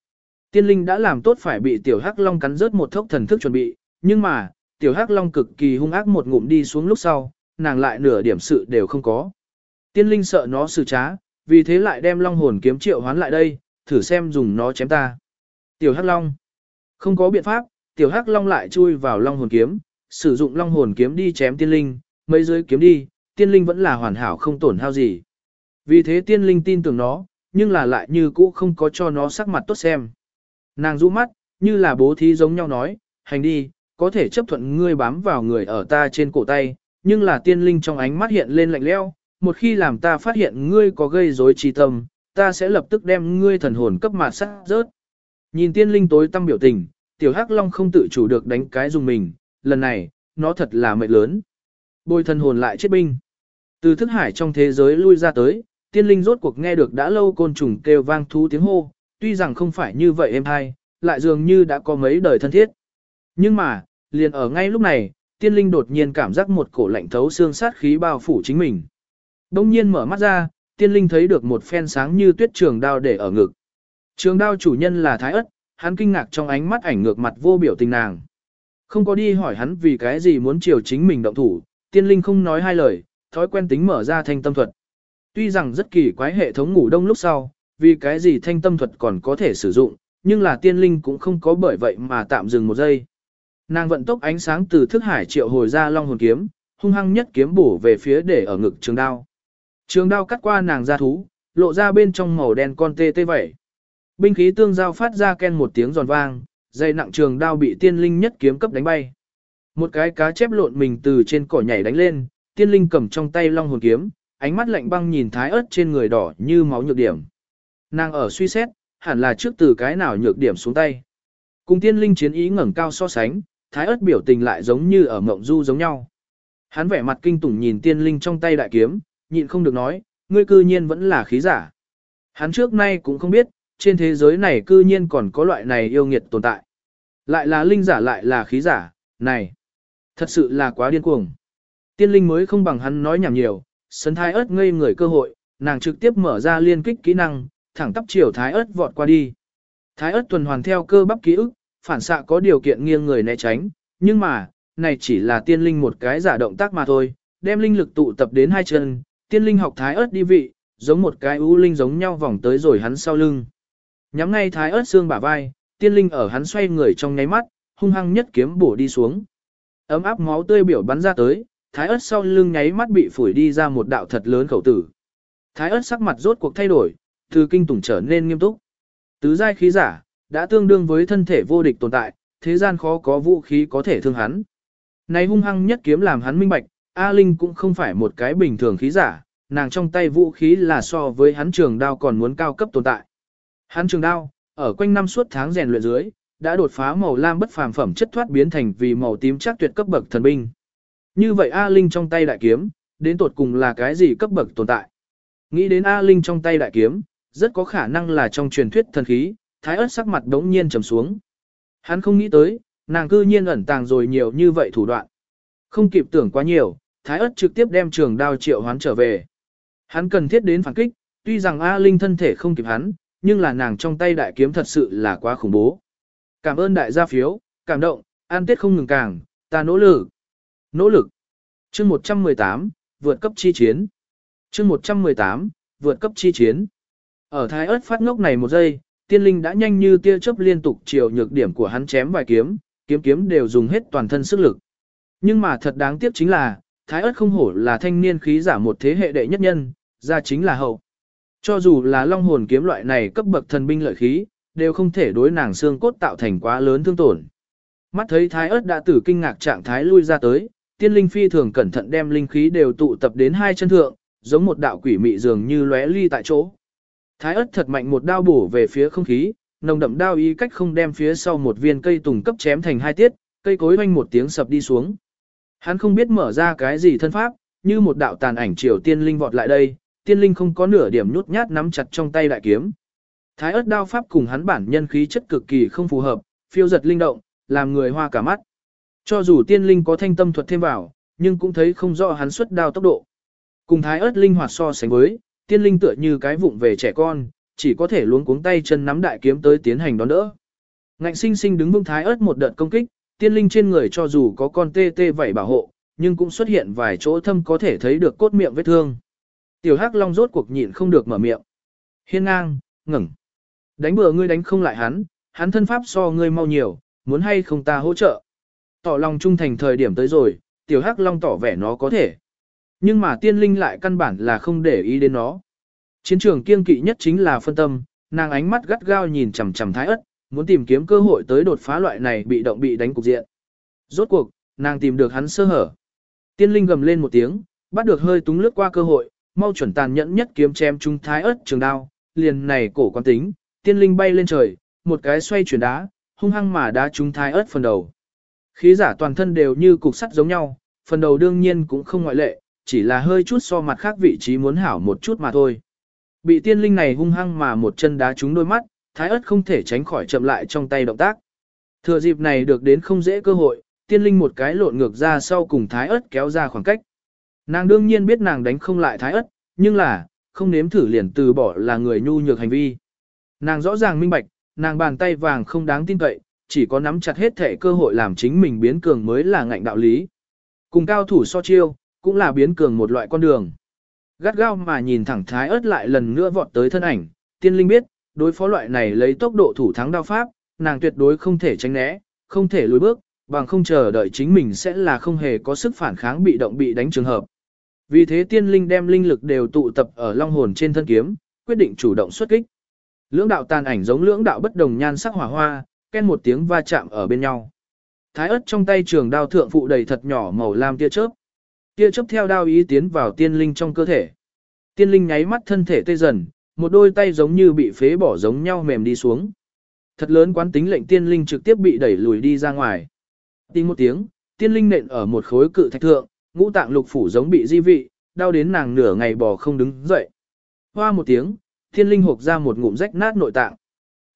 Tiên linh đã làm tốt phải bị tiểu hắc long cắn rớt một thốc thần thức chuẩn bị, nhưng mà, tiểu hắc long cực kỳ hung ác một ngụm đi xuống lúc sau, nàng lại nửa điểm sự đều không có. Tiên linh sợ nó xử trá, vì thế lại đem long hồn kiếm triệu hoán lại đây, thử xem dùng nó chém ta. Tiểu hắc long. Không có biện pháp, tiểu hắc long lại chui vào long hồn kiếm, sử dụng long hồn kiếm đi chém tiên linh, mấy dưới kiếm đi, tiên linh vẫn là hoàn hảo không tổn hao gì. Vì thế tiên linh tin tưởng nó, nhưng là lại như cũ không có cho nó sắc mặt tốt xem. Nàng rũ mắt, như là bố thí giống nhau nói, hành đi, có thể chấp thuận ngươi bám vào người ở ta trên cổ tay, nhưng là tiên linh trong ánh mắt hiện lên lạnh leo, một khi làm ta phát hiện ngươi có gây rối trí tâm, ta sẽ lập tức đem ngươi thần hồn cấp mạt sát rớt. Nhìn tiên linh tối tâm biểu tình, tiểu hắc long không tự chủ được đánh cái dùng mình, lần này, nó thật là mệt lớn. Bồi thân hồn lại chết binh. Từ thức hải trong thế giới lui ra tới, tiên linh rốt cuộc nghe được đã lâu côn trùng kêu vang thú tiếng hô, tuy rằng không phải như vậy em hay, lại dường như đã có mấy đời thân thiết. Nhưng mà, liền ở ngay lúc này, tiên linh đột nhiên cảm giác một cổ lạnh thấu xương sát khí bao phủ chính mình. Đông nhiên mở mắt ra, tiên linh thấy được một phen sáng như tuyết trường đao để ở ngực. Trường đao chủ nhân là Thái Ất, hắn kinh ngạc trong ánh mắt ảnh ngược mặt vô biểu tình nàng. Không có đi hỏi hắn vì cái gì muốn chiều chính mình động thủ, tiên linh không nói hai lời, thói quen tính mở ra thanh tâm thuật. Tuy rằng rất kỳ quái hệ thống ngủ đông lúc sau, vì cái gì thanh tâm thuật còn có thể sử dụng, nhưng là tiên linh cũng không có bởi vậy mà tạm dừng một giây. Nàng vận tốc ánh sáng từ thức hải triệu hồi ra long hồn kiếm, hung hăng nhất kiếm bổ về phía để ở ngực trường đao. Trường đao cắt qua nàng ra thú, lộ ra bên trong màu đen con tê tê vậy. Binh khí tương giao phát ra ken một tiếng giòn vang, dây nặng trường đao bị tiên linh nhất kiếm cấp đánh bay. Một cái cá chép lộn mình từ trên cỏ nhảy đánh lên, tiên linh cầm trong tay long hồn kiếm, ánh mắt lạnh băng nhìn thái ớt trên người đỏ như máu nhược điểm. Nàng ở suy xét, hẳn là trước từ cái nào nhược điểm xuống tay. Cùng tiên linh chiến ý ngẩng cao so sánh, thái ớt biểu tình lại giống như ở mộng du giống nhau. Hắn vẻ mặt kinh tủng nhìn tiên linh trong tay đại kiếm, nhịn không được nói, ngươi cư nhiên vẫn là khí giả. Hắn trước nay cũng không biết, trên thế giới này cư nhiên còn có loại này yêu nghiệt tồn tại. Lại là linh giả lại là khí giả, này, thật sự là quá điên cuồng. Tiên linh mới không bằng hắn nói nhảm nhiều, sấn thái ớt ngây người cơ hội, nàng trực tiếp mở ra liên kích kỹ năng, thẳng tắp chiều thái ớt vọt qua đi. Thái ớt tuần hoàn theo cơ bắp ký ức, phản xạ có điều kiện nghiêng người né tránh, nhưng mà, này chỉ là tiên linh một cái giả động tác mà thôi, đem linh lực tụ tập đến hai chân, tiên linh học thái ớt đi vị, giống một cái ưu linh giống nhau vòng tới rồi hắn sau lưng. Nhắm ngay thái ớt xương bả vai, tiên linh ở hắn xoay người trong nháy mắt, hung hăng nhất kiếm bổ đi xuống. Ấm áp máu tươi biểu bắn ra tới, thái ớt sau lưng nháy mắt bị phủi đi ra một đạo thật lớn khẩu tử. Thái ớt sắc mặt rốt cuộc thay đổi, từ kinh tủng trở nên nghiêm túc. Tứ giai khí giả, đã tương đương với thân thể vô địch tồn tại, thế gian khó có vũ khí có thể thương hắn. Này hung hăng nhất kiếm làm hắn minh bạch, A Linh cũng không phải một cái bình thường khí giả, nàng trong tay vũ khí là so với hắn trường đao còn muốn cao cấp tồn tại. Hắn trường đao, ở quanh năm suốt tháng rèn luyện dưới, đã đột phá màu lam bất phàm phẩm chất thoát biến thành vì màu tím chắc tuyệt cấp bậc thần binh. Như vậy A Linh trong tay đại kiếm, đến tột cùng là cái gì cấp bậc tồn tại? Nghĩ đến A Linh trong tay đại kiếm, rất có khả năng là trong truyền thuyết thần khí, thái ớt sắc mặt đống nhiên trầm xuống. Hắn không nghĩ tới, nàng cư nhiên ẩn tàng rồi nhiều như vậy thủ đoạn. Không kịp tưởng quá nhiều, thái ớt trực tiếp đem trường đao triệu hoán trở về. Hắn cần thiết đến phản kích, tuy rằng A Linh thân thể không kịp hắn, nhưng là nàng trong tay đại kiếm thật sự là quá khủng bố. Cảm ơn đại gia phiếu, cảm động, an tiết không ngừng càng, ta nỗ lực. Nỗ lực. Chương 118, vượt cấp chi chiến. Chương 118, vượt cấp chi chiến. Ở thái ớt phát ngốc này một giây, tiên linh đã nhanh như tia chớp liên tục chiều nhược điểm của hắn chém vài kiếm, kiếm kiếm đều dùng hết toàn thân sức lực. Nhưng mà thật đáng tiếc chính là, thái ớt không hổ là thanh niên khí giả một thế hệ đệ nhất nhân, ra chính là hậu. Cho dù là long hồn kiếm loại này cấp bậc thần binh lợi khí, đều không thể đối nàng xương cốt tạo thành quá lớn thương tổn. Mắt thấy thái ớt đã tử kinh ngạc trạng thái lui ra tới, tiên linh phi thường cẩn thận đem linh khí đều tụ tập đến hai chân thượng, giống một đạo quỷ mị dường như lóe ly tại chỗ. Thái ớt thật mạnh một đao bổ về phía không khí, nồng đậm đao ý cách không đem phía sau một viên cây tùng cấp chém thành hai tiết, cây cối hoanh một tiếng sập đi xuống. Hắn không biết mở ra cái gì thân pháp, như một đạo tàn ảnh triều tiên linh vọt lại đây, tiên linh không có nửa điểm nhút nhát nắm chặt trong tay đại kiếm. Thái ớt đao pháp cùng hắn bản nhân khí chất cực kỳ không phù hợp, phiêu giật linh động, làm người hoa cả mắt. Cho dù tiên linh có thanh tâm thuật thêm vào, nhưng cũng thấy không rõ hắn xuất đao tốc độ. Cùng thái ớt linh hoạt so sánh với, tiên linh tựa như cái vụng về trẻ con, chỉ có thể luống cuống tay chân nắm đại kiếm tới tiến hành đón đỡ. Ngạnh sinh sinh đứng vững thái ớt một đợt công kích, tiên linh trên người cho dù có con tê tê vảy bảo hộ, nhưng cũng xuất hiện vài chỗ thâm có thể thấy được cốt miệng vết thương. Tiểu Hắc Long rốt cuộc nhịn không được mở miệng. Hiên ngang, ngẩng. Đánh bừa ngươi đánh không lại hắn, hắn thân pháp so ngươi mau nhiều, muốn hay không ta hỗ trợ. Tỏ lòng trung thành thời điểm tới rồi, Tiểu Hắc Long tỏ vẻ nó có thể. Nhưng mà tiên linh lại căn bản là không để ý đến nó. Chiến trường kiên kỵ nhất chính là phân tâm, nàng ánh mắt gắt gao nhìn chằm chằm thái ất, muốn tìm kiếm cơ hội tới đột phá loại này bị động bị đánh cục diện. Rốt cuộc, nàng tìm được hắn sơ hở. Tiên linh gầm lên một tiếng, bắt được hơi túng lướt qua cơ hội, mau chuẩn tàn nhẫn nhất kiếm chém trung thái ớt trường đao, liền này cổ quan tính, tiên linh bay lên trời, một cái xoay chuyển đá, hung hăng mà đá trung thái ớt phần đầu. Khí giả toàn thân đều như cục sắt giống nhau, phần đầu đương nhiên cũng không ngoại lệ, chỉ là hơi chút so mặt khác vị trí muốn hảo một chút mà thôi. Bị tiên linh này hung hăng mà một chân đá trúng đôi mắt, thái ớt không thể tránh khỏi chậm lại trong tay động tác. Thừa dịp này được đến không dễ cơ hội, tiên linh một cái lộn ngược ra sau cùng thái ớt kéo ra khoảng cách. Nàng đương nhiên biết nàng đánh không lại thái ất, nhưng là, không nếm thử liền từ bỏ là người nhu nhược hành vi. Nàng rõ ràng minh bạch, nàng bàn tay vàng không đáng tin cậy, chỉ có nắm chặt hết thể cơ hội làm chính mình biến cường mới là ngạnh đạo lý. Cùng cao thủ so chiêu, cũng là biến cường một loại con đường. Gắt gao mà nhìn thẳng thái ớt lại lần nữa vọt tới thân ảnh, tiên linh biết, đối phó loại này lấy tốc độ thủ thắng đao pháp, nàng tuyệt đối không thể tránh né, không thể lùi bước, bằng không chờ đợi chính mình sẽ là không hề có sức phản kháng bị động bị đánh trường hợp. Vì thế tiên linh đem linh lực đều tụ tập ở long hồn trên thân kiếm, quyết định chủ động xuất kích. Lưỡng đạo tàn ảnh giống lưỡng đạo bất đồng nhan sắc hỏa hoa, ken một tiếng va chạm ở bên nhau. Thái ớt trong tay trường đao thượng phụ đầy thật nhỏ màu lam tia chớp. Tia chớp theo đao ý tiến vào tiên linh trong cơ thể. Tiên linh nháy mắt thân thể tê dần, một đôi tay giống như bị phế bỏ giống nhau mềm đi xuống. Thật lớn quán tính lệnh tiên linh trực tiếp bị đẩy lùi đi ra ngoài. Tiếng một tiếng, tiên linh nện ở một khối cự thạch thượng, ngũ tạng lục phủ giống bị di vị, đau đến nàng nửa ngày bò không đứng dậy. Hoa một tiếng, Thiên linh hộp ra một ngụm rách nát nội tạng.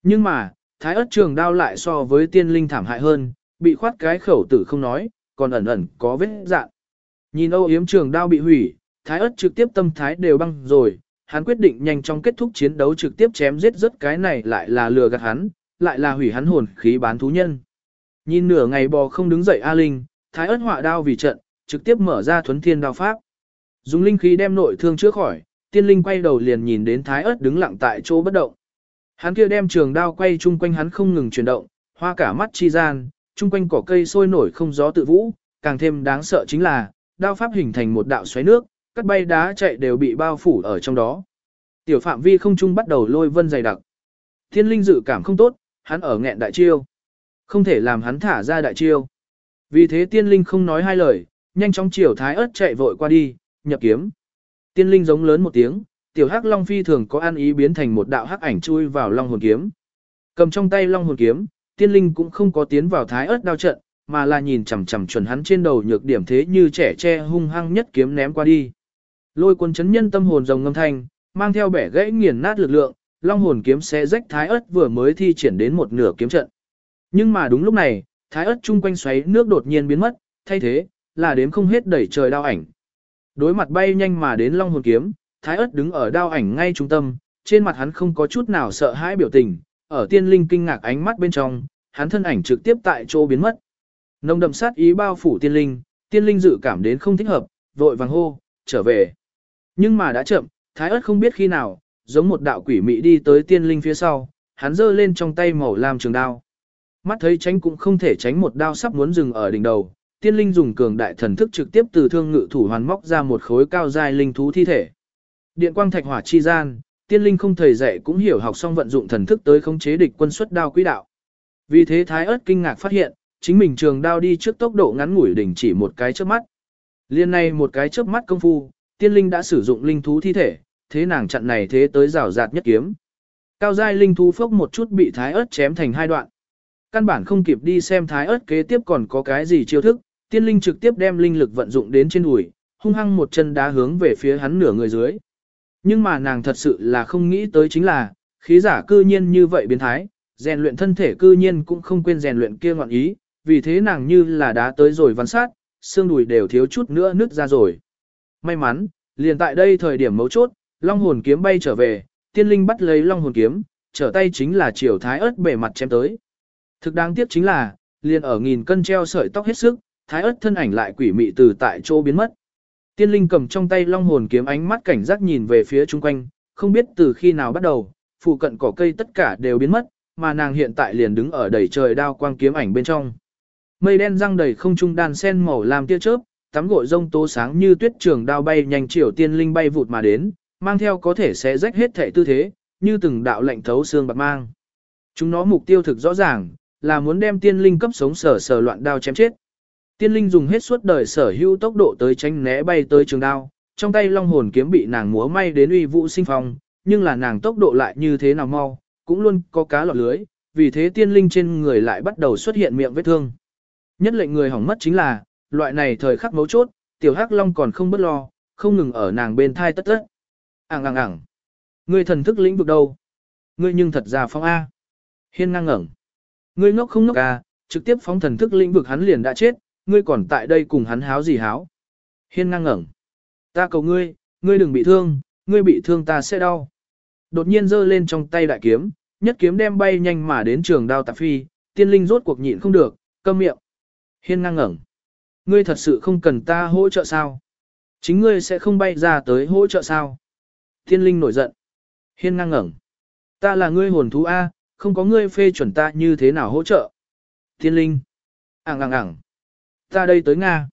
Nhưng mà, thái ớt trường đao lại so với tiên linh thảm hại hơn, bị khoát cái khẩu tử không nói, còn ẩn ẩn có vết dạn. Nhìn âu yếm trường đao bị hủy, thái ớt trực tiếp tâm thái đều băng rồi, hắn quyết định nhanh chóng kết thúc chiến đấu trực tiếp chém giết rất cái này lại là lừa gạt hắn, lại là hủy hắn hồn khí bán thú nhân. Nhìn nửa ngày bò không đứng dậy A Linh, thái ớt họa đao vì trận, trực tiếp mở ra thuấn thiên đao pháp. Dùng linh khí đem nội thương chữa khỏi, tiên linh quay đầu liền nhìn đến thái ớt đứng lặng tại chỗ bất động. Hắn kia đem trường đao quay chung quanh hắn không ngừng chuyển động, hoa cả mắt chi gian, chung quanh cỏ cây sôi nổi không gió tự vũ, càng thêm đáng sợ chính là, đao pháp hình thành một đạo xoáy nước, các bay đá chạy đều bị bao phủ ở trong đó. Tiểu phạm vi không trung bắt đầu lôi vân dày đặc. Thiên linh dự cảm không tốt, hắn ở nghẹn đại chiêu. Không thể làm hắn thả ra đại chiêu. Vì thế tiên linh không nói hai lời, nhanh chóng chiều thái ớt chạy vội qua đi, nhập kiếm. Tiên linh giống lớn một tiếng, tiểu hắc long phi thường có an ý biến thành một đạo hắc ảnh chui vào long hồn kiếm. Cầm trong tay long hồn kiếm, tiên linh cũng không có tiến vào thái ớt đao trận, mà là nhìn chằm chằm chuẩn hắn trên đầu nhược điểm thế như trẻ tre hung hăng nhất kiếm ném qua đi. Lôi quân chấn nhân tâm hồn rồng ngâm thanh, mang theo bẻ gãy nghiền nát lực lượng, long hồn kiếm sẽ rách thái ớt vừa mới thi triển đến một nửa kiếm trận. Nhưng mà đúng lúc này, thái ớt chung quanh xoáy nước đột nhiên biến mất, thay thế, là đếm không hết đẩy trời đao ảnh. Đối mặt bay nhanh mà đến long hồn kiếm, thái ớt đứng ở đao ảnh ngay trung tâm, trên mặt hắn không có chút nào sợ hãi biểu tình, ở tiên linh kinh ngạc ánh mắt bên trong, hắn thân ảnh trực tiếp tại chỗ biến mất. nông đậm sát ý bao phủ tiên linh, tiên linh dự cảm đến không thích hợp, vội vàng hô, trở về. Nhưng mà đã chậm, thái ớt không biết khi nào, giống một đạo quỷ mị đi tới tiên linh phía sau, hắn giơ lên trong tay màu lam trường đao. Mắt thấy tránh cũng không thể tránh một đao sắp muốn dừng ở đỉnh đầu, tiên linh dùng cường đại thần thức trực tiếp từ thương ngự thủ hoàn móc ra một khối cao dài linh thú thi thể. Điện quang thạch hỏa chi gian, tiên linh không thầy dạy cũng hiểu học xong vận dụng thần thức tới khống chế địch quân xuất đao quỹ đạo. Vì thế thái ớt kinh ngạc phát hiện, chính mình trường đao đi trước tốc độ ngắn ngủi đỉnh chỉ một cái chớp mắt. Liên này một cái chớp mắt công phu, tiên linh đã sử dụng linh thú thi thể, thế nàng chặn này thế tới rào rạt nhất kiếm. Cao giai linh thú phốc một chút bị thái ớt chém thành hai đoạn. Căn bản không kịp đi xem thái ớt kế tiếp còn có cái gì chiêu thức, tiên linh trực tiếp đem linh lực vận dụng đến trên đùi, hung hăng một chân đá hướng về phía hắn nửa người dưới. Nhưng mà nàng thật sự là không nghĩ tới chính là, khí giả cư nhiên như vậy biến thái, rèn luyện thân thể cư nhiên cũng không quên rèn luyện kia ngọn ý, vì thế nàng như là đá tới rồi văn sát, xương đùi đều thiếu chút nữa nứt ra rồi. May mắn, liền tại đây thời điểm mấu chốt, long hồn kiếm bay trở về, tiên linh bắt lấy long hồn kiếm, trở tay chính là chiều thái ớt bể mặt chém tới. Thực đáng tiếc chính là, liền ở nghìn cân treo sợi tóc hết sức, thái ớt thân ảnh lại quỷ mị từ tại chỗ biến mất. Tiên linh cầm trong tay long hồn kiếm ánh mắt cảnh giác nhìn về phía chung quanh, không biết từ khi nào bắt đầu, phụ cận cỏ cây tất cả đều biến mất, mà nàng hiện tại liền đứng ở đầy trời đao quang kiếm ảnh bên trong. Mây đen răng đầy không trung đàn sen màu làm tia chớp, tắm gội rông tố sáng như tuyết trường đao bay nhanh chiều tiên linh bay vụt mà đến, mang theo có thể sẽ rách hết thể tư thế, như từng đạo lệnh thấu xương bạc mang. Chúng nó mục tiêu thực rõ ràng, là muốn đem tiên linh cấp sống sở sở loạn đao chém chết. Tiên linh dùng hết suốt đời sở hữu tốc độ tới tránh né bay tới trường đao, trong tay long hồn kiếm bị nàng múa may đến uy vũ sinh phong, nhưng là nàng tốc độ lại như thế nào mau, cũng luôn có cá lọt lưới, vì thế tiên linh trên người lại bắt đầu xuất hiện miệng vết thương. Nhất lệnh người hỏng mất chính là, loại này thời khắc mấu chốt, tiểu hắc long còn không bất lo, không ngừng ở nàng bên thai tất tất. Ảng ảng ảng. Ngươi thần thức lĩnh vực đâu? Ngươi nhưng thật ra phong A. Hiên ngang ngẩn. Ngươi ngốc không ngốc A, trực tiếp phóng thần thức lĩnh vực hắn liền đã chết, ngươi còn tại đây cùng hắn háo gì háo. Hiên ngang ngẩng. Ta cầu ngươi, ngươi đừng bị thương, ngươi bị thương ta sẽ đau. Đột nhiên giơ lên trong tay đại kiếm, nhất kiếm đem bay nhanh mà đến trường đao tạp phi, tiên linh rốt cuộc nhịn không được, câm miệng. Hiên ngang ngẩng. Ngươi thật sự không cần ta hỗ trợ sao? Chính ngươi sẽ không bay ra tới hỗ trợ sao? Tiên linh nổi giận. Hiên ngang ngẩng. Ta là ngươi hồn thú A, không có ngươi phê chuẩn ta như thế nào hỗ trợ. Tiên linh. Ảng ảng ảng. Ta đây tới Nga.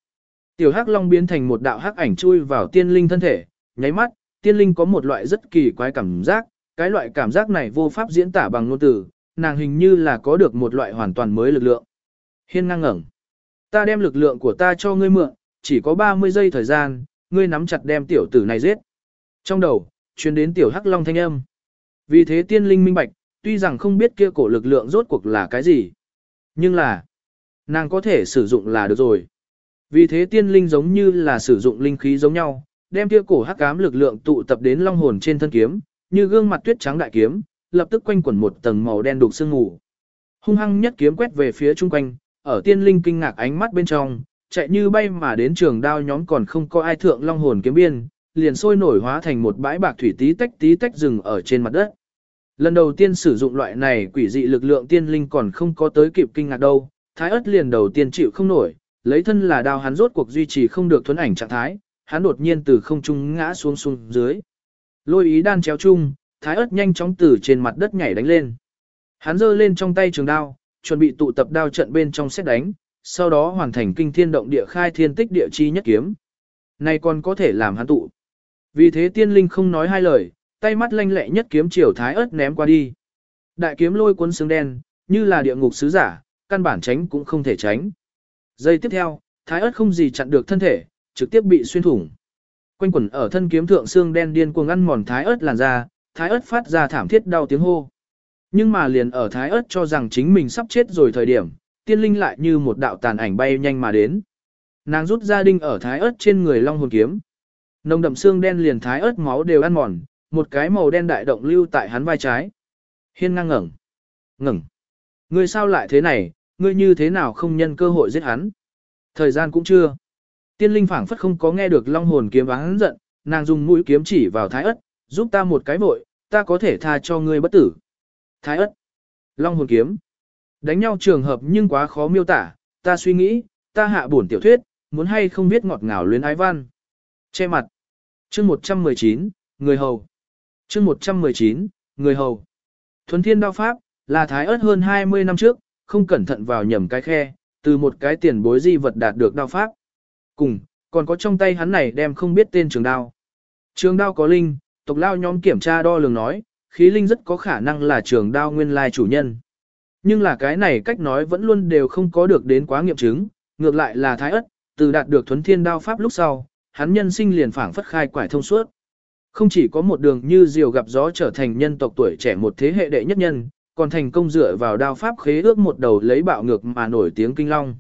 Tiểu hắc long biến thành một đạo hắc ảnh chui vào tiên linh thân thể, nháy mắt, tiên linh có một loại rất kỳ quái cảm giác, cái loại cảm giác này vô pháp diễn tả bằng ngôn từ, nàng hình như là có được một loại hoàn toàn mới lực lượng. Hiên ngang ngẩng. Ta đem lực lượng của ta cho ngươi mượn, chỉ có 30 giây thời gian, ngươi nắm chặt đem tiểu tử này giết. Trong đầu, truyền đến tiểu hắc long thanh âm. Vì thế tiên linh minh bạch, tuy rằng không biết kia cổ lực lượng rốt cuộc là cái gì. Nhưng là, nàng có thể sử dụng là được rồi. Vì thế tiên linh giống như là sử dụng linh khí giống nhau, đem kia cổ hắc ám lực lượng tụ tập đến long hồn trên thân kiếm, như gương mặt tuyết trắng đại kiếm, lập tức quanh quẩn một tầng màu đen đục sương ngủ. Hung hăng nhất kiếm quét về phía chung quanh, ở tiên linh kinh ngạc ánh mắt bên trong, chạy như bay mà đến trường đao nhóm còn không có ai thượng long hồn kiếm biên, liền sôi nổi hóa thành một bãi bạc thủy tí tách tí tách rừng ở trên mặt đất. Lần đầu tiên sử dụng loại này quỷ dị lực lượng tiên linh còn không có tới kịp kinh ngạc đâu, thái ớt liền đầu tiên chịu không nổi, lấy thân là đao hắn rốt cuộc duy trì không được thuấn ảnh trạng thái, hắn đột nhiên từ không trung ngã xuống xuống dưới. Lôi ý đan chéo chung, thái ớt nhanh chóng từ trên mặt đất nhảy đánh lên. Hắn giơ lên trong tay trường đao, chuẩn bị tụ tập đao trận bên trong xét đánh, sau đó hoàn thành kinh thiên động địa khai thiên tích địa chi nhất kiếm. Này còn có thể làm hắn tụ. Vì thế tiên linh không nói hai lời, tay mắt lanh lẹ nhất kiếm chiều thái ớt ném qua đi. Đại kiếm lôi cuốn xương đen, như là địa ngục sứ giả, căn bản tránh cũng không thể tránh. Giây tiếp theo, thái ớt không gì chặn được thân thể, trực tiếp bị xuyên thủng. Quanh quẩn ở thân kiếm thượng xương đen điên cuồng ăn mòn thái ớt làn da, thái ớt phát ra thảm thiết đau tiếng hô. Nhưng mà liền ở thái ớt cho rằng chính mình sắp chết rồi thời điểm, tiên linh lại như một đạo tàn ảnh bay nhanh mà đến. Nàng rút ra đinh ở thái ớt trên người long hồn kiếm. Nồng đậm xương đen liền thái ớt máu đều ăn mòn, một cái màu đen đại động lưu tại hắn vai trái. Hiên ngang ngẩng. Ngẩng. Ngươi sao lại thế này, ngươi như thế nào không nhân cơ hội giết hắn? Thời gian cũng chưa. Tiên linh phảng phất không có nghe được long hồn kiếm hắn giận, nàng dùng mũi kiếm chỉ vào thái ớt, giúp ta một cái vội, ta có thể tha cho ngươi bất tử. Thái ớt. Long hồn kiếm. Đánh nhau trường hợp nhưng quá khó miêu tả, ta suy nghĩ, ta hạ bổn tiểu thuyết, muốn hay không biết ngọt ngào luyến ái văn. Che mặt. chương 119, người hầu. chương 119, người hầu. Thuấn thiên đao pháp, là thái ớt hơn 20 năm trước, không cẩn thận vào nhầm cái khe, từ một cái tiền bối di vật đạt được đao pháp. Cùng, còn có trong tay hắn này đem không biết tên trường đao. Trường đao có linh, tộc lao nhóm kiểm tra đo lường nói, khí linh rất có khả năng là trường đao nguyên lai chủ nhân. Nhưng là cái này cách nói vẫn luôn đều không có được đến quá nghiệm chứng, ngược lại là thái ất, từ đạt được thuấn thiên đao pháp lúc sau, hắn nhân sinh liền phảng phất khai quải thông suốt. Không chỉ có một đường như diều gặp gió trở thành nhân tộc tuổi trẻ một thế hệ đệ nhất nhân, còn thành công dựa vào đao pháp khế ước một đầu lấy bạo ngược mà nổi tiếng kinh long.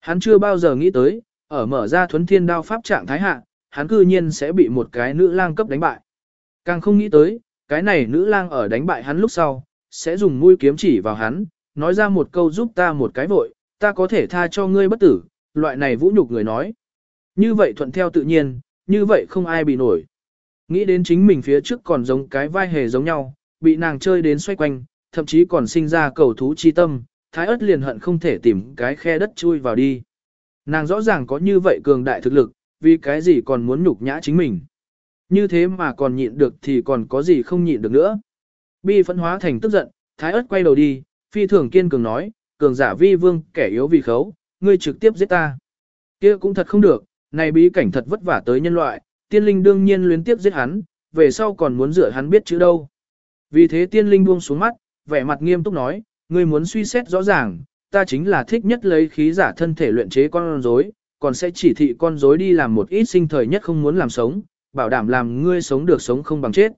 Hắn chưa bao giờ nghĩ tới, ở mở ra thuấn thiên đao pháp trạng thái hạ, hắn cư nhiên sẽ bị một cái nữ lang cấp đánh bại. Càng không nghĩ tới, cái này nữ lang ở đánh bại hắn lúc sau, sẽ dùng mũi kiếm chỉ vào hắn, nói ra một câu giúp ta một cái vội, ta có thể tha cho ngươi bất tử, loại này vũ nhục người nói. Như vậy thuận theo tự nhiên, như vậy không ai bị nổi. Nghĩ đến chính mình phía trước còn giống cái vai hề giống nhau, bị nàng chơi đến xoay quanh, thậm chí còn sinh ra cầu thú chi tâm, thái ớt liền hận không thể tìm cái khe đất chui vào đi. Nàng rõ ràng có như vậy cường đại thực lực, vì cái gì còn muốn nhục nhã chính mình. Như thế mà còn nhịn được thì còn có gì không nhịn được nữa. Bi phẫn hóa thành tức giận, thái ớt quay đầu đi, phi thường kiên cường nói, cường giả vi vương, kẻ yếu vì khấu, ngươi trực tiếp giết ta. kia cũng thật không được, này bí cảnh thật vất vả tới nhân loại, tiên linh đương nhiên luyến tiếp giết hắn, về sau còn muốn rửa hắn biết chữ đâu. Vì thế tiên linh buông xuống mắt, vẻ mặt nghiêm túc nói, ngươi muốn suy xét rõ ràng, ta chính là thích nhất lấy khí giả thân thể luyện chế con rối, còn sẽ chỉ thị con rối đi làm một ít sinh thời nhất không muốn làm sống, bảo đảm làm ngươi sống được sống không bằng chết.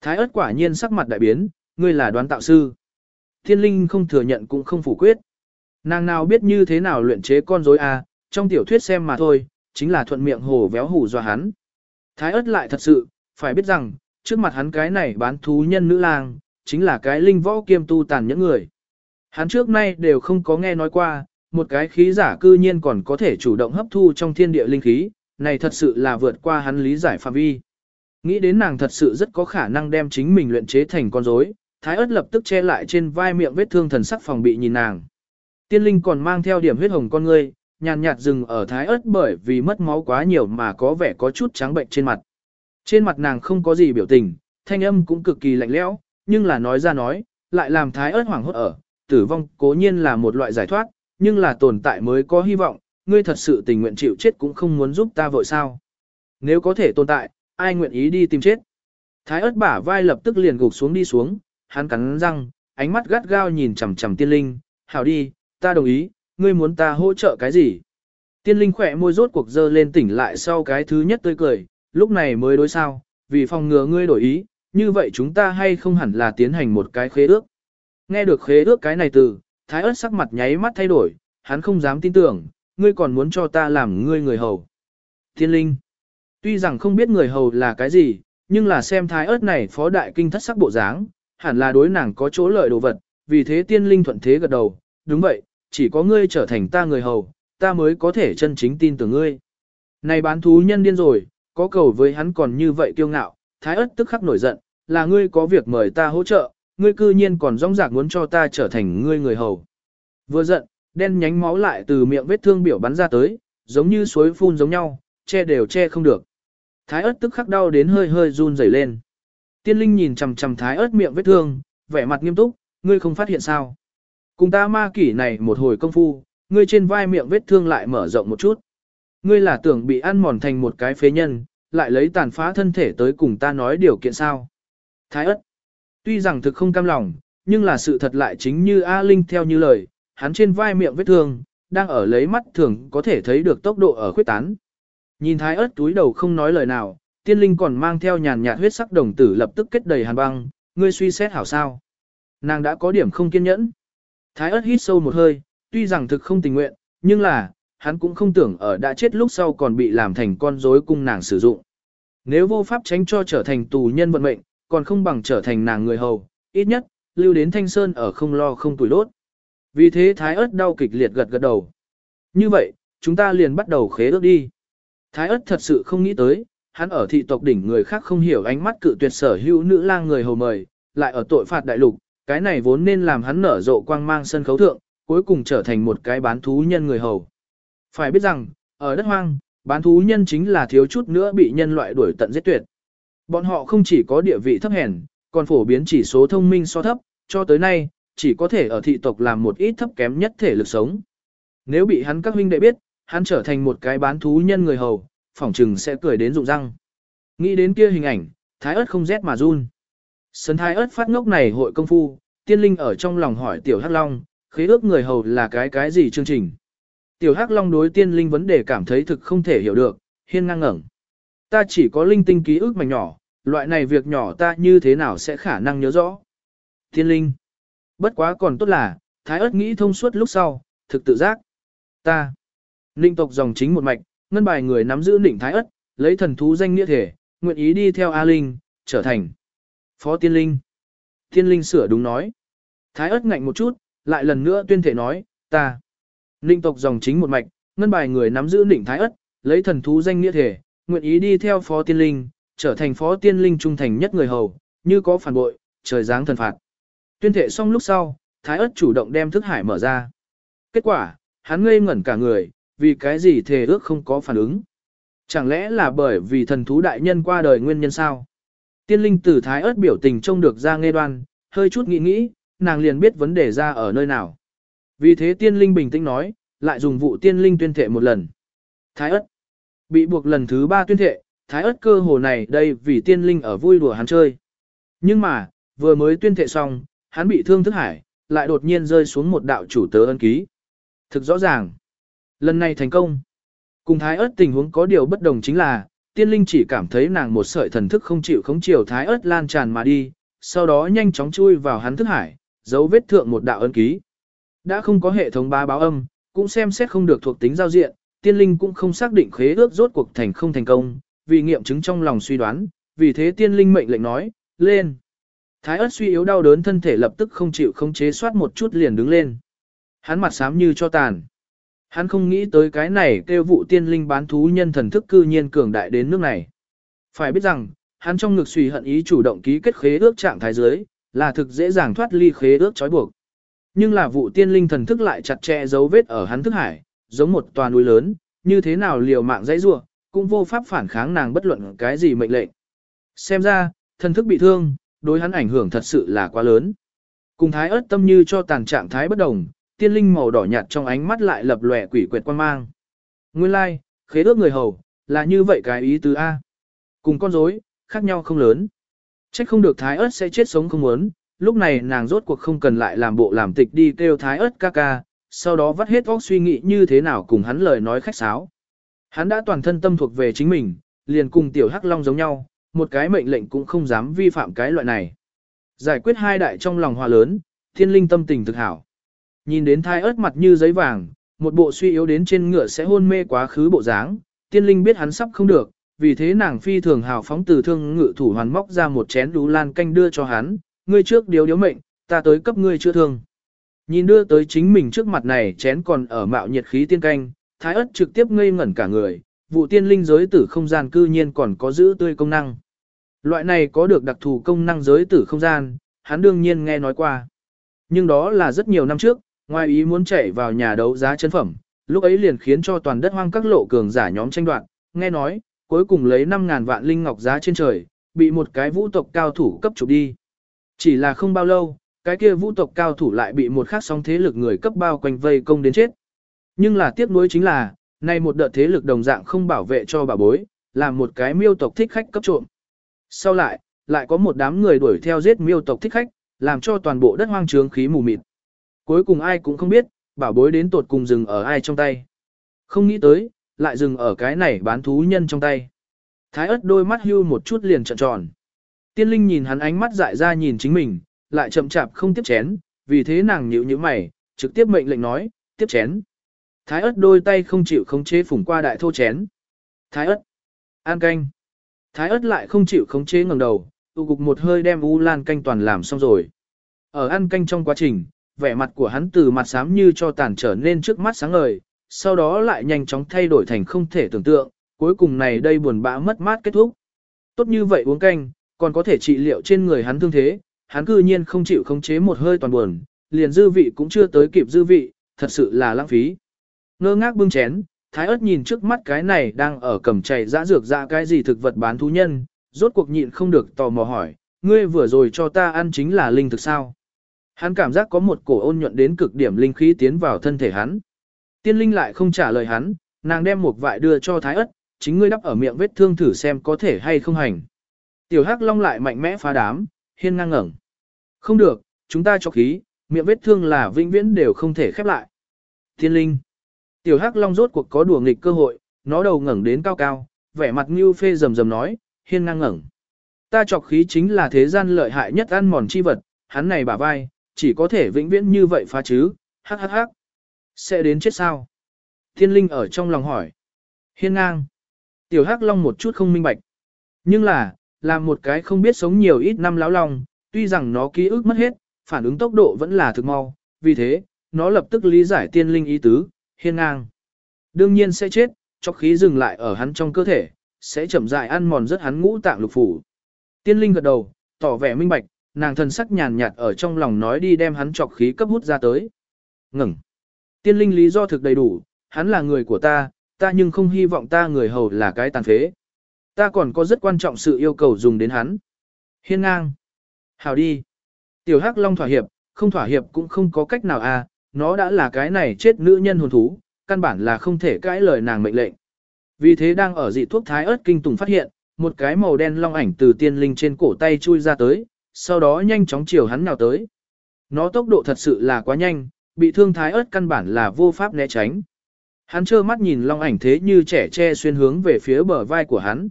Thái ớt quả nhiên sắc mặt đại biến, ngươi là đoán tạo sư. Thiên linh không thừa nhận cũng không phủ quyết. Nàng nào biết như thế nào luyện chế con rối à, trong tiểu thuyết xem mà thôi, chính là thuận miệng hồ véo hủ dọa hắn. Thái ớt lại thật sự, phải biết rằng, trước mặt hắn cái này bán thú nhân nữ lang, chính là cái linh võ kiêm tu tàn những người. Hắn trước nay đều không có nghe nói qua, một cái khí giả cư nhiên còn có thể chủ động hấp thu trong thiên địa linh khí, này thật sự là vượt qua hắn lý giải phạm vi. Nghĩ đến nàng thật sự rất có khả năng đem chính mình luyện chế thành con rối, thái ớt lập tức che lại trên vai miệng vết thương thần sắc phòng bị nhìn nàng. Tiên linh còn mang theo điểm huyết hồng con ngươi, nhàn nhạt dừng ở thái ớt bởi vì mất máu quá nhiều mà có vẻ có chút trắng bệnh trên mặt. Trên mặt nàng không có gì biểu tình, thanh âm cũng cực kỳ lạnh lẽo, nhưng là nói ra nói, lại làm thái ớt hoảng hốt ở, tử vong cố nhiên là một loại giải thoát, nhưng là tồn tại mới có hy vọng, ngươi thật sự tình nguyện chịu chết cũng không muốn giúp ta vội sao. Nếu có thể tồn tại, ai nguyện ý đi tìm chết. Thái ớt bả vai lập tức liền gục xuống đi xuống, hắn cắn răng, ánh mắt gắt gao nhìn chằm chằm tiên linh, hảo đi, ta đồng ý, ngươi muốn ta hỗ trợ cái gì. Tiên linh khỏe môi rốt cuộc dơ lên tỉnh lại sau cái thứ nhất tươi cười, lúc này mới đối sao, vì phòng ngừa ngươi đổi ý, như vậy chúng ta hay không hẳn là tiến hành một cái khế ước. Nghe được khế ước cái này từ, thái ớt sắc mặt nháy mắt thay đổi, hắn không dám tin tưởng, ngươi còn muốn cho ta làm ngươi người hầu. Thiên linh, tuy rằng không biết người hầu là cái gì, nhưng là xem thái ớt này phó đại kinh thất sắc bộ dáng, hẳn là đối nàng có chỗ lợi đồ vật, vì thế tiên linh thuận thế gật đầu, đúng vậy, chỉ có ngươi trở thành ta người hầu, ta mới có thể chân chính tin tưởng ngươi. Này bán thú nhân điên rồi, có cầu với hắn còn như vậy kiêu ngạo, thái ất tức khắc nổi giận, là ngươi có việc mời ta hỗ trợ, ngươi cư nhiên còn rong rạc muốn cho ta trở thành ngươi người hầu. Vừa giận, đen nhánh máu lại từ miệng vết thương biểu bắn ra tới, giống như suối phun giống nhau, che đều che không được. Thái ớt tức khắc đau đến hơi hơi run rẩy lên. Tiên linh nhìn chằm chằm thái ớt miệng vết thương, vẻ mặt nghiêm túc, ngươi không phát hiện sao. Cùng ta ma kỷ này một hồi công phu, ngươi trên vai miệng vết thương lại mở rộng một chút. Ngươi là tưởng bị ăn mòn thành một cái phế nhân, lại lấy tàn phá thân thể tới cùng ta nói điều kiện sao. Thái ất, tuy rằng thực không cam lòng, nhưng là sự thật lại chính như A Linh theo như lời, hắn trên vai miệng vết thương, đang ở lấy mắt thường có thể thấy được tốc độ ở khuyết tán. Nhìn thái ớt túi đầu không nói lời nào, tiên linh còn mang theo nhàn nhạt huyết sắc đồng tử lập tức kết đầy hàn băng, ngươi suy xét hảo sao. Nàng đã có điểm không kiên nhẫn. Thái ớt hít sâu một hơi, tuy rằng thực không tình nguyện, nhưng là, hắn cũng không tưởng ở đã chết lúc sau còn bị làm thành con rối cung nàng sử dụng. Nếu vô pháp tránh cho trở thành tù nhân vận mệnh, còn không bằng trở thành nàng người hầu, ít nhất, lưu đến thanh sơn ở không lo không tuổi lốt. Vì thế thái ớt đau kịch liệt gật gật đầu. Như vậy, chúng ta liền bắt đầu khế ước đi. Thái ớt thật sự không nghĩ tới, hắn ở thị tộc đỉnh người khác không hiểu ánh mắt cự tuyệt sở hữu nữ lang người hầu mời, lại ở tội phạt đại lục, cái này vốn nên làm hắn nở rộ quang mang sân khấu thượng, cuối cùng trở thành một cái bán thú nhân người hầu. Phải biết rằng, ở đất hoang, bán thú nhân chính là thiếu chút nữa bị nhân loại đuổi tận giết tuyệt. Bọn họ không chỉ có địa vị thấp hèn, còn phổ biến chỉ số thông minh so thấp, cho tới nay, chỉ có thể ở thị tộc làm một ít thấp kém nhất thể lực sống. Nếu bị hắn các huynh đệ biết, hắn trở thành một cái bán thú nhân người hầu, phỏng trừng sẽ cười đến rụng răng. Nghĩ đến kia hình ảnh, thái ớt không rét mà run. Sân thái ớt phát ngốc này hội công phu, tiên linh ở trong lòng hỏi tiểu hắc long, khế ước người hầu là cái cái gì chương trình. Tiểu hắc long đối tiên linh vấn đề cảm thấy thực không thể hiểu được, hiên ngang ngẩn. Ta chỉ có linh tinh ký ức mảnh nhỏ, loại này việc nhỏ ta như thế nào sẽ khả năng nhớ rõ. Tiên linh. Bất quá còn tốt là, thái ớt nghĩ thông suốt lúc sau, thực tự giác. Ta. Linh tộc dòng chính một mạch, ngân bài người nắm giữ đỉnh thái ớt, lấy thần thú danh nghĩa thể, nguyện ý đi theo A Linh, trở thành Phó Tiên Linh. Tiên Linh sửa đúng nói. Thái ớt ngạnh một chút, lại lần nữa tuyên thể nói, ta. Ninh tộc dòng chính một mạch, ngân bài người nắm giữ Ninh thái Ất, lấy thần thú danh nghĩa thể, nguyện ý đi theo Phó Tiên Linh, trở thành Phó Tiên Linh trung thành nhất người hầu, như có phản bội, trời giáng thần phạt. Tuyên thể xong lúc sau, Thái Ất chủ động đem thức hải mở ra. Kết quả, hắn ngây ngẩn cả người, vì cái gì thề ước không có phản ứng. Chẳng lẽ là bởi vì thần thú đại nhân qua đời nguyên nhân sao? Tiên linh tử thái ớt biểu tình trông được ra nghe đoan, hơi chút nghĩ nghĩ, nàng liền biết vấn đề ra ở nơi nào. Vì thế tiên linh bình tĩnh nói, lại dùng vụ tiên linh tuyên thệ một lần. Thái ớt bị buộc lần thứ ba tuyên thệ, thái ớt cơ hồ này đây vì tiên linh ở vui đùa hắn chơi. Nhưng mà, vừa mới tuyên thệ xong, hắn bị thương thức hải, lại đột nhiên rơi xuống một đạo chủ tớ ân ký. Thực rõ ràng, lần này thành công. Cùng thái ớt tình huống có điều bất đồng chính là, tiên linh chỉ cảm thấy nàng một sợi thần thức không chịu khống chiều thái ớt lan tràn mà đi, sau đó nhanh chóng chui vào hắn thức hải, dấu vết thượng một đạo ân ký. Đã không có hệ thống ba báo âm, cũng xem xét không được thuộc tính giao diện, tiên linh cũng không xác định khế ước rốt cuộc thành không thành công, vì nghiệm chứng trong lòng suy đoán, vì thế tiên linh mệnh lệnh nói, lên. Thái ớt suy yếu đau đớn thân thể lập tức không chịu không chế soát một chút liền đứng lên. Hắn mặt xám như cho tàn. Hắn không nghĩ tới cái này kêu vụ tiên linh bán thú nhân thần thức cư nhiên cường đại đến nước này. Phải biết rằng, hắn trong ngực suy hận ý chủ động ký kết khế ước trạng thái dưới, là thực dễ dàng thoát ly khế ước trói buộc. Nhưng là vụ tiên linh thần thức lại chặt chẽ dấu vết ở hắn thức hải, giống một tòa núi lớn, như thế nào liều mạng dãy rua, cũng vô pháp phản kháng nàng bất luận cái gì mệnh lệnh. Xem ra, thần thức bị thương, đối hắn ảnh hưởng thật sự là quá lớn. Cùng thái ớt tâm như cho tàn trạng thái bất đồng, tiên linh màu đỏ nhạt trong ánh mắt lại lập lòe quỷ quyệt quan mang. Nguyên lai, like, khế ước người hầu, là như vậy cái ý tứ A. Cùng con rối, khác nhau không lớn. Trách không được thái ớt sẽ chết sống không muốn, lúc này nàng rốt cuộc không cần lại làm bộ làm tịch đi kêu thái ớt ca ca, sau đó vắt hết óc suy nghĩ như thế nào cùng hắn lời nói khách sáo. Hắn đã toàn thân tâm thuộc về chính mình, liền cùng tiểu hắc long giống nhau, một cái mệnh lệnh cũng không dám vi phạm cái loại này. Giải quyết hai đại trong lòng hòa lớn, thiên linh tâm tình thực hảo. Nhìn đến thai ớt mặt như giấy vàng, một bộ suy yếu đến trên ngựa sẽ hôn mê quá khứ bộ dáng, tiên linh biết hắn sắp không được, vì thế nàng phi thường hào phóng từ thương ngự thủ hoàn móc ra một chén đú lan canh đưa cho hắn, ngươi trước điếu điếu mệnh, ta tới cấp ngươi chữa thương. Nhìn đưa tới chính mình trước mặt này chén còn ở mạo nhiệt khí tiên canh, thái ớt trực tiếp ngây ngẩn cả người, vụ tiên linh giới tử không gian cư nhiên còn có giữ tươi công năng. Loại này có được đặc thù công năng giới tử không gian, hắn đương nhiên nghe nói qua. Nhưng đó là rất nhiều năm trước, ngoài ý muốn chạy vào nhà đấu giá chân phẩm, lúc ấy liền khiến cho toàn đất hoang các lộ cường giả nhóm tranh đoạt, nghe nói, cuối cùng lấy 5.000 vạn linh ngọc giá trên trời, bị một cái vũ tộc cao thủ cấp chụp đi. Chỉ là không bao lâu, cái kia vũ tộc cao thủ lại bị một khác sóng thế lực người cấp bao quanh vây công đến chết. Nhưng là tiếc nuối chính là, nay một đợt thế lực đồng dạng không bảo vệ cho bà bối, làm một cái miêu tộc thích khách cấp trộm. Sau lại, lại có một đám người đuổi theo giết miêu tộc thích khách, làm cho toàn bộ đất hoang trướng khí mù mịt. Cuối cùng ai cũng không biết, bảo bối đến tột cùng dừng ở ai trong tay. Không nghĩ tới, lại dừng ở cái này bán thú nhân trong tay. Thái ớt đôi mắt hưu một chút liền trợn tròn. Tiên linh nhìn hắn ánh mắt dại ra nhìn chính mình, lại chậm chạp không tiếp chén, vì thế nàng nhịu như mày, trực tiếp mệnh lệnh nói, tiếp chén. Thái ớt đôi tay không chịu khống chế phủng qua đại thô chén. Thái ớt, an canh. Thái ớt lại không chịu khống chế ngẩng đầu, tụ cục một hơi đem u lan canh toàn làm xong rồi. Ở ăn canh trong quá trình, vẻ mặt của hắn từ mặt xám như cho tàn trở nên trước mắt sáng ngời, sau đó lại nhanh chóng thay đổi thành không thể tưởng tượng, cuối cùng này đây buồn bã mất mát kết thúc. Tốt như vậy uống canh, còn có thể trị liệu trên người hắn thương thế, hắn cư nhiên không chịu khống chế một hơi toàn buồn, liền dư vị cũng chưa tới kịp dư vị, thật sự là lãng phí. Ngơ ngác bưng chén, thái ớt nhìn trước mắt cái này đang ở cầm chảy dã dược ra cái gì thực vật bán thú nhân, rốt cuộc nhịn không được tò mò hỏi, ngươi vừa rồi cho ta ăn chính là linh thực sao? Hắn cảm giác có một cổ ôn nhuận đến cực điểm linh khí tiến vào thân thể hắn. Tiên linh lại không trả lời hắn, nàng đem một vại đưa cho thái ớt, chính ngươi đắp ở miệng vết thương thử xem có thể hay không hành. Tiểu Hắc Long lại mạnh mẽ phá đám, hiên ngang ngẩng. Không được, chúng ta cho khí, miệng vết thương là vĩnh viễn đều không thể khép lại. Thiên linh. Tiểu Hắc Long rốt cuộc có đùa nghịch cơ hội, nó đầu ngẩng đến cao cao, vẻ mặt như phê rầm rầm nói, hiên ngang ngẩng. Ta chọc khí chính là thế gian lợi hại nhất ăn mòn chi vật, hắn này bả vai, chỉ có thể vĩnh viễn như vậy phá chứ, hắc hắc hắc. Sẽ đến chết sao? Thiên linh ở trong lòng hỏi. Hiên ngang. Tiểu Hắc Long một chút không minh bạch. Nhưng là, làm một cái không biết sống nhiều ít năm lão long, tuy rằng nó ký ức mất hết, phản ứng tốc độ vẫn là thực mau, vì thế, nó lập tức lý giải tiên linh ý tứ, hiên ngang. Đương nhiên sẽ chết, cho khí dừng lại ở hắn trong cơ thể, sẽ chậm rãi ăn mòn rất hắn ngũ tạng lục phủ. Tiên linh gật đầu, tỏ vẻ minh bạch, nàng thần sắc nhàn nhạt ở trong lòng nói đi đem hắn trọc khí cấp hút ra tới. Ngừng. Tiên linh lý do thực đầy đủ, hắn là người của ta, ta nhưng không hy vọng ta người hầu là cái tàn phế. Ta còn có rất quan trọng sự yêu cầu dùng đến hắn. Hiên ngang. Hào đi. Tiểu Hắc Long thỏa hiệp, không thỏa hiệp cũng không có cách nào à, nó đã là cái này chết nữ nhân hồn thú, căn bản là không thể cãi lời nàng mệnh lệnh. Vì thế đang ở dị thuốc thái ớt kinh tùng phát hiện, một cái màu đen long ảnh từ tiên linh trên cổ tay chui ra tới, sau đó nhanh chóng chiều hắn nào tới. Nó tốc độ thật sự là quá nhanh, bị thương thái ớt căn bản là vô pháp né tránh. Hắn trơ mắt nhìn long ảnh thế như trẻ che xuyên hướng về phía bờ vai của hắn.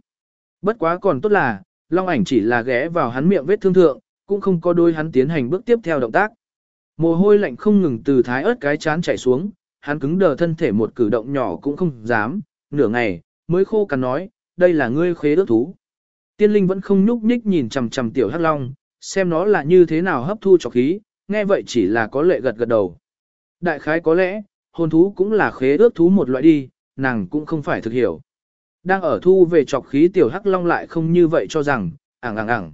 Bất quá còn tốt là, long ảnh chỉ là ghé vào hắn miệng vết thương thượng, cũng không có đôi hắn tiến hành bước tiếp theo động tác. Mồ hôi lạnh không ngừng từ thái ớt cái chán chảy xuống, hắn cứng đờ thân thể một cử động nhỏ cũng không dám, nửa ngày, mới khô cằn nói, đây là ngươi khế ước thú. Tiên linh vẫn không nhúc nhích nhìn chằm chằm tiểu hắc long, xem nó là như thế nào hấp thu trọc khí, nghe vậy chỉ là có lệ gật gật đầu. Đại khái có lẽ, hồn thú cũng là khế ước thú một loại đi, nàng cũng không phải thực hiểu. Đang ở thu về trọc khí tiểu hắc long lại không như vậy cho rằng, ảng ảng ảng.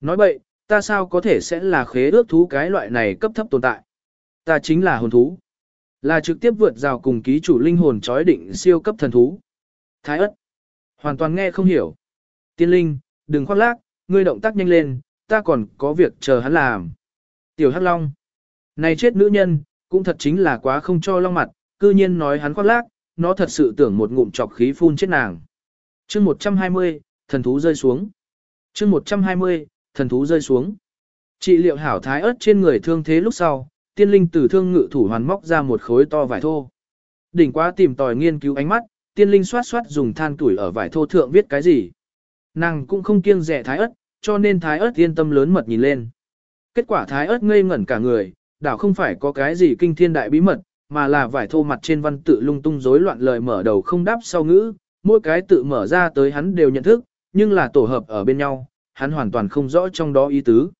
Nói bậy, ta sao có thể sẽ là khế ước thú cái loại này cấp thấp tồn tại. Ta chính là hồn thú. Là trực tiếp vượt rào cùng ký chủ linh hồn chói định siêu cấp thần thú. Thái ất. Hoàn toàn nghe không hiểu. Tiên linh, đừng khoác lác, ngươi động tác nhanh lên, ta còn có việc chờ hắn làm. Tiểu Hắc Long. Này chết nữ nhân, cũng thật chính là quá không cho long mặt, cư nhiên nói hắn khoác lác, nó thật sự tưởng một ngụm chọc khí phun chết nàng. chương 120, thần thú rơi xuống. chương 120, thần thú rơi xuống. Trị liệu hảo thái ớt trên người thương thế lúc sau, tiên linh từ thương ngự thủ hoàn móc ra một khối to vải thô. Đỉnh quá tìm tòi nghiên cứu ánh mắt, tiên linh xoát xoát dùng than tuổi ở vải thô thượng viết cái gì. Nàng cũng không kiêng rẻ thái ớt, cho nên thái ớt yên tâm lớn mật nhìn lên. Kết quả thái ớt ngây ngẩn cả người, đảo không phải có cái gì kinh thiên đại bí mật, mà là vải thô mặt trên văn tự lung tung rối loạn lời mở đầu không đáp sau ngữ, mỗi cái tự mở ra tới hắn đều nhận thức, nhưng là tổ hợp ở bên nhau, hắn hoàn toàn không rõ trong đó ý tứ.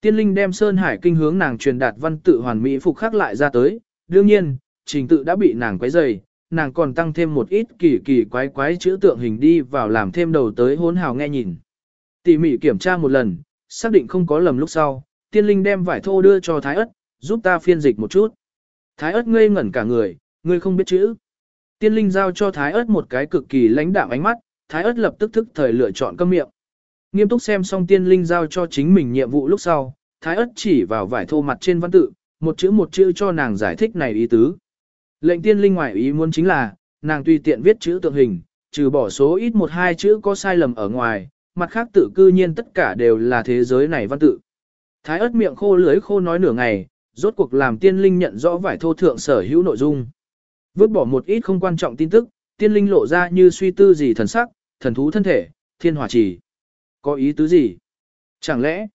Tiên linh đem Sơn Hải kinh hướng nàng truyền đạt văn tự hoàn mỹ phục khắc lại ra tới, đương nhiên, trình tự đã bị nàng quấy rầy, nàng còn tăng thêm một ít kỳ kỳ quái quái chữ tượng hình đi vào làm thêm đầu tới hỗn hào nghe nhìn. Tỉ mỉ kiểm tra một lần, xác định không có lầm lúc sau, tiên linh đem vải thô đưa cho Thái ất, giúp ta phiên dịch một chút. Thái ớt ngây ngẩn cả người, ngươi không biết chữ. Tiên linh giao cho Thái ớt một cái cực kỳ lãnh đạm ánh mắt, Thái ớt lập tức thức thời lựa chọn câm miệng. Nghiêm túc xem xong tiên linh giao cho chính mình nhiệm vụ lúc sau, Thái ớt chỉ vào vải thô mặt trên văn tự, một chữ một chữ cho nàng giải thích này ý tứ. Lệnh tiên linh ngoại ý muốn chính là, nàng tùy tiện viết chữ tượng hình, trừ bỏ số ít một hai chữ có sai lầm ở ngoài, mặt khác tự cư nhiên tất cả đều là thế giới này văn tự. Thái ớt miệng khô lưới khô nói nửa ngày, rốt cuộc làm tiên linh nhận rõ vải thô thượng sở hữu nội dung. Vứt bỏ một ít không quan trọng tin tức, tiên linh lộ ra như suy tư gì thần sắc, thần thú thân thể, thiên hỏa trì. Có ý tứ gì? Chẳng lẽ,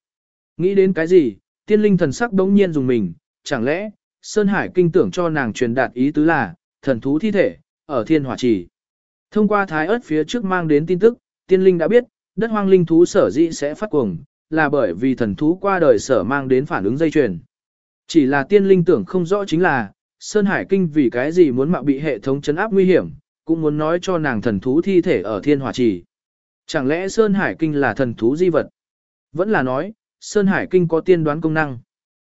nghĩ đến cái gì, tiên linh thần sắc đống nhiên dùng mình, chẳng lẽ, Sơn Hải kinh tưởng cho nàng truyền đạt ý tứ là, thần thú thi thể, ở thiên hỏa trì. Thông qua thái ớt phía trước mang đến tin tức, tiên linh đã biết, đất hoang linh thú sở dĩ sẽ phát cuồng, là bởi vì thần thú qua đời sở mang đến phản ứng dây chuyền. Chỉ là tiên linh tưởng không rõ chính là, Sơn Hải Kinh vì cái gì muốn mạo bị hệ thống chấn áp nguy hiểm, cũng muốn nói cho nàng thần thú thi thể ở thiên hỏa trì. Chẳng lẽ Sơn Hải Kinh là thần thú di vật? Vẫn là nói, Sơn Hải Kinh có tiên đoán công năng.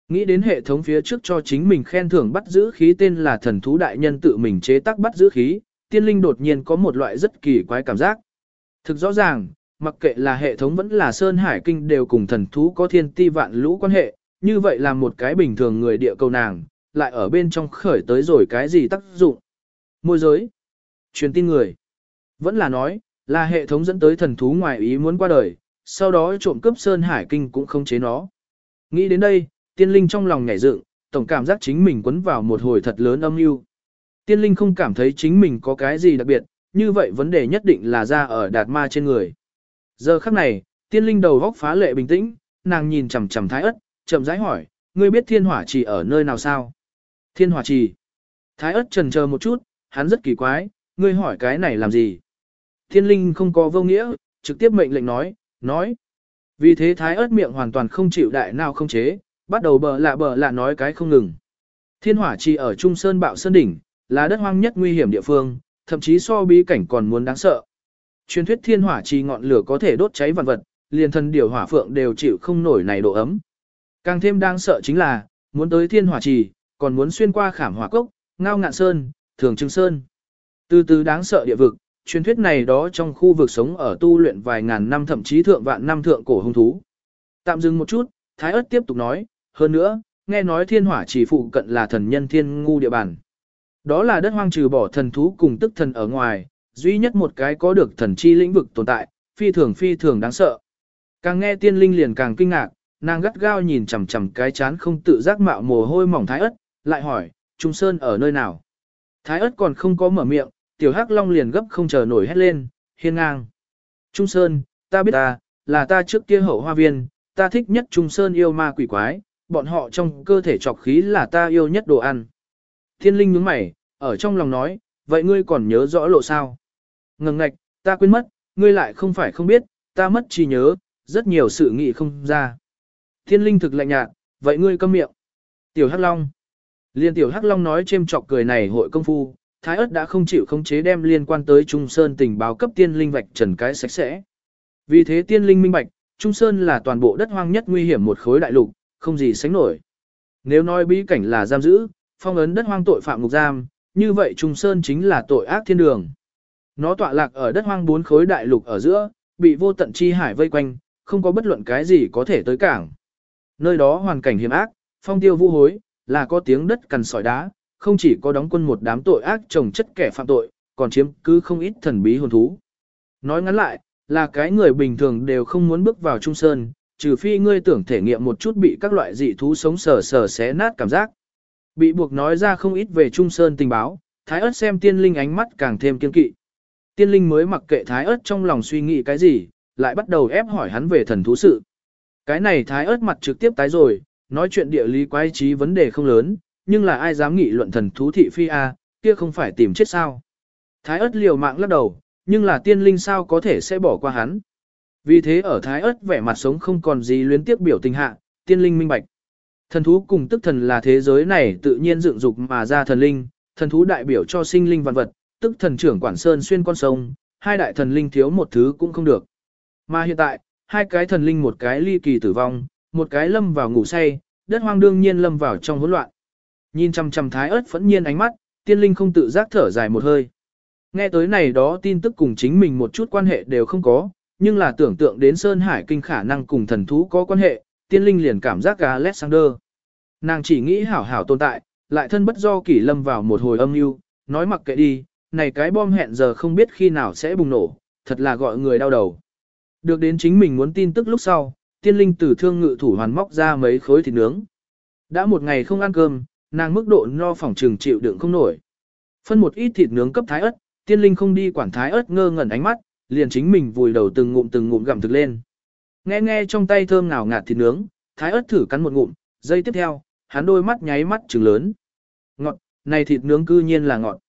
Nghĩ đến hệ thống phía trước cho chính mình khen thưởng bắt giữ khí tên là thần thú đại nhân tự mình chế tác bắt giữ khí, tiên linh đột nhiên có một loại rất kỳ quái cảm giác. Thực rõ ràng, mặc kệ là hệ thống vẫn là Sơn Hải Kinh đều cùng thần thú có thiên ti vạn lũ quan hệ, như vậy là một cái bình thường người địa cầu nàng, lại ở bên trong khởi tới rồi cái gì tác dụng. Môi giới, truyền tin người, vẫn là nói, là hệ thống dẫn tới thần thú ngoài ý muốn qua đời, sau đó trộm cướp Sơn Hải Kinh cũng không chế nó. Nghĩ đến đây, tiên linh trong lòng nhảy dựng, tổng cảm giác chính mình quấn vào một hồi thật lớn âm mưu. Tiên linh không cảm thấy chính mình có cái gì đặc biệt, như vậy vấn đề nhất định là ra ở đạt ma trên người. Giờ khắc này, tiên linh đầu góc phá lệ bình tĩnh, nàng nhìn chằm chằm thái ất, chậm rãi hỏi, ngươi biết thiên hỏa trì ở nơi nào sao? Thiên hỏa trì. Thái ớt trần chờ một chút, hắn rất kỳ quái, ngươi hỏi cái này làm gì? Thiên linh không có vô nghĩa, trực tiếp mệnh lệnh nói, nói. Vì thế thái ớt miệng hoàn toàn không chịu đại nào không chế, bắt đầu bờ lạ bờ lạ nói cái không ngừng. Thiên hỏa trì ở Trung Sơn Bạo Sơn Đỉnh, là đất hoang nhất nguy hiểm địa phương, thậm chí so bí cảnh còn muốn đáng sợ. Truyền thuyết thiên hỏa trì ngọn lửa có thể đốt cháy vạn vật, liền thân điều hỏa phượng đều chịu không nổi này độ ấm. Càng thêm đáng sợ chính là, muốn tới thiên hỏa trì, còn muốn xuyên qua khảm hỏa cốc, ngao ngạn sơn, thường trưng sơn. Từ từ đáng sợ địa vực, truyền thuyết này đó trong khu vực sống ở tu luyện vài ngàn năm thậm chí thượng vạn năm thượng cổ hung thú. Tạm dừng một chút, Thái ớt tiếp tục nói, hơn nữa, nghe nói thiên hỏa chỉ phụ cận là thần nhân thiên ngu địa bàn. Đó là đất hoang trừ bỏ thần thú cùng tức thần ở ngoài, duy nhất một cái có được thần chi lĩnh vực tồn tại, phi thường phi thường đáng sợ. Càng nghe tiên linh liền càng kinh ngạc, nàng gắt gao nhìn chằm chằm cái chán không tự giác mạo mồ hôi mỏng thái ớt, lại hỏi, Trung Sơn ở nơi nào? Thái ớt còn không có mở miệng, tiểu hắc long liền gấp không chờ nổi hét lên, hiên ngang. Trung Sơn, ta biết ta, là ta trước kia hậu hoa viên, ta thích nhất Trung Sơn yêu ma quỷ quái, bọn họ trong cơ thể trọc khí là ta yêu nhất đồ ăn. Thiên linh nhướng mày, ở trong lòng nói, vậy ngươi còn nhớ rõ lộ sao? Ngừng ngạch, ta quên mất, ngươi lại không phải không biết, ta mất trí nhớ, rất nhiều sự nghị không ra. Thiên linh thực lạnh nhạt, vậy ngươi câm miệng. Tiểu Hắc Long. Liên Tiểu Hắc Long nói chêm chọc cười này hội công phu, Thái ớt đã không chịu khống chế đem liên quan tới Trung Sơn tình báo cấp tiên linh vạch trần cái sạch sẽ. Vì thế tiên linh minh bạch, Trung Sơn là toàn bộ đất hoang nhất nguy hiểm một khối đại lục, không gì sánh nổi. Nếu nói bí cảnh là giam giữ, phong ấn đất hoang tội phạm ngục giam, như vậy Trung Sơn chính là tội ác thiên đường. Nó tọa lạc ở đất hoang bốn khối đại lục ở giữa, bị vô tận chi hải vây quanh, không có bất luận cái gì có thể tới cảng. Nơi đó hoàn cảnh hiểm ác, phong tiêu vũ hối, là có tiếng đất cằn sỏi đá, không chỉ có đóng quân một đám tội ác trồng chất kẻ phạm tội, còn chiếm cứ không ít thần bí hồn thú. Nói ngắn lại, là cái người bình thường đều không muốn bước vào Trung Sơn, trừ phi ngươi tưởng thể nghiệm một chút bị các loại dị thú sống sờ sờ xé nát cảm giác. Bị buộc nói ra không ít về Trung Sơn tình báo, Thái ớt xem tiên linh ánh mắt càng thêm kiên kỵ. Tiên linh mới mặc kệ Thái ớt trong lòng suy nghĩ cái gì, lại bắt đầu ép hỏi hắn về thần thú sự. Cái này Thái ớt mặt trực tiếp tái rồi, nói chuyện địa lý quái trí vấn đề không lớn, nhưng là ai dám nghị luận thần thú thị phi a, kia không phải tìm chết sao. Thái ớt liều mạng lắc đầu, nhưng là tiên linh sao có thể sẽ bỏ qua hắn. Vì thế ở thái ớt vẻ mặt sống không còn gì luyến tiếc biểu tình hạ, tiên linh minh bạch. Thần thú cùng tức thần là thế giới này tự nhiên dựng dục mà ra thần linh, thần thú đại biểu cho sinh linh vạn vật, tức thần trưởng quản sơn xuyên con sông, hai đại thần linh thiếu một thứ cũng không được. Mà hiện tại, hai cái thần linh một cái ly kỳ tử vong, một cái lâm vào ngủ say, đất hoang đương nhiên lâm vào trong hỗn loạn. Nhìn chằm chằm thái ớt phẫn nhiên ánh mắt, tiên linh không tự giác thở dài một hơi. Nghe tới này đó tin tức cùng chính mình một chút quan hệ đều không có, nhưng là tưởng tượng đến Sơn Hải Kinh khả năng cùng thần thú có quan hệ, tiên linh liền cảm giác gà Alexander. Nàng chỉ nghĩ hảo hảo tồn tại, lại thân bất do kỷ lâm vào một hồi âm mưu, nói mặc kệ đi, này cái bom hẹn giờ không biết khi nào sẽ bùng nổ, thật là gọi người đau đầu. Được đến chính mình muốn tin tức lúc sau, tiên linh tử thương ngự thủ hoàn móc ra mấy khối thịt nướng. Đã một ngày không ăn cơm, nàng mức độ no phỏng trừng chịu đựng không nổi. Phân một ít thịt nướng cấp thái ớt, tiên linh không đi quản thái ớt ngơ ngẩn ánh mắt, liền chính mình vùi đầu từng ngụm từng ngụm gặm thực lên. Nghe nghe trong tay thơm ngào ngạt thịt nướng, thái ớt thử cắn một ngụm, giây tiếp theo, hắn đôi mắt nháy mắt trừng lớn. Ngọt, này thịt nướng cư nhiên là ngọt.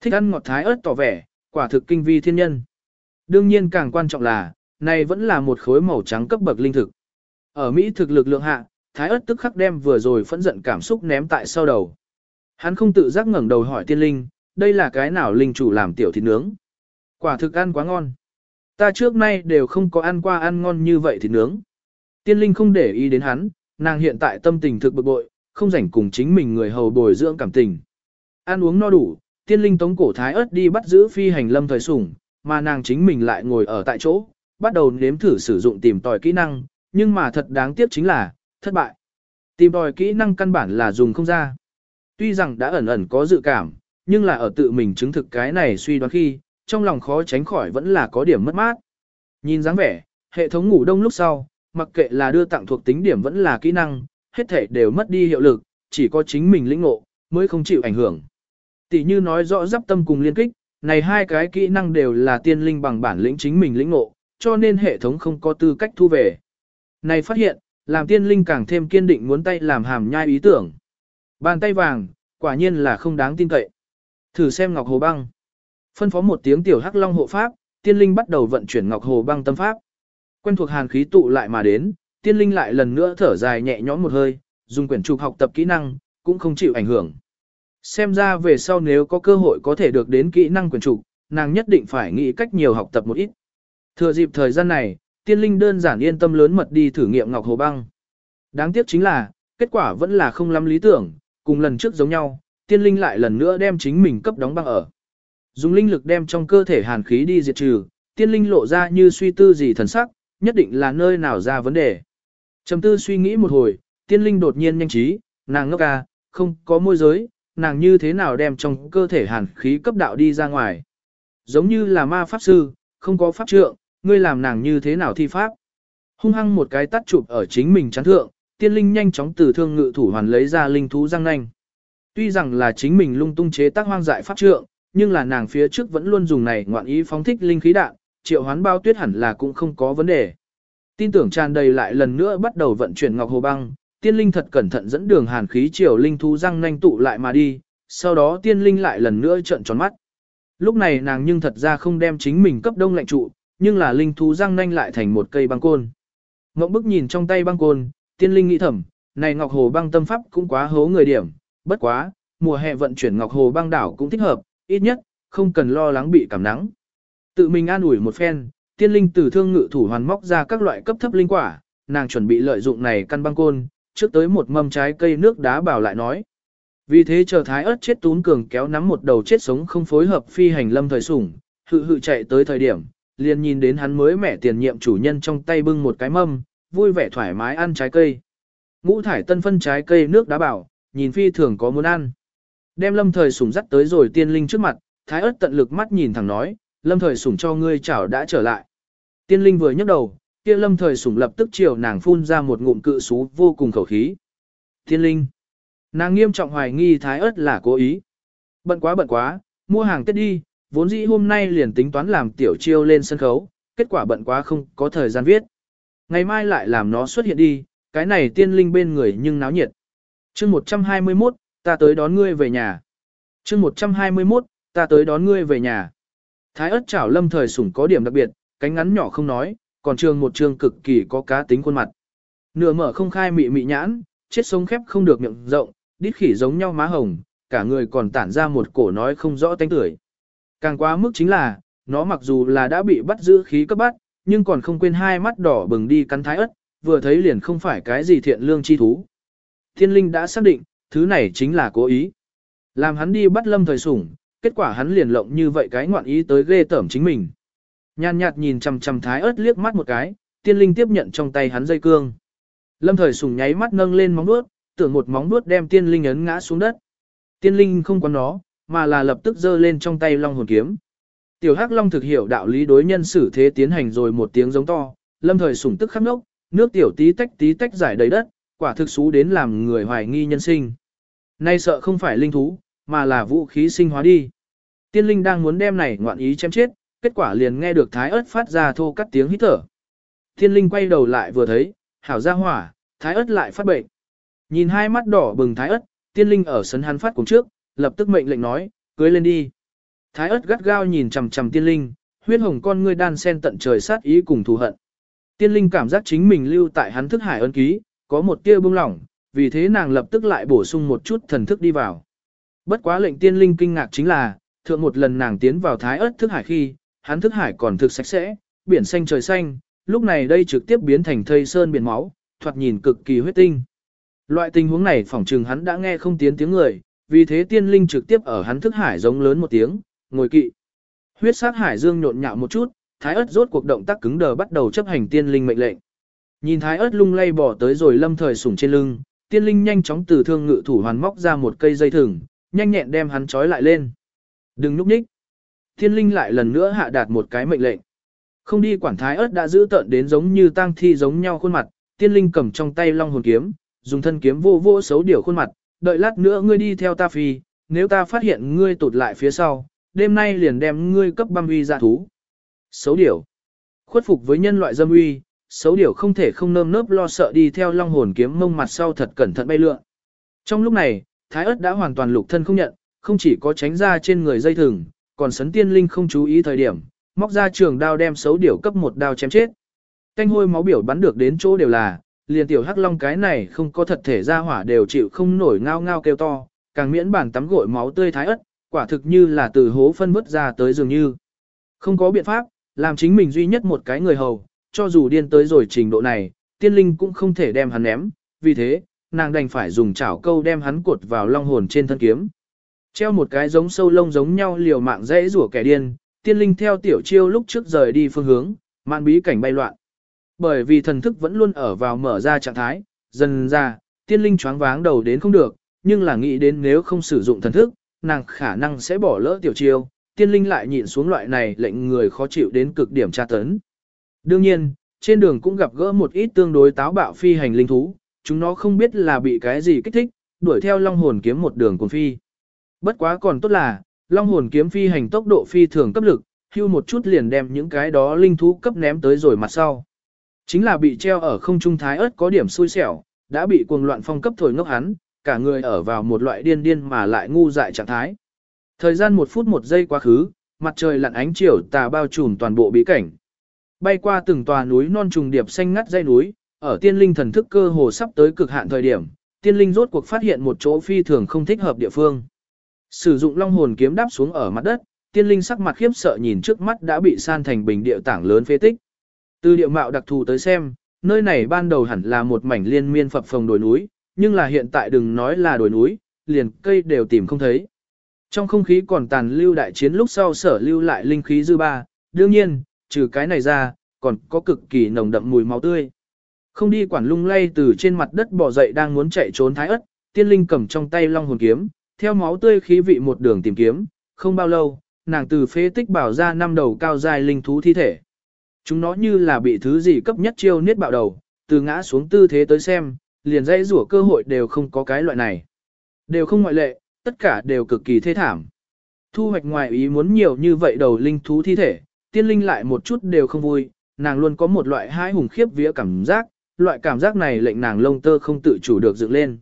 Thích ăn ngọt thái ớt tỏ vẻ, quả thực kinh vi thiên nhân. Đương nhiên càng quan trọng là, này vẫn là một khối màu trắng cấp bậc linh thực. Ở Mỹ thực lực lượng hạ, thái ớt tức khắc đem vừa rồi phẫn giận cảm xúc ném tại sau đầu. Hắn không tự giác ngẩng đầu hỏi tiên linh, đây là cái nào linh chủ làm tiểu thịt nướng. Quả thực ăn quá ngon. Ta trước nay đều không có ăn qua ăn ngon như vậy thịt nướng. Tiên linh không để ý đến hắn, nàng hiện tại tâm tình thực bực bội, không rảnh cùng chính mình người hầu bồi dưỡng cảm tình. Ăn uống no đủ, tiên linh tống cổ thái ớt đi bắt giữ phi hành lâm thời sủng, mà nàng chính mình lại ngồi ở tại chỗ, bắt đầu nếm thử sử dụng tìm tòi kỹ năng, nhưng mà thật đáng tiếc chính là, thất bại. Tìm tòi kỹ năng căn bản là dùng không ra. Tuy rằng đã ẩn ẩn có dự cảm, nhưng là ở tự mình chứng thực cái này suy đoán khi, trong lòng khó tránh khỏi vẫn là có điểm mất mát. Nhìn dáng vẻ, hệ thống ngủ đông lúc sau, mặc kệ là đưa tặng thuộc tính điểm vẫn là kỹ năng, hết thể đều mất đi hiệu lực, chỉ có chính mình lĩnh ngộ, mới không chịu ảnh hưởng. Tỷ như nói rõ giáp tâm cùng liên kích, này hai cái kỹ năng đều là tiên linh bằng bản lĩnh chính mình lĩnh ngộ, cho nên hệ thống không có tư cách thu về. Này phát hiện, làm tiên linh càng thêm kiên định muốn tay làm hàm nhai ý tưởng. Bàn tay vàng, quả nhiên là không đáng tin cậy. Thử xem Ngọc Hồ Băng. Phân phó một tiếng tiểu hắc long hộ pháp, tiên linh bắt đầu vận chuyển Ngọc Hồ Băng tâm pháp. Quen thuộc hàn khí tụ lại mà đến, tiên linh lại lần nữa thở dài nhẹ nhõm một hơi, dùng quyển trục học tập kỹ năng, cũng không chịu ảnh hưởng. Xem ra về sau nếu có cơ hội có thể được đến kỹ năng quyển trục, nàng nhất định phải nghĩ cách nhiều học tập một ít. Thừa dịp thời gian này, tiên linh đơn giản yên tâm lớn mật đi thử nghiệm Ngọc Hồ Băng. Đáng tiếc chính là, kết quả vẫn là không lắm lý tưởng, cùng lần trước giống nhau, tiên linh lại lần nữa đem chính mình cấp đóng băng ở. Dùng linh lực đem trong cơ thể hàn khí đi diệt trừ, tiên linh lộ ra như suy tư gì thần sắc, nhất định là nơi nào ra vấn đề. Trầm tư suy nghĩ một hồi, tiên linh đột nhiên nhanh trí, nàng ngốc à, không có môi giới, nàng như thế nào đem trong cơ thể hàn khí cấp đạo đi ra ngoài. Giống như là ma pháp sư, không có pháp trượng, ngươi làm nàng như thế nào thi pháp. Hung hăng một cái tắt chụp ở chính mình chán thượng, tiên linh nhanh chóng từ thương ngự thủ hoàn lấy ra linh thú răng nanh. Tuy rằng là chính mình lung tung chế tác hoang dại pháp trượng, nhưng là nàng phía trước vẫn luôn dùng này ngoạn ý phóng thích linh khí đạn, triệu hoán bao tuyết hẳn là cũng không có vấn đề. Tin tưởng tràn đầy lại lần nữa bắt đầu vận chuyển ngọc hồ băng, tiên linh thật cẩn thận dẫn đường hàn khí triều linh thú răng nanh tụ lại mà đi, sau đó tiên linh lại lần nữa trợn tròn mắt. Lúc này nàng nhưng thật ra không đem chính mình cấp đông lạnh trụ, nhưng là linh thú răng nanh lại thành một cây băng côn. Ngộng bức nhìn trong tay băng côn, tiên linh nghĩ thầm, này ngọc hồ băng tâm pháp cũng quá hố người điểm, bất quá, mùa hè vận chuyển ngọc hồ băng đảo cũng thích hợp, ít nhất, không cần lo lắng bị cảm nắng. Tự mình an ủi một phen, tiên linh từ thương ngự thủ hoàn móc ra các loại cấp thấp linh quả, nàng chuẩn bị lợi dụng này căn băng côn, trước tới một mâm trái cây nước đá bảo lại nói. Vì thế chờ thái ớt chết tún cường kéo nắm một đầu chết sống không phối hợp phi hành lâm thời sủng, hự hự chạy tới thời điểm, liền nhìn đến hắn mới mẻ tiền nhiệm chủ nhân trong tay bưng một cái mâm, vui vẻ thoải mái ăn trái cây. Ngũ thải tân phân trái cây nước đá bảo, nhìn phi thường có muốn ăn. Đem lâm thời sủng dắt tới rồi tiên linh trước mặt, thái ớt tận lực mắt nhìn thẳng nói, lâm thời sủng cho ngươi chảo đã trở lại. Tiên linh vừa nhấc đầu, kia lâm thời sủng lập tức chiều nàng phun ra một ngụm cự sú vô cùng khẩu khí. Tiên linh, nàng nghiêm trọng hoài nghi thái ớt là cố ý. Bận quá bận quá, mua hàng Tết đi, vốn dĩ hôm nay liền tính toán làm tiểu chiêu lên sân khấu, kết quả bận quá không có thời gian viết. Ngày mai lại làm nó xuất hiện đi, cái này tiên linh bên người nhưng náo nhiệt. chương 121, ta tới đón ngươi về nhà. chương 121, ta tới đón ngươi về nhà. Thái ớt chảo lâm thời sủng có điểm đặc biệt, cánh ngắn nhỏ không nói, còn trường một trường cực kỳ có cá tính khuôn mặt. Nửa mở không khai mị mị nhãn, chết sống khép không được miệng rộng, đít khỉ giống nhau má hồng, cả người còn tản ra một cổ nói không rõ tanh tuổi. Càng quá mức chính là, nó mặc dù là đã bị bắt giữ khí cấp bắt, nhưng còn không quên hai mắt đỏ bừng đi cắn thái ớt, vừa thấy liền không phải cái gì thiện lương chi thú. Thiên linh đã xác định, thứ này chính là cố ý. Làm hắn đi bắt lâm thời sủng, kết quả hắn liền lộng như vậy cái ngoạn ý tới ghê tởm chính mình. Nhàn nhạt nhìn chằm chằm thái ớt liếc mắt một cái, tiên linh tiếp nhận trong tay hắn dây cương. Lâm thời sủng nháy mắt nâng lên móng vuốt, tưởng một móng vuốt đem tiên linh ấn ngã xuống đất. Tiên linh không quán nó, mà là lập tức giơ lên trong tay long hồn kiếm. Tiểu Hắc Long thực hiểu đạo lý đối nhân xử thế tiến hành rồi một tiếng giống to, lâm thời sủng tức khắc nốc, nước tiểu tí tách tí tách giải đầy đất, quả thực xú đến làm người hoài nghi nhân sinh. Nay sợ không phải linh thú, mà là vũ khí sinh hóa đi. Tiên linh đang muốn đem này ngoạn ý chém chết, kết quả liền nghe được thái ớt phát ra thô cắt tiếng hít thở. Tiên linh quay đầu lại vừa thấy, hảo ra hỏa, thái ớt lại phát bệnh. Nhìn hai mắt đỏ bừng thái ớt, tiên linh ở sân hắn phát cùng trước, lập tức mệnh lệnh nói, cưới lên đi. Thái ớt gắt gao nhìn chằm chằm tiên linh, huyết hồng con ngươi đan sen tận trời sát ý cùng thù hận. Tiên linh cảm giác chính mình lưu tại hắn thức hải ân ký, có một tia bông lỏng, vì thế nàng lập tức lại bổ sung một chút thần thức đi vào. Bất quá lệnh tiên linh kinh ngạc chính là, thượng một lần nàng tiến vào thái ớt thức hải khi, hắn thức hải còn thực sạch sẽ, biển xanh trời xanh, lúc này đây trực tiếp biến thành thây sơn biển máu, thoạt nhìn cực kỳ huyết tinh. Loại tình huống này phỏng chừng hắn đã nghe không tiến tiếng người, vì thế tiên linh trực tiếp ở hắn thức hải giống lớn một tiếng, ngồi kỵ. Huyết sát hải dương nhộn nhạo một chút, thái ớt rốt cuộc động tác cứng đờ bắt đầu chấp hành tiên linh mệnh lệnh. Nhìn thái ớt lung lay bỏ tới rồi lâm thời sủng trên lưng, tiên linh nhanh chóng từ thương ngự thủ hoàn móc ra một cây dây thừng, nhanh nhẹn đem hắn trói lại lên. Đừng núp nhích. Tiên linh lại lần nữa hạ đạt một cái mệnh lệnh. Không đi quản thái ớt đã giữ tận đến giống như tang thi giống nhau khuôn mặt, tiên linh cầm trong tay long hồn kiếm, dùng thân kiếm vô vô xấu điều khuôn mặt, đợi lát nữa ngươi đi theo ta phi, nếu ta phát hiện ngươi tụt lại phía sau, đêm nay liền đem ngươi cấp băm uy ra thú. Xấu điểu. Khuất phục với nhân loại dâm uy, xấu điểu không thể không nơm nớp lo sợ đi theo long hồn kiếm mông mặt sau thật cẩn thận bay lượn. Trong lúc này, Thái ớt đã hoàn toàn lục thân không nhận, không chỉ có tránh ra trên người dây thừng, còn sấn tiên linh không chú ý thời điểm, móc ra trường đao đem xấu điểu cấp một đao chém chết. Canh hôi máu biểu bắn được đến chỗ đều là, liền tiểu hắc long cái này không có thật thể ra hỏa đều chịu không nổi ngao ngao kêu to, càng miễn bản tắm gội máu tươi thái ớt, quả thực như là từ hố phân vứt ra tới dường như. Không có biện pháp, làm chính mình duy nhất một cái người hầu, cho dù điên tới rồi trình độ này, tiên linh cũng không thể đem hắn ném, vì thế, nàng đành phải dùng chảo câu đem hắn cột vào long hồn trên thân kiếm. Treo một cái giống sâu lông giống nhau liều mạng dễ rủa kẻ điên, tiên linh theo tiểu chiêu lúc trước rời đi phương hướng, mạn bí cảnh bay loạn. Bởi vì thần thức vẫn luôn ở vào mở ra trạng thái, dần ra, tiên linh choáng váng đầu đến không được, nhưng là nghĩ đến nếu không sử dụng thần thức, nàng khả năng sẽ bỏ lỡ tiểu chiêu, tiên linh lại nhịn xuống loại này lệnh người khó chịu đến cực điểm tra tấn. Đương nhiên, trên đường cũng gặp gỡ một ít tương đối táo bạo phi hành linh thú, chúng nó không biết là bị cái gì kích thích, đuổi theo long hồn kiếm một đường cùng phi. Bất quá còn tốt là, long hồn kiếm phi hành tốc độ phi thường cấp lực, hưu một chút liền đem những cái đó linh thú cấp ném tới rồi mặt sau. Chính là bị treo ở không trung thái ớt có điểm xui xẻo, đã bị cuồng loạn phong cấp thổi ngốc hắn, cả người ở vào một loại điên điên mà lại ngu dại trạng thái. Thời gian một phút một giây quá khứ, mặt trời lặn ánh chiều tà bao trùm toàn bộ bí cảnh. Bay qua từng tòa núi non trùng điệp xanh ngắt dây núi, ở tiên linh thần thức cơ hồ sắp tới cực hạn thời điểm, tiên linh rốt cuộc phát hiện một chỗ phi thường không thích hợp địa phương. Sử dụng long hồn kiếm đáp xuống ở mặt đất, tiên linh sắc mặt khiếp sợ nhìn trước mắt đã bị san thành bình địa tảng lớn phế tích. Từ địa mạo đặc thù tới xem, nơi này ban đầu hẳn là một mảnh liên miên phập phồng đồi núi, nhưng là hiện tại đừng nói là đồi núi, liền cây đều tìm không thấy. Trong không khí còn tàn lưu đại chiến lúc sau sở lưu lại linh khí dư ba, đương nhiên, trừ cái này ra, còn có cực kỳ nồng đậm mùi máu tươi. Không đi quản lung lay từ trên mặt đất bò dậy đang muốn chạy trốn thái ất, tiên linh cầm trong tay long hồn kiếm, theo máu tươi khí vị một đường tìm kiếm, không bao lâu, nàng từ phế tích bảo ra năm đầu cao dài linh thú thi thể. Chúng nó như là bị thứ gì cấp nhất chiêu niết bạo đầu, từ ngã xuống tư thế tới xem, liền dây rủa cơ hội đều không có cái loại này. Đều không ngoại lệ, tất cả đều cực kỳ thê thảm. Thu hoạch ngoài ý muốn nhiều như vậy đầu linh thú thi thể, tiên linh lại một chút đều không vui, nàng luôn có một loại hai hùng khiếp vía cảm giác, loại cảm giác này lệnh nàng lông tơ không tự chủ được dựng lên.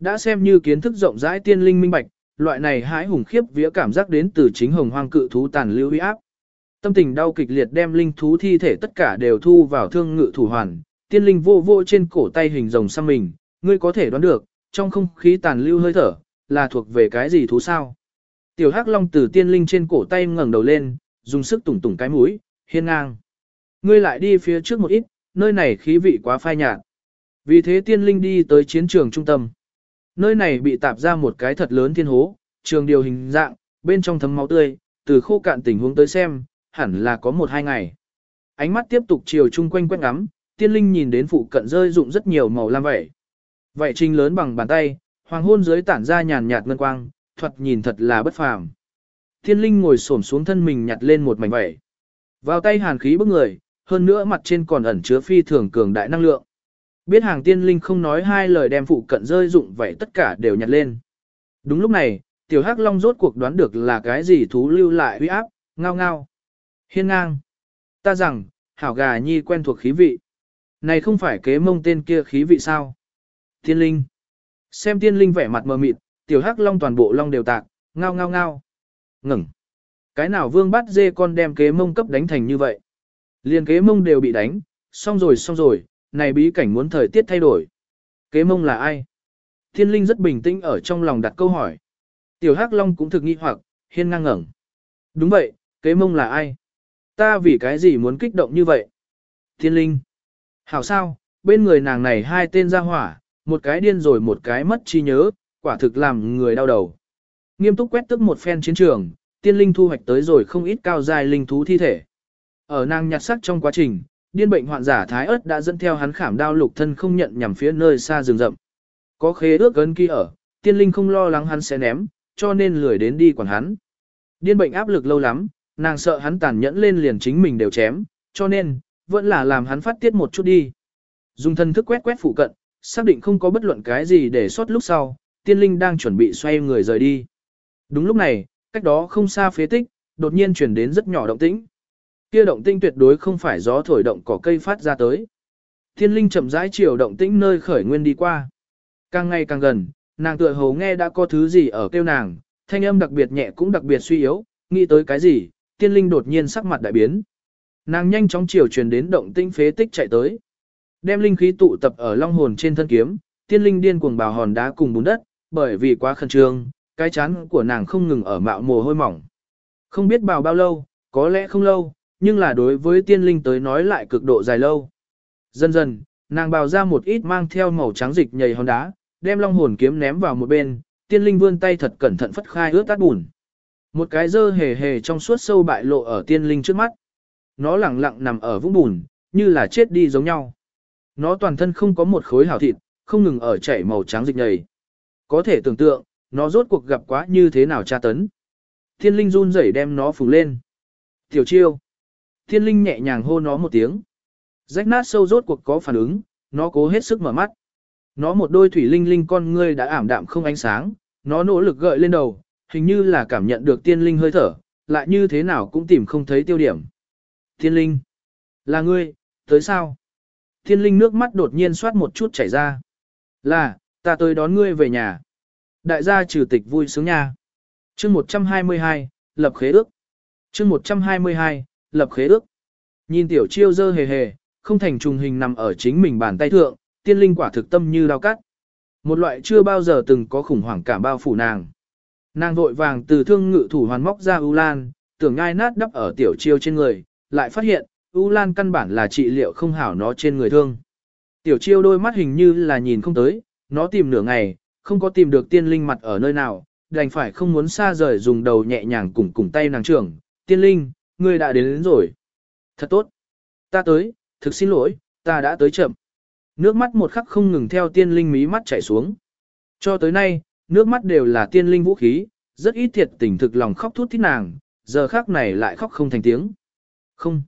Đã xem như kiến thức rộng rãi tiên linh minh bạch, loại này hái hùng khiếp vía cảm giác đến từ chính hồng hoang cự thú tàn lưu uy áp. Tâm tình đau kịch liệt đem linh thú thi thể tất cả đều thu vào thương ngự thủ hoàn, tiên linh vô vô trên cổ tay hình rồng xăm mình, ngươi có thể đoán được, trong không khí tàn lưu hơi thở, là thuộc về cái gì thú sao? Tiểu Hắc Long từ tiên linh trên cổ tay ngẩng đầu lên, dùng sức tủng tủng cái mũi, hiên ngang. Ngươi lại đi phía trước một ít, nơi này khí vị quá phai nhạt. Vì thế tiên linh đi tới chiến trường trung tâm. Nơi này bị tạp ra một cái thật lớn thiên hố, trường điều hình dạng, bên trong thấm máu tươi, từ khô cạn tình huống tới xem, hẳn là có một hai ngày. Ánh mắt tiếp tục chiều chung quanh quét ngắm, tiên linh nhìn đến phụ cận rơi dụng rất nhiều màu lam vậy. Vậy trình lớn bằng bàn tay, hoàng hôn dưới tản ra nhàn nhạt ngân quang, thuật nhìn thật là bất phàm. Tiên linh ngồi xổm xuống thân mình nhặt lên một mảnh vẩy. Vào tay hàn khí bức người, hơn nữa mặt trên còn ẩn chứa phi thường cường đại năng lượng. Biết hàng tiên linh không nói hai lời đem phụ cận rơi dụng vậy tất cả đều nhặt lên. Đúng lúc này, tiểu hắc long rốt cuộc đoán được là cái gì thú lưu lại huy áp, ngao ngao. Hiên ngang. Ta rằng, hảo gà nhi quen thuộc khí vị. Này không phải kế mông tên kia khí vị sao? Tiên linh. Xem tiên linh vẻ mặt mờ mịt, tiểu hắc long toàn bộ long đều tạc, ngao ngao ngao. Ngừng. Cái nào vương bắt dê con đem kế mông cấp đánh thành như vậy? Liên kế mông đều bị đánh, xong rồi xong rồi, này bí cảnh muốn thời tiết thay đổi. Kế mông là ai? Thiên linh rất bình tĩnh ở trong lòng đặt câu hỏi. Tiểu Hắc Long cũng thực nghi hoặc, hiên ngang ngẩng. Đúng vậy, kế mông là ai? Ta vì cái gì muốn kích động như vậy? Thiên linh. Hảo sao, bên người nàng này hai tên ra hỏa, một cái điên rồi một cái mất trí nhớ, quả thực làm người đau đầu. Nghiêm túc quét tức một phen chiến trường, tiên linh thu hoạch tới rồi không ít cao dài linh thú thi thể. Ở nàng nhặt sắc trong quá trình, điên bệnh hoạn giả Thái ớt đã dẫn theo hắn khảm đao lục thân không nhận nhằm phía nơi xa rừng rậm. Có khế ước gần kia ở, tiên linh không lo lắng hắn sẽ ném, cho nên lười đến đi quản hắn. Điên bệnh áp lực lâu lắm, nàng sợ hắn tàn nhẫn lên liền chính mình đều chém, cho nên, vẫn là làm hắn phát tiết một chút đi. Dùng thân thức quét quét phụ cận, xác định không có bất luận cái gì để sót lúc sau, tiên linh đang chuẩn bị xoay người rời đi. Đúng lúc này, cách đó không xa phế tích, đột nhiên chuyển đến rất nhỏ động tĩnh. Kia động tĩnh tuyệt đối không phải gió thổi động cỏ cây phát ra tới. Thiên linh chậm rãi chiều động tĩnh nơi khởi nguyên đi qua. Càng ngày càng gần, nàng tựa hồ nghe đã có thứ gì ở kêu nàng, thanh âm đặc biệt nhẹ cũng đặc biệt suy yếu, nghĩ tới cái gì, tiên linh đột nhiên sắc mặt đại biến. Nàng nhanh chóng chiều truyền đến động tinh phế tích chạy tới. Đem linh khí tụ tập ở long hồn trên thân kiếm, tiên linh điên cuồng bào hòn đá cùng bùn đất, bởi vì quá khẩn trương, cái chán của nàng không ngừng ở mạo mồ hôi mỏng. Không biết bào bao lâu, có lẽ không lâu, nhưng là đối với tiên linh tới nói lại cực độ dài lâu. Dần dần, nàng bào ra một ít mang theo màu trắng dịch nhầy hòn đá, đem long hồn kiếm ném vào một bên, tiên linh vươn tay thật cẩn thận phất khai ướt tát bùn. Một cái dơ hề hề trong suốt sâu bại lộ ở tiên linh trước mắt. Nó lẳng lặng nằm ở vũng bùn, như là chết đi giống nhau. Nó toàn thân không có một khối hảo thịt, không ngừng ở chảy màu trắng dịch nhầy. Có thể tưởng tượng, nó rốt cuộc gặp quá như thế nào tra tấn. Tiên linh run rẩy đem nó phủ lên. Tiểu chiêu. Thiên linh nhẹ nhàng hô nó một tiếng. Rách nát sâu rốt cuộc có phản ứng, nó cố hết sức mở mắt. Nó một đôi thủy linh linh con ngươi đã ảm đạm không ánh sáng, nó nỗ lực gợi lên đầu, hình như là cảm nhận được tiên linh hơi thở, lại như thế nào cũng tìm không thấy tiêu điểm. Tiên linh, là ngươi, tới sao? Tiên linh nước mắt đột nhiên xoát một chút chảy ra. Là, ta tới đón ngươi về nhà. Đại gia trừ tịch vui sướng nha. chương 122, lập khế ước. chương 122, lập khế ước. Nhìn tiểu chiêu dơ hề hề, không thành trùng hình nằm ở chính mình bàn tay thượng, tiên linh quả thực tâm như đao cắt. Một loại chưa bao giờ từng có khủng hoảng cảm bao phủ nàng. Nàng vội vàng từ thương ngự thủ hoàn móc ra U Lan, tưởng ngai nát đắp ở tiểu chiêu trên người, lại phát hiện, U Lan căn bản là trị liệu không hảo nó trên người thương. Tiểu chiêu đôi mắt hình như là nhìn không tới, nó tìm nửa ngày, không có tìm được tiên linh mặt ở nơi nào, đành phải không muốn xa rời dùng đầu nhẹ nhàng cùng cùng tay nàng trưởng. Tiên linh, ngươi đã đến, đến rồi. Thật tốt. Ta tới, thực xin lỗi, ta đã tới chậm. Nước mắt một khắc không ngừng theo tiên linh mí mắt chảy xuống. Cho tới nay, nước mắt đều là tiên linh vũ khí, rất ít thiệt tình thực lòng khóc thút thít nàng, giờ khắc này lại khóc không thành tiếng. Không.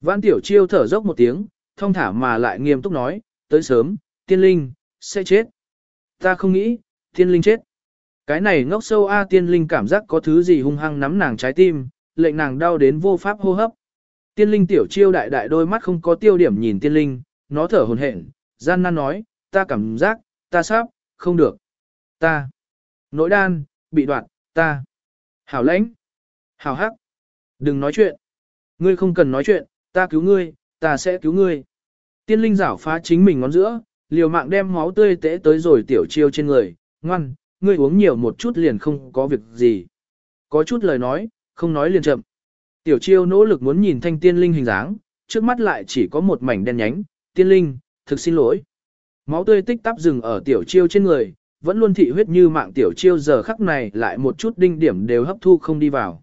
Vãn tiểu chiêu thở dốc một tiếng, thông thả mà lại nghiêm túc nói, tới sớm, tiên linh, sẽ chết. Ta không nghĩ, tiên linh chết. Cái này ngốc sâu A tiên linh cảm giác có thứ gì hung hăng nắm nàng trái tim, lệnh nàng đau đến vô pháp hô hấp. Tiên linh tiểu chiêu đại đại đôi mắt không có tiêu điểm nhìn tiên linh, nó thở hồn hển, gian nan nói, ta cảm giác, ta sắp, không được. Ta, nỗi đan, bị đoạn, ta, hảo lãnh, hảo hắc, đừng nói chuyện. Ngươi không cần nói chuyện, ta cứu ngươi, ta sẽ cứu ngươi. Tiên linh giảo phá chính mình ngón giữa, liều mạng đem máu tươi tế tới rồi tiểu chiêu trên người, ngoan, ngươi uống nhiều một chút liền không có việc gì. Có chút lời nói, không nói liền chậm. Tiểu chiêu nỗ lực muốn nhìn thanh tiên linh hình dáng, trước mắt lại chỉ có một mảnh đen nhánh, tiên linh, thực xin lỗi. Máu tươi tích tắp dừng ở tiểu chiêu trên người, vẫn luôn thị huyết như mạng tiểu chiêu giờ khắc này lại một chút đinh điểm đều hấp thu không đi vào.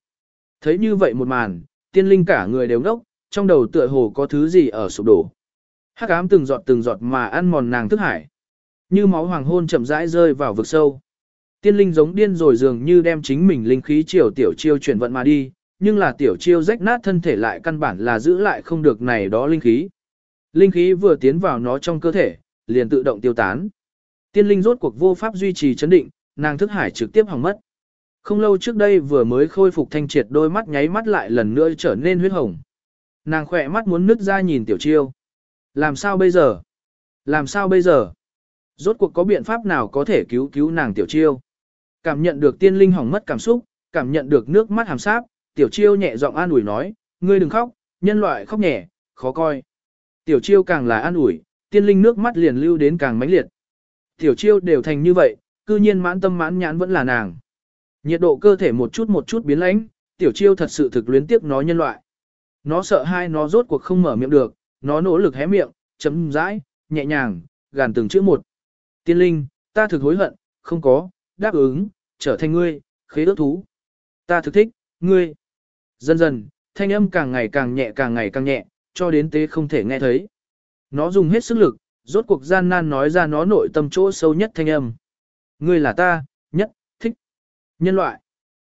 Thấy như vậy một màn, tiên linh cả người đều ngốc, trong đầu tựa hồ có thứ gì ở sụp đổ. Hắc ám từng giọt từng giọt mà ăn mòn nàng thức hải. Như máu hoàng hôn chậm rãi rơi vào vực sâu. Tiên linh giống điên rồi dường như đem chính mình linh khí chiều tiểu chiêu chuyển vận mà đi, nhưng là tiểu chiêu rách nát thân thể lại căn bản là giữ lại không được này đó linh khí. Linh khí vừa tiến vào nó trong cơ thể, liền tự động tiêu tán. Tiên linh rốt cuộc vô pháp duy trì chấn định, nàng thức hải trực tiếp hỏng mất. Không lâu trước đây vừa mới khôi phục thanh triệt đôi mắt nháy mắt lại lần nữa trở nên huyết hồng. Nàng khỏe mắt muốn nứt ra nhìn tiểu chiêu. Làm sao bây giờ? Làm sao bây giờ? Rốt cuộc có biện pháp nào có thể cứu cứu nàng tiểu chiêu? Cảm nhận được tiên linh hỏng mất cảm xúc, cảm nhận được nước mắt hàm sáp, tiểu chiêu nhẹ giọng an ủi nói, ngươi đừng khóc, nhân loại khóc nhẹ, khó coi. Tiểu chiêu càng là an ủi, tiên linh nước mắt liền lưu đến càng mãnh liệt. Tiểu chiêu đều thành như vậy, cư nhiên mãn tâm mãn nhãn vẫn là nàng. Nhiệt độ cơ thể một chút một chút biến lãnh, tiểu chiêu thật sự thực luyến tiếc nó nhân loại. Nó sợ hai nó rốt cuộc không mở miệng được, nó nỗ lực hé miệng, chấm rãi, nhẹ nhàng, gàn từng chữ một. Tiên linh, ta thực hối hận, không có, đáp ứng, trở thành ngươi, khế ước thú. Ta thực thích, ngươi. Dần dần, thanh âm càng ngày càng nhẹ càng ngày càng nhẹ, cho đến tế không thể nghe thấy. Nó dùng hết sức lực, rốt cuộc gian nan nói ra nó nội tâm chỗ sâu nhất thanh âm. Ngươi là ta, nhất, thích. Nhân loại.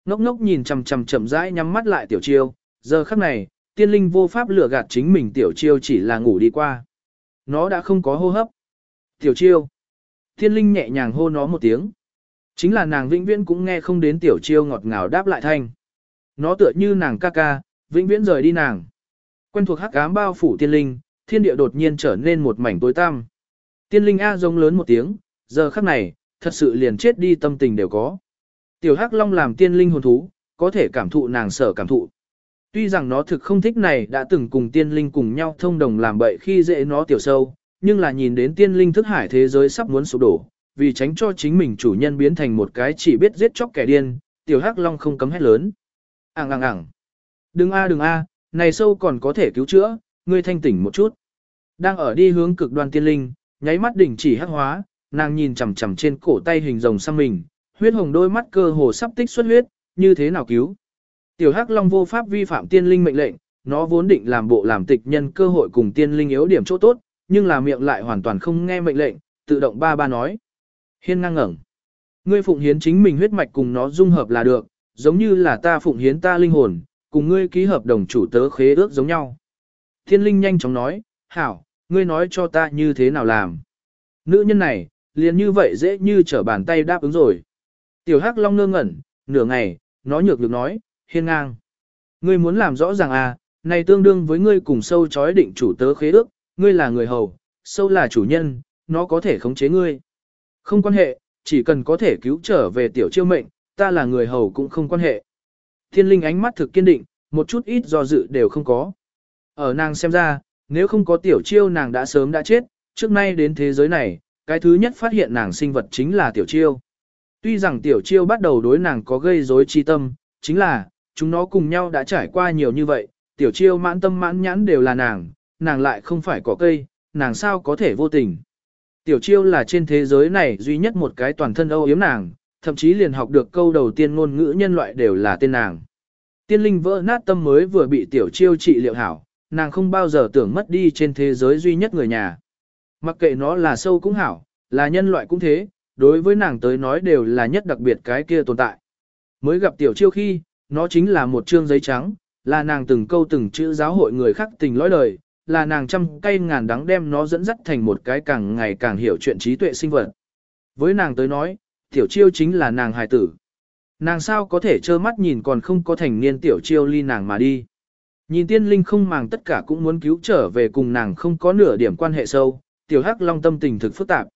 Ngốc ngốc nhìn chằm chằm chậm rãi nhắm mắt lại tiểu chiêu, giờ khắc này, tiên linh vô pháp lừa gạt chính mình tiểu chiêu chỉ là ngủ đi qua. Nó đã không có hô hấp. Tiểu chiêu. Tiên linh nhẹ nhàng hô nó một tiếng. Chính là nàng vĩnh viễn cũng nghe không đến tiểu chiêu ngọt ngào đáp lại thanh. Nó tựa như nàng ca ca, vĩnh viễn rời đi nàng. Quen thuộc hắc ám bao phủ tiên linh, thiên địa đột nhiên trở nên một mảnh tối tăm. Tiên linh A giống lớn một tiếng, giờ khắc này, thật sự liền chết đi tâm tình đều có. Tiểu hắc long làm tiên linh hồn thú, có thể cảm thụ nàng sở cảm thụ. Tuy rằng nó thực không thích này đã từng cùng tiên linh cùng nhau thông đồng làm bậy khi dễ nó tiểu sâu, nhưng là nhìn đến tiên linh thức hải thế giới sắp muốn sụp đổ, vì tránh cho chính mình chủ nhân biến thành một cái chỉ biết giết chóc kẻ điên, tiểu hắc long không cấm hét lớn. Ảng ảng ảng. Đừng a đừng a, này sâu còn có thể cứu chữa, ngươi thanh tỉnh một chút. Đang ở đi hướng cực đoan tiên linh, nháy mắt đỉnh chỉ hắc hóa, nàng nhìn chằm chằm trên cổ tay hình rồng sang mình, huyết hồng đôi mắt cơ hồ sắp tích xuất huyết, như thế nào cứu? Tiểu Hắc Long vô pháp vi phạm tiên linh mệnh lệnh, nó vốn định làm bộ làm tịch nhân cơ hội cùng tiên linh yếu điểm chỗ tốt, nhưng là miệng lại hoàn toàn không nghe mệnh lệnh, tự động ba ba nói. Hiên ngang ngẩng. Ngươi phụng hiến chính mình huyết mạch cùng nó dung hợp là được, giống như là ta phụng hiến ta linh hồn, cùng ngươi ký hợp đồng chủ tớ khế ước giống nhau. Thiên linh nhanh chóng nói, hảo, ngươi nói cho ta như thế nào làm. Nữ nhân này, liền như vậy dễ như trở bàn tay đáp ứng rồi. Tiểu Hắc Long ngơ ngẩn, nửa ngày, nó nhược được nói, hiên ngang. Ngươi muốn làm rõ ràng à, này tương đương với ngươi cùng sâu chói định chủ tớ khế ước, ngươi là người hầu, sâu là chủ nhân, nó có thể khống chế ngươi. Không quan hệ, chỉ cần có thể cứu trở về tiểu chiêu mệnh, ta là người hầu cũng không quan hệ. Thiên linh ánh mắt thực kiên định, một chút ít do dự đều không có. Ở nàng xem ra, nếu không có tiểu chiêu nàng đã sớm đã chết, trước nay đến thế giới này, cái thứ nhất phát hiện nàng sinh vật chính là tiểu chiêu. Tuy rằng tiểu chiêu bắt đầu đối nàng có gây rối chi tâm, chính là, chúng nó cùng nhau đã trải qua nhiều như vậy, tiểu chiêu mãn tâm mãn nhãn đều là nàng, nàng lại không phải có cây, nàng sao có thể vô tình. Tiểu chiêu là trên thế giới này duy nhất một cái toàn thân âu yếm nàng, thậm chí liền học được câu đầu tiên ngôn ngữ nhân loại đều là tên nàng. Tiên linh vỡ nát tâm mới vừa bị tiểu chiêu trị liệu hảo, nàng không bao giờ tưởng mất đi trên thế giới duy nhất người nhà. Mặc kệ nó là sâu cũng hảo, là nhân loại cũng thế, đối với nàng tới nói đều là nhất đặc biệt cái kia tồn tại. Mới gặp tiểu chiêu khi, nó chính là một chương giấy trắng, là nàng từng câu từng chữ giáo hội người khác tình lõi đời, là nàng trăm cây ngàn đắng đem nó dẫn dắt thành một cái càng ngày càng hiểu chuyện trí tuệ sinh vật. Với nàng tới nói, tiểu chiêu chính là nàng hài tử. Nàng sao có thể trơ mắt nhìn còn không có thành niên tiểu chiêu ly nàng mà đi. Nhìn tiên linh không màng tất cả cũng muốn cứu trở về cùng nàng không có nửa điểm quan hệ sâu, tiểu hắc long tâm tình thực phức tạp.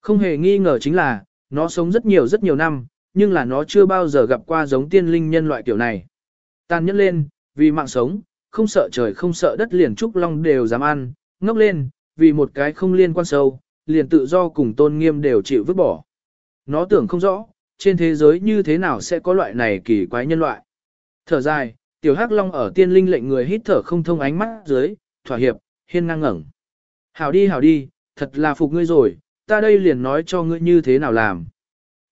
Không hề nghi ngờ chính là, nó sống rất nhiều rất nhiều năm, nhưng là nó chưa bao giờ gặp qua giống tiên linh nhân loại kiểu này. Tàn nhẫn lên, vì mạng sống, không sợ trời không sợ đất liền trúc long đều dám ăn, ngốc lên, vì một cái không liên quan sâu, liền tự do cùng tôn nghiêm đều chịu vứt bỏ. Nó tưởng không rõ, trên thế giới như thế nào sẽ có loại này kỳ quái nhân loại. Thở dài, tiểu hắc long ở tiên linh lệnh người hít thở không thông ánh mắt dưới, thỏa hiệp, hiên ngang ngẩng. Hảo đi hảo đi, thật là phục ngươi rồi, ta đây liền nói cho ngươi như thế nào làm.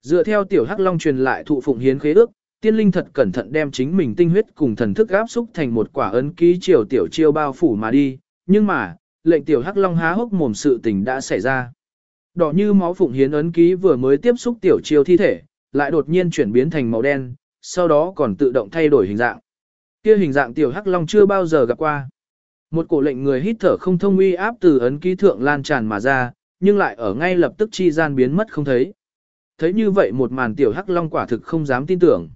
Dựa theo tiểu hắc long truyền lại thụ phụng hiến khế ước, tiên linh thật cẩn thận đem chính mình tinh huyết cùng thần thức áp xúc thành một quả ấn ký triều tiểu chiêu bao phủ mà đi, nhưng mà, lệnh tiểu hắc long há hốc mồm sự tình đã xảy ra. Đỏ như máu phụng hiến ấn ký vừa mới tiếp xúc tiểu chiêu thi thể, lại đột nhiên chuyển biến thành màu đen, sau đó còn tự động thay đổi hình dạng. Kia hình dạng tiểu hắc long chưa bao giờ gặp qua. Một cổ lệnh người hít thở không thông uy áp từ ấn ký thượng lan tràn mà ra, nhưng lại ở ngay lập tức chi gian biến mất không thấy. Thấy như vậy một màn tiểu hắc long quả thực không dám tin tưởng.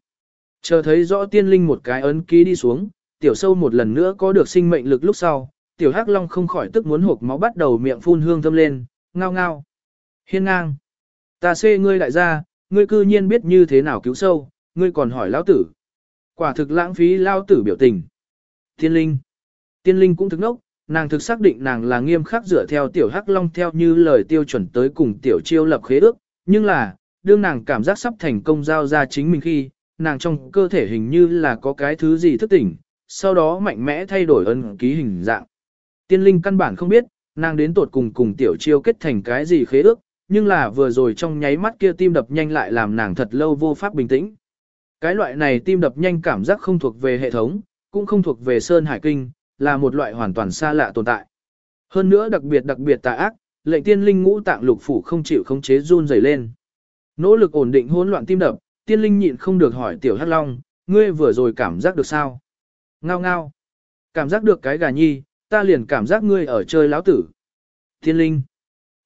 Chờ thấy rõ tiên linh một cái ấn ký đi xuống, tiểu sâu một lần nữa có được sinh mệnh lực lúc sau, tiểu hắc long không khỏi tức muốn hộp máu bắt đầu miệng phun hương thơm lên, ngao ngao. Hiên ngang. Ta xê ngươi đại gia, ngươi cư nhiên biết như thế nào cứu sâu, ngươi còn hỏi lão tử. Quả thực lãng phí lao tử biểu tình. Tiên linh. Tiên linh cũng thức nốc, nàng thực xác định nàng là nghiêm khắc dựa theo tiểu hắc long theo như lời tiêu chuẩn tới cùng tiểu chiêu lập khế ước, nhưng là, đương nàng cảm giác sắp thành công giao ra chính mình khi, nàng trong cơ thể hình như là có cái thứ gì thức tỉnh, sau đó mạnh mẽ thay đổi ân ký hình dạng. Tiên linh căn bản không biết, nàng đến tột cùng cùng tiểu chiêu kết thành cái gì khế ước, nhưng là vừa rồi trong nháy mắt kia tim đập nhanh lại làm nàng thật lâu vô pháp bình tĩnh. Cái loại này tim đập nhanh cảm giác không thuộc về hệ thống, cũng không thuộc về Sơn Hải Kinh, là một loại hoàn toàn xa lạ tồn tại. Hơn nữa đặc biệt đặc biệt tà ác, lệnh tiên linh ngũ tạng lục phủ không chịu khống chế run rẩy lên. Nỗ lực ổn định hỗn loạn tim đập, tiên linh nhịn không được hỏi tiểu hắc long, ngươi vừa rồi cảm giác được sao? Ngao ngao. Cảm giác được cái gà nhi, ta liền cảm giác ngươi ở chơi láo tử. Tiên linh.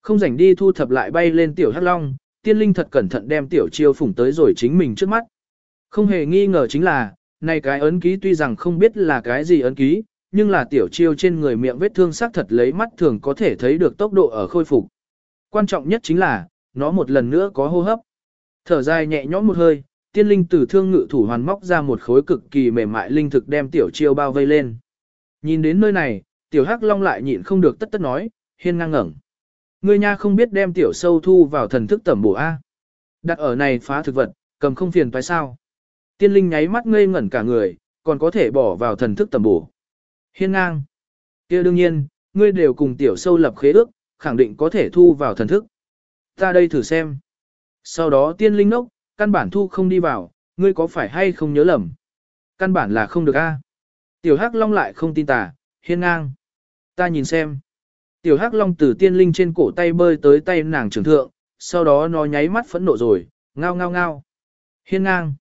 Không rảnh đi thu thập lại bay lên tiểu hắc long, tiên linh thật cẩn thận đem tiểu chiêu phủng tới rồi chính mình trước mắt. Không hề nghi ngờ chính là, này cái ấn ký tuy rằng không biết là cái gì ấn ký, nhưng là tiểu chiêu trên người miệng vết thương xác thật lấy mắt thường có thể thấy được tốc độ ở khôi phục. Quan trọng nhất chính là, nó một lần nữa có hô hấp. Thở dài nhẹ nhõm một hơi, tiên linh tử thương ngự thủ hoàn móc ra một khối cực kỳ mềm mại linh thực đem tiểu chiêu bao vây lên. Nhìn đến nơi này, tiểu hắc long lại nhịn không được tất tất nói, hiên ngang ngẩng. Ngươi nha không biết đem tiểu sâu thu vào thần thức tẩm bổ A. Đặt ở này phá thực vật, cầm không phiền phải sao. Tiên linh nháy mắt ngây ngẩn cả người, còn có thể bỏ vào thần thức tẩm bổ. Hiên ngang. kia đương nhiên, ngươi đều cùng tiểu sâu lập khế ước, khẳng định có thể thu vào thần thức. Ta đây thử xem. Sau đó tiên linh nốc, căn bản thu không đi vào, ngươi có phải hay không nhớ lầm? Căn bản là không được a. Tiểu Hắc Long lại không tin tà, hiên ngang. Ta nhìn xem. Tiểu Hắc Long từ tiên linh trên cổ tay bơi tới tay nàng trưởng thượng, sau đó nó nháy mắt phẫn nộ rồi, ngao ngao ngao. Hiên ngang.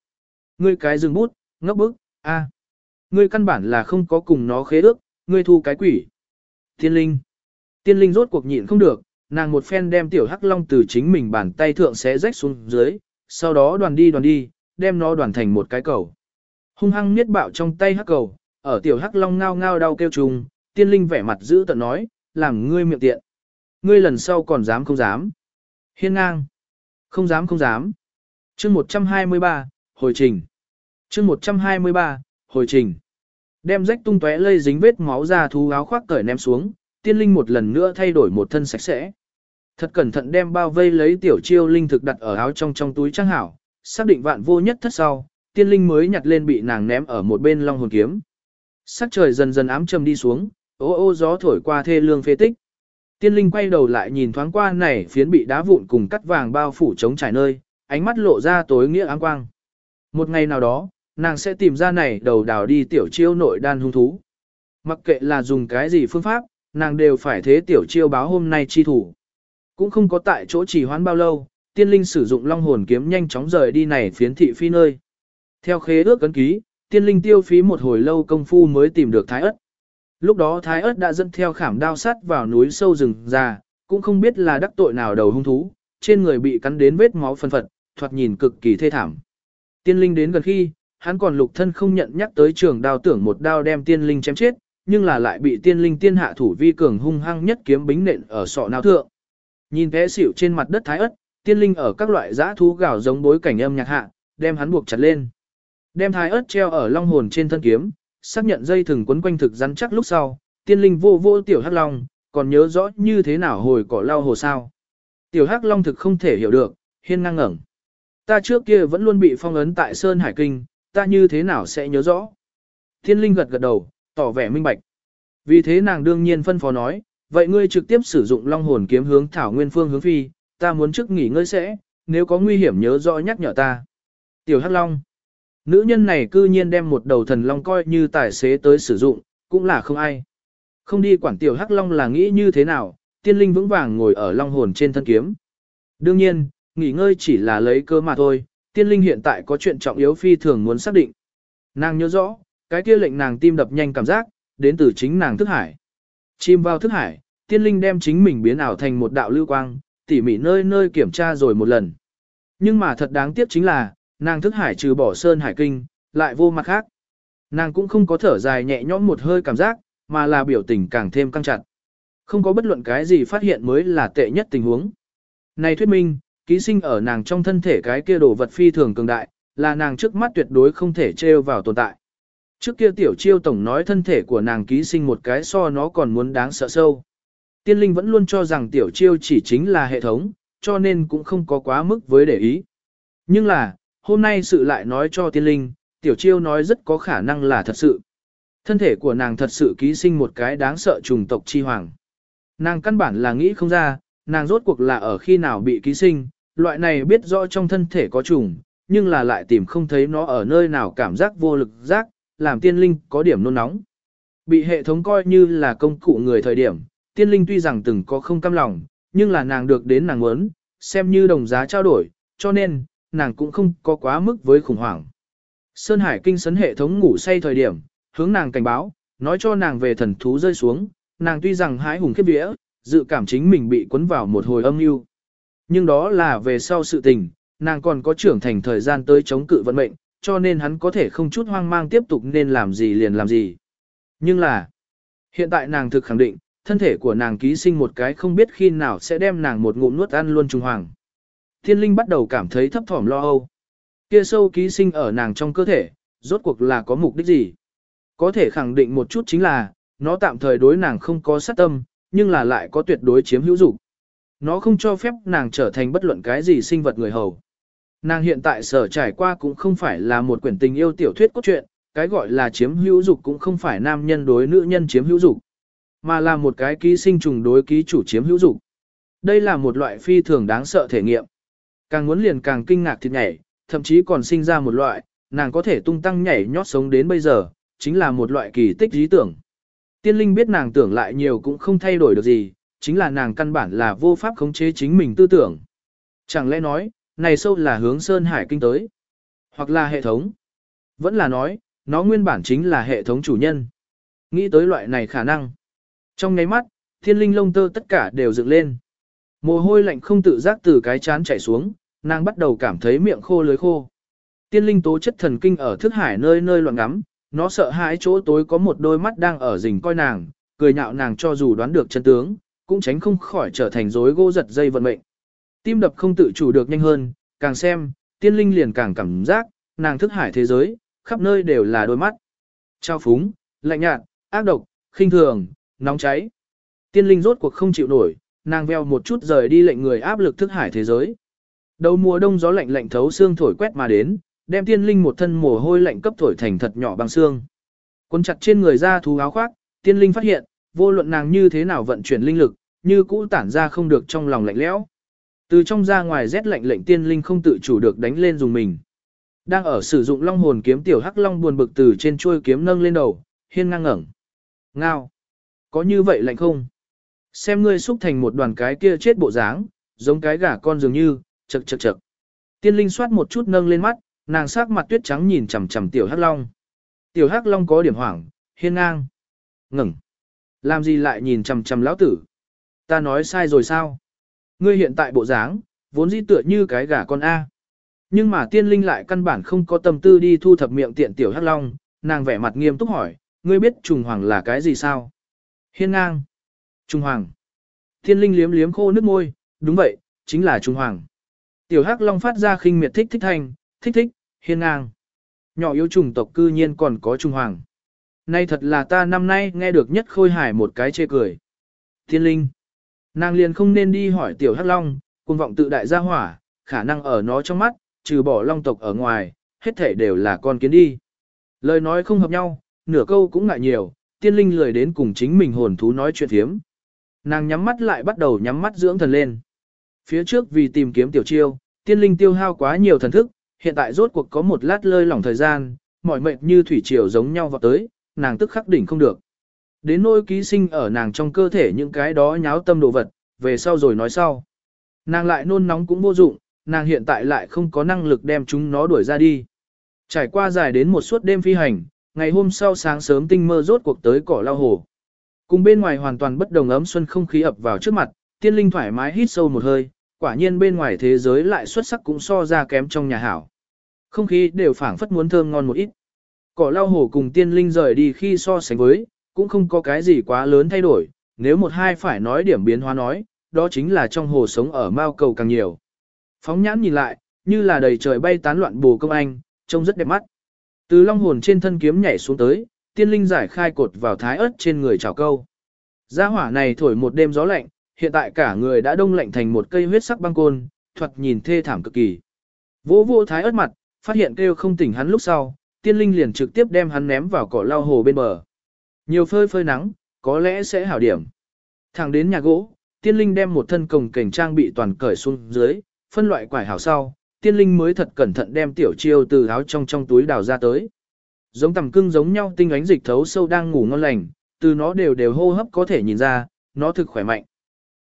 Ngươi cái rừng bút, ngốc bức, a. Ngươi căn bản là không có cùng nó khế ước, ngươi thu cái quỷ. Tiên linh. Tiên linh rốt cuộc nhịn không được, nàng một phen đem tiểu hắc long từ chính mình bàn tay thượng xé rách xuống dưới, sau đó đoàn đi đoàn đi, đem nó đoàn thành một cái cầu. Hung hăng miết bạo trong tay hắc cầu, ở tiểu hắc long ngao ngao đau kêu trùng, tiên linh vẻ mặt giữ tận nói, làm ngươi miệng tiện. Ngươi lần sau còn dám không dám. Hiên ngang. Không dám không dám. chương 123, hồi trình chương 123, hồi trình. Đem rách tung tóe lây dính vết máu ra thú áo khoác cởi ném xuống, tiên linh một lần nữa thay đổi một thân sạch sẽ. Thật cẩn thận đem bao vây lấy tiểu chiêu linh thực đặt ở áo trong trong túi trang hảo, xác định vạn vô nhất thất sau, tiên linh mới nhặt lên bị nàng ném ở một bên long hồn kiếm. Sắc trời dần dần ám trầm đi xuống, ô ô gió thổi qua thê lương phê tích. Tiên linh quay đầu lại nhìn thoáng qua này phiến bị đá vụn cùng cắt vàng bao phủ trống trải nơi, ánh mắt lộ ra tối nghĩa áng quang. Một ngày nào đó, nàng sẽ tìm ra này đầu đào đi tiểu chiêu nội đan hung thú. Mặc kệ là dùng cái gì phương pháp, nàng đều phải thế tiểu chiêu báo hôm nay chi thủ. Cũng không có tại chỗ chỉ hoán bao lâu, tiên linh sử dụng long hồn kiếm nhanh chóng rời đi này phiến thị phi nơi. Theo khế ước cấn ký, tiên linh tiêu phí một hồi lâu công phu mới tìm được thái ất. Lúc đó thái ất đã dẫn theo khảm đao sắt vào núi sâu rừng già, cũng không biết là đắc tội nào đầu hung thú, trên người bị cắn đến vết máu phân phật, thoạt nhìn cực kỳ thê thảm. Tiên linh đến gần khi, hắn còn lục thân không nhận nhắc tới trường đao tưởng một đao đem tiên linh chém chết, nhưng là lại bị tiên linh tiên hạ thủ vi cường hung hăng nhất kiếm bính nện ở sọ não thượng. Nhìn té xỉu trên mặt đất thái ất, tiên linh ở các loại giã thú gào giống bối cảnh âm nhạc hạ, đem hắn buộc chặt lên. Đem thái ất treo ở long hồn trên thân kiếm, xác nhận dây thừng quấn quanh thực rắn chắc lúc sau, tiên linh vô vô tiểu hắc long, còn nhớ rõ như thế nào hồi cỏ lao hồ sao. Tiểu hắc long thực không thể hiểu được, hiên ngang ngẩn. Ta trước kia vẫn luôn bị phong ấn tại Sơn Hải Kinh, ta như thế nào sẽ nhớ rõ. Thiên linh gật gật đầu, tỏ vẻ minh bạch. Vì thế nàng đương nhiên phân phó nói, vậy ngươi trực tiếp sử dụng long hồn kiếm hướng thảo nguyên phương hướng phi, ta muốn trước nghỉ ngơi sẽ, nếu có nguy hiểm nhớ rõ nhắc nhở ta. Tiểu Hắc Long. Nữ nhân này cư nhiên đem một đầu thần long coi như tài xế tới sử dụng, cũng là không ai. Không đi quản tiểu Hắc Long là nghĩ như thế nào, tiên linh vững vàng ngồi ở long hồn trên thân kiếm. Đương nhiên, nghỉ ngơi chỉ là lấy cơ mà thôi, tiên linh hiện tại có chuyện trọng yếu phi thường muốn xác định. Nàng nhớ rõ, cái kia lệnh nàng tim đập nhanh cảm giác, đến từ chính nàng thức hải. Chìm vào thức hải, tiên linh đem chính mình biến ảo thành một đạo lưu quang, tỉ mỉ nơi nơi kiểm tra rồi một lần. Nhưng mà thật đáng tiếc chính là, nàng thức hải trừ bỏ sơn hải kinh, lại vô mặt khác. Nàng cũng không có thở dài nhẹ nhõm một hơi cảm giác, mà là biểu tình càng thêm căng chặt. Không có bất luận cái gì phát hiện mới là tệ nhất tình huống. Này thuyết minh, ký sinh ở nàng trong thân thể cái kia đồ vật phi thường cường đại, là nàng trước mắt tuyệt đối không thể trêu vào tồn tại. Trước kia tiểu chiêu tổng nói thân thể của nàng ký sinh một cái so nó còn muốn đáng sợ sâu. Tiên linh vẫn luôn cho rằng tiểu chiêu chỉ chính là hệ thống, cho nên cũng không có quá mức với để ý. Nhưng là, hôm nay sự lại nói cho tiên linh, tiểu chiêu nói rất có khả năng là thật sự. Thân thể của nàng thật sự ký sinh một cái đáng sợ trùng tộc chi hoàng. Nàng căn bản là nghĩ không ra, nàng rốt cuộc là ở khi nào bị ký sinh, loại này biết rõ trong thân thể có trùng, nhưng là lại tìm không thấy nó ở nơi nào cảm giác vô lực giác, làm tiên linh có điểm nôn nóng. Bị hệ thống coi như là công cụ người thời điểm, tiên linh tuy rằng từng có không cam lòng, nhưng là nàng được đến nàng muốn, xem như đồng giá trao đổi, cho nên, nàng cũng không có quá mức với khủng hoảng. Sơn Hải kinh sấn hệ thống ngủ say thời điểm, hướng nàng cảnh báo, nói cho nàng về thần thú rơi xuống, nàng tuy rằng hái hùng khiếp vía, dự cảm chính mình bị cuốn vào một hồi âm mưu. Nhưng đó là về sau sự tình, nàng còn có trưởng thành thời gian tới chống cự vận mệnh, cho nên hắn có thể không chút hoang mang tiếp tục nên làm gì liền làm gì. Nhưng là, hiện tại nàng thực khẳng định, thân thể của nàng ký sinh một cái không biết khi nào sẽ đem nàng một ngụm nuốt ăn luôn trùng hoàng. Thiên linh bắt đầu cảm thấy thấp thỏm lo âu. Kia sâu ký sinh ở nàng trong cơ thể, rốt cuộc là có mục đích gì? Có thể khẳng định một chút chính là, nó tạm thời đối nàng không có sát tâm, nhưng là lại có tuyệt đối chiếm hữu dục. Nó không cho phép nàng trở thành bất luận cái gì sinh vật người hầu. Nàng hiện tại sở trải qua cũng không phải là một quyển tình yêu tiểu thuyết cốt truyện, cái gọi là chiếm hữu dục cũng không phải nam nhân đối nữ nhân chiếm hữu dục, mà là một cái ký sinh trùng đối ký chủ chiếm hữu dục. Đây là một loại phi thường đáng sợ thể nghiệm. Càng muốn liền càng kinh ngạc thịt nhảy, thậm chí còn sinh ra một loại, nàng có thể tung tăng nhảy nhót sống đến bây giờ, chính là một loại kỳ tích lý tưởng. Tiên linh biết nàng tưởng lại nhiều cũng không thay đổi được gì, chính là nàng căn bản là vô pháp khống chế chính mình tư tưởng. Chẳng lẽ nói, này sâu là hướng Sơn Hải kinh tới, hoặc là hệ thống, vẫn là nói, nó nguyên bản chính là hệ thống chủ nhân. Nghĩ tới loại này khả năng. Trong ngáy mắt, thiên linh lông tơ tất cả đều dựng lên. Mồ hôi lạnh không tự giác từ cái chán chảy xuống, nàng bắt đầu cảm thấy miệng khô lưới khô. Tiên linh tố chất thần kinh ở thức hải nơi nơi loạn ngắm, nó sợ hãi chỗ tối có một đôi mắt đang ở rình coi nàng, cười nhạo nàng cho dù đoán được chân tướng, cũng tránh không khỏi trở thành rối gỗ giật dây vận mệnh. Tim đập không tự chủ được nhanh hơn, càng xem, tiên linh liền càng cảm giác, nàng thức hải thế giới, khắp nơi đều là đôi mắt. Trao phúng, lạnh nhạt, ác độc, khinh thường, nóng cháy. Tiên linh rốt cuộc không chịu nổi, nàng veo một chút rời đi lệnh người áp lực thức hải thế giới. Đầu mùa đông gió lạnh lạnh thấu xương thổi quét mà đến, đem tiên linh một thân mồ hôi lạnh cấp thổi thành thật nhỏ bằng xương. Quân chặt trên người ra thú áo khoác, tiên linh phát hiện, vô luận nàng như thế nào vận chuyển linh lực, như cũ tản ra không được trong lòng lạnh lẽo. Từ trong ra ngoài rét lạnh lệnh tiên linh không tự chủ được đánh lên dùng mình. Đang ở sử dụng long hồn kiếm tiểu hắc long buồn bực từ trên chuôi kiếm nâng lên đầu, hiên ngang ngẩng. ngao. Có như vậy lạnh không? Xem ngươi xúc thành một đoàn cái kia chết bộ dáng, giống cái gà con dường như, chật chật chật. Tiên linh soát một chút nâng lên mắt, nàng sắc mặt tuyết trắng nhìn chằm chằm tiểu hắc long. Tiểu hắc long có điểm hoảng, hiên ngang. Ngừng. Làm gì lại nhìn chằm chằm lão tử? Ta nói sai rồi sao? Ngươi hiện tại bộ dáng, vốn dĩ tựa như cái gà con A. Nhưng mà tiên linh lại căn bản không có tâm tư đi thu thập miệng tiện tiểu hắc long, nàng vẻ mặt nghiêm túc hỏi, ngươi biết trùng hoàng là cái gì sao? Hiên ngang. trùng hoàng. Tiên linh liếm liếm khô nước môi, đúng vậy, chính là trùng hoàng. Tiểu hắc long phát ra khinh miệt thích thích thanh, thích thích, hiên ngang. Nhỏ yếu trùng tộc cư nhiên còn có trung hoàng. Nay thật là ta năm nay nghe được nhất khôi hài một cái chê cười. Thiên linh. Nàng liền không nên đi hỏi tiểu hắc long, cuồng vọng tự đại gia hỏa, khả năng ở nó trong mắt, trừ bỏ long tộc ở ngoài, hết thể đều là con kiến đi. Lời nói không hợp nhau, nửa câu cũng ngại nhiều, tiên linh lười đến cùng chính mình hồn thú nói chuyện thiếm. Nàng nhắm mắt lại bắt đầu nhắm mắt dưỡng thần lên. Phía trước vì tìm kiếm tiểu chiêu, tiên linh tiêu hao quá nhiều thần thức, hiện tại rốt cuộc có một lát lơi lỏng thời gian, mỏi mệt như thủy triều giống nhau vào tới, nàng tức khắc đỉnh không được. Đến nỗi ký sinh ở nàng trong cơ thể những cái đó nháo tâm đồ vật, về sau rồi nói sau. Nàng lại nôn nóng cũng vô dụng, nàng hiện tại lại không có năng lực đem chúng nó đuổi ra đi. Trải qua dài đến một suốt đêm phi hành, ngày hôm sau sáng sớm tinh mơ rốt cuộc tới cỏ lao hồ. Cùng bên ngoài hoàn toàn bất đồng ấm xuân không khí ập vào trước mặt, tiên linh thoải mái hít sâu một hơi, quả nhiên bên ngoài thế giới lại xuất sắc cũng so ra kém trong nhà hảo. Không khí đều phảng phất muốn thơm ngon một ít. Cỏ lao hồ cùng tiên linh rời đi khi so sánh với, cũng không có cái gì quá lớn thay đổi, nếu một hai phải nói điểm biến hóa nói, đó chính là trong hồ sống ở mao cầu càng nhiều. Phóng nhãn nhìn lại, như là đầy trời bay tán loạn bồ công anh, trông rất đẹp mắt. Từ long hồn trên thân kiếm nhảy xuống tới, tiên linh giải khai cột vào thái ớt trên người chảo câu. Gia hỏa này thổi một đêm gió lạnh, hiện tại cả người đã đông lạnh thành một cây huyết sắc băng côn, thuật nhìn thê thảm cực kỳ. Vô vô thái ớt mặt, phát hiện kêu không tỉnh hắn lúc sau, tiên linh liền trực tiếp đem hắn ném vào cỏ lao hồ bên bờ. Nhiều phơi phơi nắng, có lẽ sẽ hảo điểm. Thẳng đến nhà gỗ, tiên linh đem một thân cồng cảnh trang bị toàn cởi xuống dưới, phân loại quải hảo sau, tiên linh mới thật cẩn thận đem tiểu chiêu từ áo trong trong túi đào ra tới. Giống tầm cưng giống nhau tinh ánh dịch thấu sâu đang ngủ ngon lành, từ nó đều đều hô hấp có thể nhìn ra, nó thực khỏe mạnh.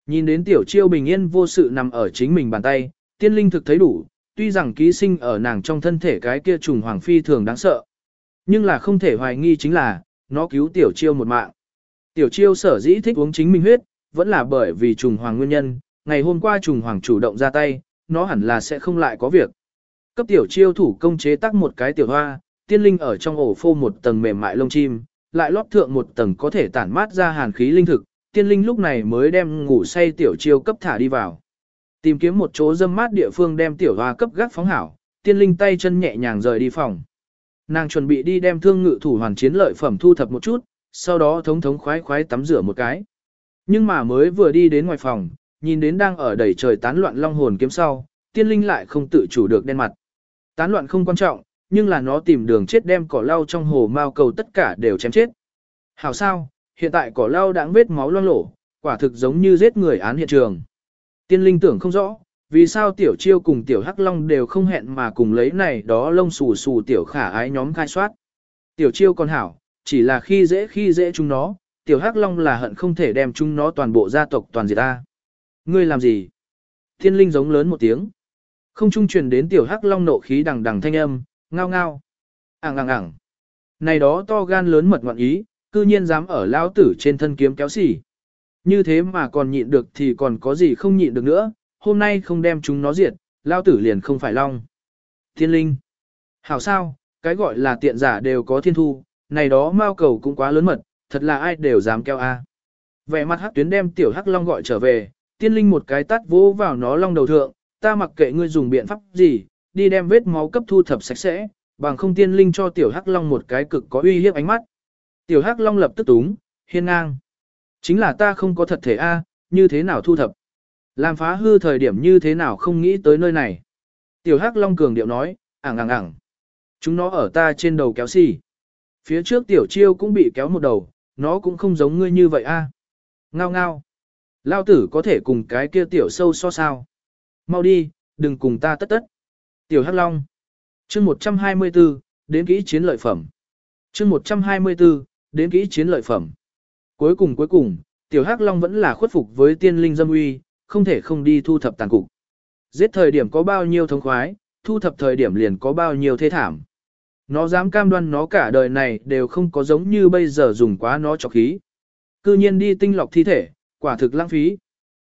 Nhìn đến tiểu chiêu bình yên vô sự nằm ở chính mình bàn tay, tiên linh thực thấy đủ, tuy rằng ký sinh ở nàng trong thân thể cái kia trùng hoàng phi thường đáng sợ. Nhưng là không thể hoài nghi chính là, nó cứu tiểu chiêu một mạng. Tiểu chiêu sở dĩ thích uống chính mình huyết, vẫn là bởi vì trùng hoàng nguyên nhân, ngày hôm qua trùng hoàng chủ động ra tay, nó hẳn là sẽ không lại có việc. Cấp tiểu chiêu thủ công chế tác một cái tiểu hoa, tiên linh ở trong ổ phô một tầng mềm mại lông chim, lại lót thượng một tầng có thể tản mát ra hàn khí linh thực, tiên linh lúc này mới đem ngủ say tiểu chiêu cấp thả đi vào. Tìm kiếm một chỗ dâm mát địa phương đem tiểu hoa cấp gác phóng hảo, tiên linh tay chân nhẹ nhàng rời đi phòng. Nàng chuẩn bị đi đem thương ngự thủ hoàn chiến lợi phẩm thu thập một chút, sau đó thống thống khoái khoái tắm rửa một cái. Nhưng mà mới vừa đi đến ngoài phòng, nhìn đến đang ở đầy trời tán loạn long hồn kiếm sau, tiên linh lại không tự chủ được đen mặt. Tán loạn không quan trọng, nhưng là nó tìm đường chết đem cỏ lau trong hồ mao cầu tất cả đều chém chết. Hảo sao, hiện tại cỏ lau đã vết máu loang lổ, quả thực giống như giết người án hiện trường. Tiên linh tưởng không rõ, vì sao tiểu chiêu cùng tiểu hắc long đều không hẹn mà cùng lấy này đó lông xù xù tiểu khả ái nhóm khai soát. Tiểu chiêu còn hảo, chỉ là khi dễ khi dễ chúng nó, tiểu hắc long là hận không thể đem chúng nó toàn bộ gia tộc toàn diệt ta. Ngươi làm gì? Thiên linh giống lớn một tiếng. Không trung truyền đến tiểu hắc long nộ khí đằng đằng thanh âm, ngao ngao. Ảng ảng ảng. Này đó to gan lớn mật ngoạn ý, cư nhiên dám ở lao tử trên thân kiếm kéo xỉ. Như thế mà còn nhịn được thì còn có gì không nhịn được nữa, hôm nay không đem chúng nó diệt, lao tử liền không phải long. Thiên linh. Hảo sao, cái gọi là tiện giả đều có thiên thu, này đó mao cầu cũng quá lớn mật, thật là ai đều dám keo a. Vẻ mặt hắc tuyến đem tiểu hắc long gọi trở về, tiên linh một cái tát vỗ vào nó long đầu thượng, ta mặc kệ ngươi dùng biện pháp gì, đi đem vết máu cấp thu thập sạch sẽ, bằng không tiên linh cho tiểu hắc long một cái cực có uy hiếp ánh mắt. Tiểu hắc long lập tức túng, hiên ngang. Chính là ta không có thật thể A, như thế nào thu thập. Làm phá hư thời điểm như thế nào không nghĩ tới nơi này. Tiểu hắc long cường điệu nói, ảng ảng ảng. Chúng nó ở ta trên đầu kéo xì. Phía trước tiểu chiêu cũng bị kéo một đầu, nó cũng không giống ngươi như vậy a. Ngao ngao. Lao tử có thể cùng cái kia tiểu sâu so sao. Mau đi, đừng cùng ta tất tất. Tiểu Hắc Long. chương 124, đến kỹ chiến lợi phẩm. chương 124, đến kỹ chiến lợi phẩm. Cuối cùng cuối cùng, tiểu hắc long vẫn là khuất phục với tiên linh dâm uy, không thể không đi thu thập tàn cục. Giết thời điểm có bao nhiêu thống khoái, thu thập thời điểm liền có bao nhiêu thê thảm. Nó dám cam đoan nó cả đời này đều không có giống như bây giờ dùng quá nó cho khí. Cư nhiên đi tinh lọc thi thể, quả thực lãng phí.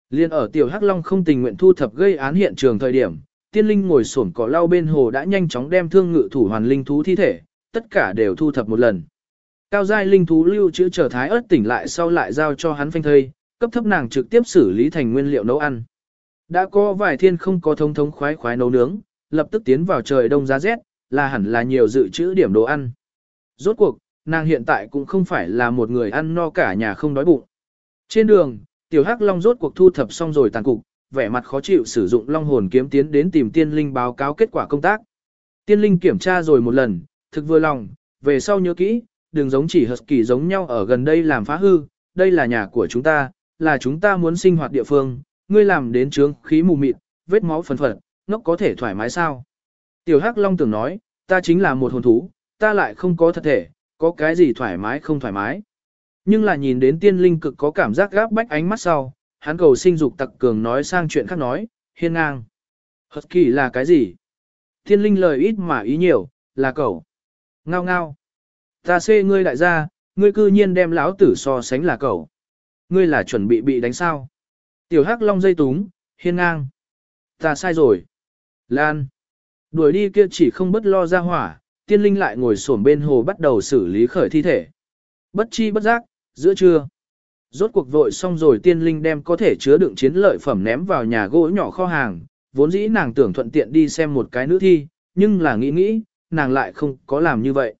Liên ở tiểu Hắc Long không tình nguyện thu thập gây án hiện trường thời điểm, tiên linh ngồi xổm cỏ lau bên hồ đã nhanh chóng đem thương ngự thủ hoàn linh thú thi thể, tất cả đều thu thập một lần. Cao giai linh thú lưu trữ trở thái ớt tỉnh lại sau lại giao cho hắn phanh thây, cấp thấp nàng trực tiếp xử lý thành nguyên liệu nấu ăn. Đã có vài thiên không có thông thống khoái khoái nấu nướng, lập tức tiến vào trời đông giá rét, là hẳn là nhiều dự trữ điểm đồ ăn. Rốt cuộc, nàng hiện tại cũng không phải là một người ăn no cả nhà không đói bụng. Trên đường, tiểu hắc long rốt cuộc thu thập xong rồi tàn cục, vẻ mặt khó chịu sử dụng long hồn kiếm tiến đến tìm tiên linh báo cáo kết quả công tác. Tiên linh kiểm tra rồi một lần, thực vừa lòng, về sau nhớ kỹ, đừng giống chỉ hợp kỳ giống nhau ở gần đây làm phá hư, đây là nhà của chúng ta, là chúng ta muốn sinh hoạt địa phương, ngươi làm đến trướng khí mù mịt, vết máu phần phật, ngốc có thể thoải mái sao? Tiểu Hắc Long tưởng nói, ta chính là một hồn thú, ta lại không có thật thể, có cái gì thoải mái không thoải mái. Nhưng là nhìn đến tiên linh cực có cảm giác gáp bách ánh mắt sau, hắn cầu sinh dục tặc cường nói sang chuyện khác nói, hiên ngang. Hật kỳ là cái gì? Tiên linh lời ít mà ý nhiều, là cậu. Ngao ngao. Ta xê ngươi đại gia, ngươi cư nhiên đem lão tử so sánh là cậu. Ngươi là chuẩn bị bị đánh sao? Tiểu Hắc Long dây túng, hiên ngang. Ta sai rồi. Lan. Đuổi đi kia chỉ không bất lo ra hỏa, tiên linh lại ngồi xổm bên hồ bắt đầu xử lý khởi thi thể. Bất chi bất giác, giữa trưa. Rốt cuộc vội xong rồi tiên linh đem có thể chứa đựng chiến lợi phẩm ném vào nhà gỗ nhỏ kho hàng, vốn dĩ nàng tưởng thuận tiện đi xem một cái nữ thi, nhưng là nghĩ nghĩ, nàng lại không có làm như vậy.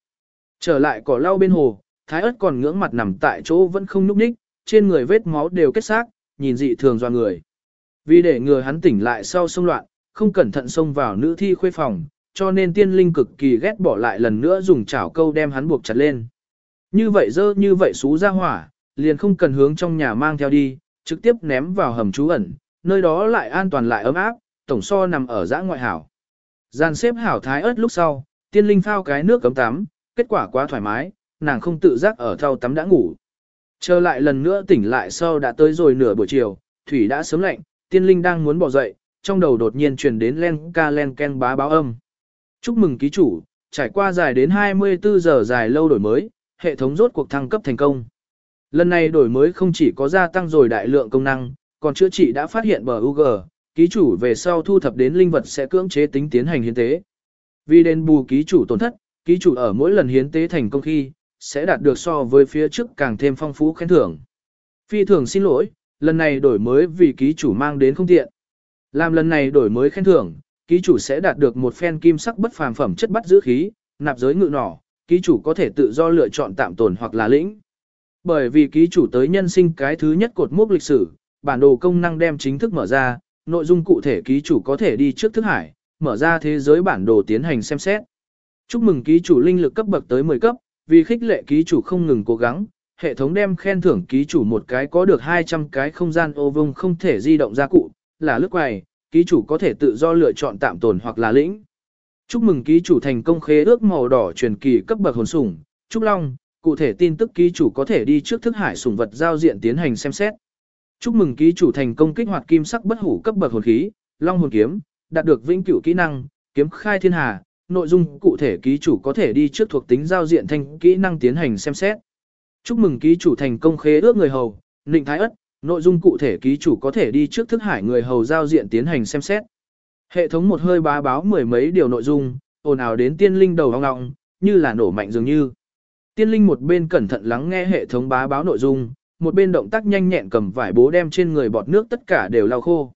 Trở lại cỏ lau bên hồ, thái ớt còn ngưỡng mặt nằm tại chỗ vẫn không nhúc nhích, trên người vết máu đều kết xác, nhìn dị thường do người. Vì để ngừa hắn tỉnh lại sau xông loạn, không cẩn thận xông vào nữ thi khuê phòng, cho nên tiên linh cực kỳ ghét bỏ lại lần nữa dùng chảo câu đem hắn buộc chặt lên. Như vậy dơ như vậy xú ra hỏa, liền không cần hướng trong nhà mang theo đi, trực tiếp ném vào hầm trú ẩn, nơi đó lại an toàn lại ấm áp, tổng so nằm ở giã ngoại hảo. Gian xếp hảo thái ớt lúc sau, tiên linh phao cái nước cấm tắm, kết quả quá thoải mái, nàng không tự giác ở thau tắm đã ngủ. Trở lại lần nữa tỉnh lại sau đã tới rồi nửa buổi chiều, thủy đã sớm lạnh, tiên linh đang muốn bỏ dậy, trong đầu đột nhiên truyền đến len ca len ken bá báo âm. Chúc mừng ký chủ, trải qua dài đến 24 giờ dài lâu đổi mới, hệ thống rốt cuộc thăng cấp thành công. Lần này đổi mới không chỉ có gia tăng rồi đại lượng công năng, còn chữa trị đã phát hiện bờ UG, ký chủ về sau thu thập đến linh vật sẽ cưỡng chế tính tiến hành hiến tế. Vì đền bù ký chủ tổn thất, ký chủ ở mỗi lần hiến tế thành công khi, sẽ đạt được so với phía trước càng thêm phong phú khen thưởng. Phi thường xin lỗi, lần này đổi mới vì ký chủ mang đến không tiện. Làm lần này đổi mới khen thưởng, ký chủ sẽ đạt được một phen kim sắc bất phàm phẩm chất bắt giữ khí, nạp giới ngự nỏ, ký chủ có thể tự do lựa chọn tạm tồn hoặc là lĩnh. Bởi vì ký chủ tới nhân sinh cái thứ nhất cột mốc lịch sử, bản đồ công năng đem chính thức mở ra, nội dung cụ thể ký chủ có thể đi trước thức hải, mở ra thế giới bản đồ tiến hành xem xét. Chúc mừng ký chủ linh lực cấp bậc tới 10 cấp, vì khích lệ ký chủ không ngừng cố gắng, hệ thống đem khen thưởng ký chủ một cái có được 200 cái không gian ô vông không thể di động ra cụ, là lướt quầy, ký chủ có thể tự do lựa chọn tạm tồn hoặc là lĩnh. Chúc mừng ký chủ thành công khế ước màu đỏ truyền kỳ cấp bậc hồn sủng, Trúc Long, cụ thể tin tức ký chủ có thể đi trước thức hải sủng vật giao diện tiến hành xem xét. Chúc mừng ký chủ thành công kích hoạt kim sắc bất hủ cấp bậc hồn khí, Long hồn kiếm, đạt được vĩnh cửu kỹ năng, kiếm khai thiên hà, nội dung cụ thể ký chủ có thể đi trước thuộc tính giao diện thanh kỹ năng tiến hành xem xét. Chúc mừng ký chủ thành công khế ước người hầu, Ninh Thái Ất, nội dung cụ thể ký chủ có thể đi trước thức hải người hầu giao diện tiến hành xem xét. Hệ thống một hơi bá báo mười mấy điều nội dung, ồn ào đến tiên linh đầu hoang ngọng, như là nổ mạnh dường như. Tiên linh một bên cẩn thận lắng nghe hệ thống bá báo nội dung, một bên động tác nhanh nhẹn cầm vải bố đem trên người bọt nước tất cả đều lau khô.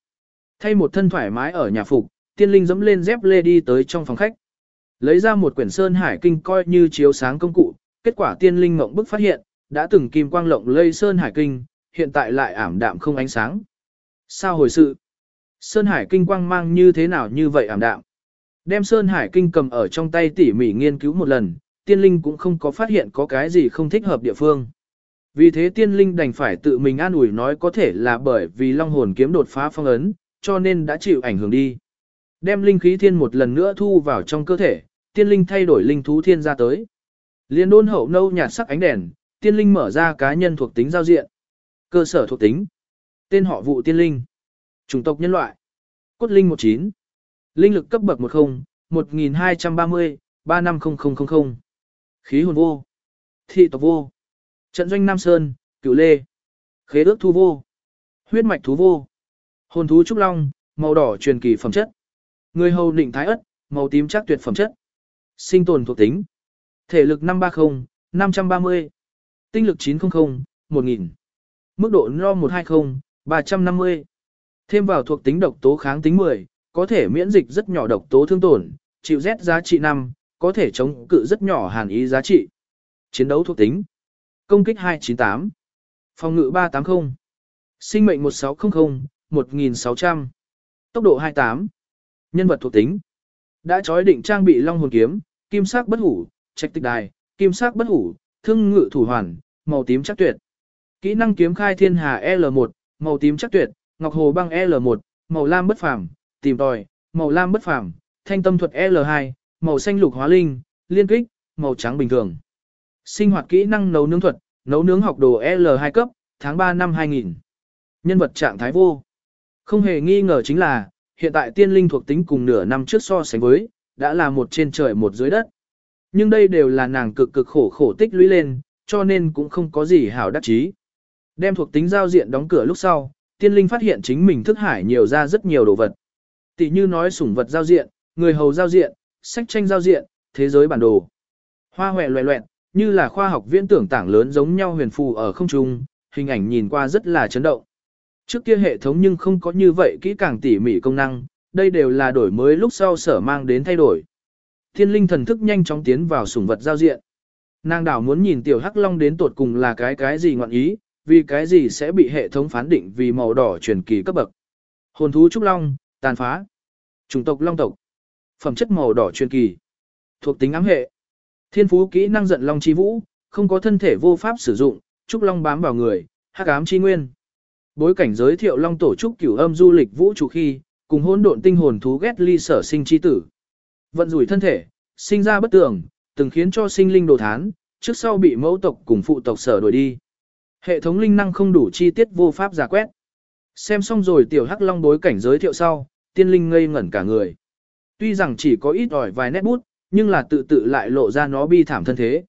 Thay một thân thoải mái ở nhà phục, tiên linh dẫm lên dép lê đi tới trong phòng khách. Lấy ra một quyển sơn hải kinh coi như chiếu sáng công cụ, kết quả tiên linh ngộng bức phát hiện, đã từng kim quang lộng lây sơn hải kinh, hiện tại lại ảm đạm không ánh sáng. Sao hồi sự? Sơn hải kinh quang mang như thế nào như vậy ảm đạm? Đem sơn hải kinh cầm ở trong tay tỉ mỉ nghiên cứu một lần, tiên linh cũng không có phát hiện có cái gì không thích hợp địa phương. Vì thế tiên linh đành phải tự mình an ủi nói có thể là bởi vì long hồn kiếm đột phá phong ấn, cho nên đã chịu ảnh hưởng đi. Đem linh khí thiên một lần nữa thu vào trong cơ thể, tiên linh thay đổi linh thú thiên ra tới. Liên đôn hậu nâu nhạt sắc ánh đèn, tiên linh mở ra cá nhân thuộc tính giao diện. Cơ sở thuộc tính. Tên họ vụ tiên linh. Chủng tộc nhân loại. Cốt linh 19. Linh lực cấp bậc 10, 1230, 350000. Khí hồn vô. Thị tộc vô. Trận doanh Nam Sơn, Cửu Lê. Khế ước thu vô. Huyết mạch thú vô. Hồn thú trúc long, màu đỏ truyền kỳ phẩm chất. Người hầu định thái ất, màu tím chắc tuyệt phẩm chất. Sinh tồn thuộc tính. Thể lực 530, 530. Tinh lực 900, 1000. Mức độ no 120, 350. Thêm vào thuộc tính độc tố kháng tính 10, có thể miễn dịch rất nhỏ độc tố thương tổn, chịu Z giá trị 5, có thể chống cự rất nhỏ hàn ý giá trị. Chiến đấu thuộc tính. Công kích 298. Phòng ngự 380. Sinh mệnh 1600, 1600. Tốc độ 28. Nhân vật thuộc tính. Đã trói định trang bị long hồn kiếm, kim sắc bất hủ, trạch tịch đài, kim sắc bất hủ, thương ngự thủ hoàn, màu tím chắc tuyệt. Kỹ năng kiếm khai thiên hà L1, màu tím chắc tuyệt, ngọc hồ băng L1, màu lam bất phàm, tìm tòi, màu lam bất phàm, thanh tâm thuật L2, màu xanh lục hóa linh, liên kích, màu trắng bình thường. Sinh hoạt kỹ năng nấu nướng thuật, nấu nướng học đồ L2 cấp, tháng 3 năm 2000. Nhân vật trạng thái vô. Không hề nghi ngờ chính là, hiện tại tiên linh thuộc tính cùng nửa năm trước so sánh với, đã là một trên trời một dưới đất. Nhưng đây đều là nàng cực cực khổ khổ tích lũy lên, cho nên cũng không có gì hảo đắc chí. Đem thuộc tính giao diện đóng cửa lúc sau, tiên linh phát hiện chính mình thức hải nhiều ra rất nhiều đồ vật. Tỷ như nói sủng vật giao diện, người hầu giao diện, sách tranh giao diện, thế giới bản đồ. Hoa hoẹ loẹ loẹn, như là khoa học viễn tưởng tảng lớn giống nhau huyền phù ở không trung, hình ảnh nhìn qua rất là chấn động. Trước kia hệ thống nhưng không có như vậy kỹ càng tỉ mỉ công năng, đây đều là đổi mới lúc sau sở mang đến thay đổi. Thiên linh thần thức nhanh chóng tiến vào sủng vật giao diện. Nàng đảo muốn nhìn tiểu hắc long đến tột cùng là cái cái gì ngọn ý, vì cái gì sẽ bị hệ thống phán định vì màu đỏ truyền kỳ cấp bậc. Hồn thú trúc long, tàn phá. Chủng tộc long tộc. Phẩm chất màu đỏ truyền kỳ. Thuộc tính ám hệ. Thiên phú kỹ năng giận long chi vũ, không có thân thể vô pháp sử dụng, trúc long bám vào người, hắc ám chi nguyên. Bối cảnh giới thiệu long tổ trúc cửu âm du lịch vũ trụ khi, cùng hỗn độn tinh hồn thú ghét ly sở sinh chi tử. Vận rủi thân thể, sinh ra bất tường, từng khiến cho sinh linh đồ thán, trước sau bị mẫu tộc cùng phụ tộc sở đuổi đi. Hệ thống linh năng không đủ chi tiết vô pháp giả quét. Xem xong rồi tiểu hắc long bối cảnh giới thiệu sau, tiên linh ngây ngẩn cả người. Tuy rằng chỉ có ít ỏi vài nét bút, nhưng là tự tự lại lộ ra nó bi thảm thân thế.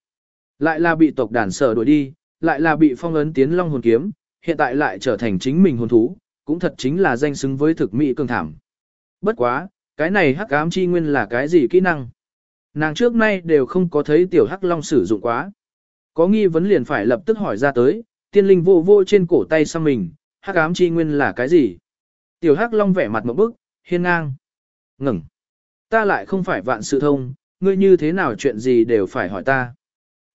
Lại là bị tộc đàn sở đuổi đi, lại là bị phong ấn tiến long hồn kiếm, hiện tại lại trở thành chính mình hồn thú, cũng thật chính là danh xứng với thực mỹ cường thảm. Bất quá, cái này hắc ám chi nguyên là cái gì kỹ năng? Nàng trước nay đều không có thấy tiểu hắc long sử dụng quá. Có nghi vấn liền phải lập tức hỏi ra tới, tiên linh vô vô trên cổ tay sang mình, hắc ám chi nguyên là cái gì? Tiểu hắc long vẻ mặt một bức, hiên ngang. Ngừng. Ta lại không phải vạn sự thông, ngươi như thế nào chuyện gì đều phải hỏi ta.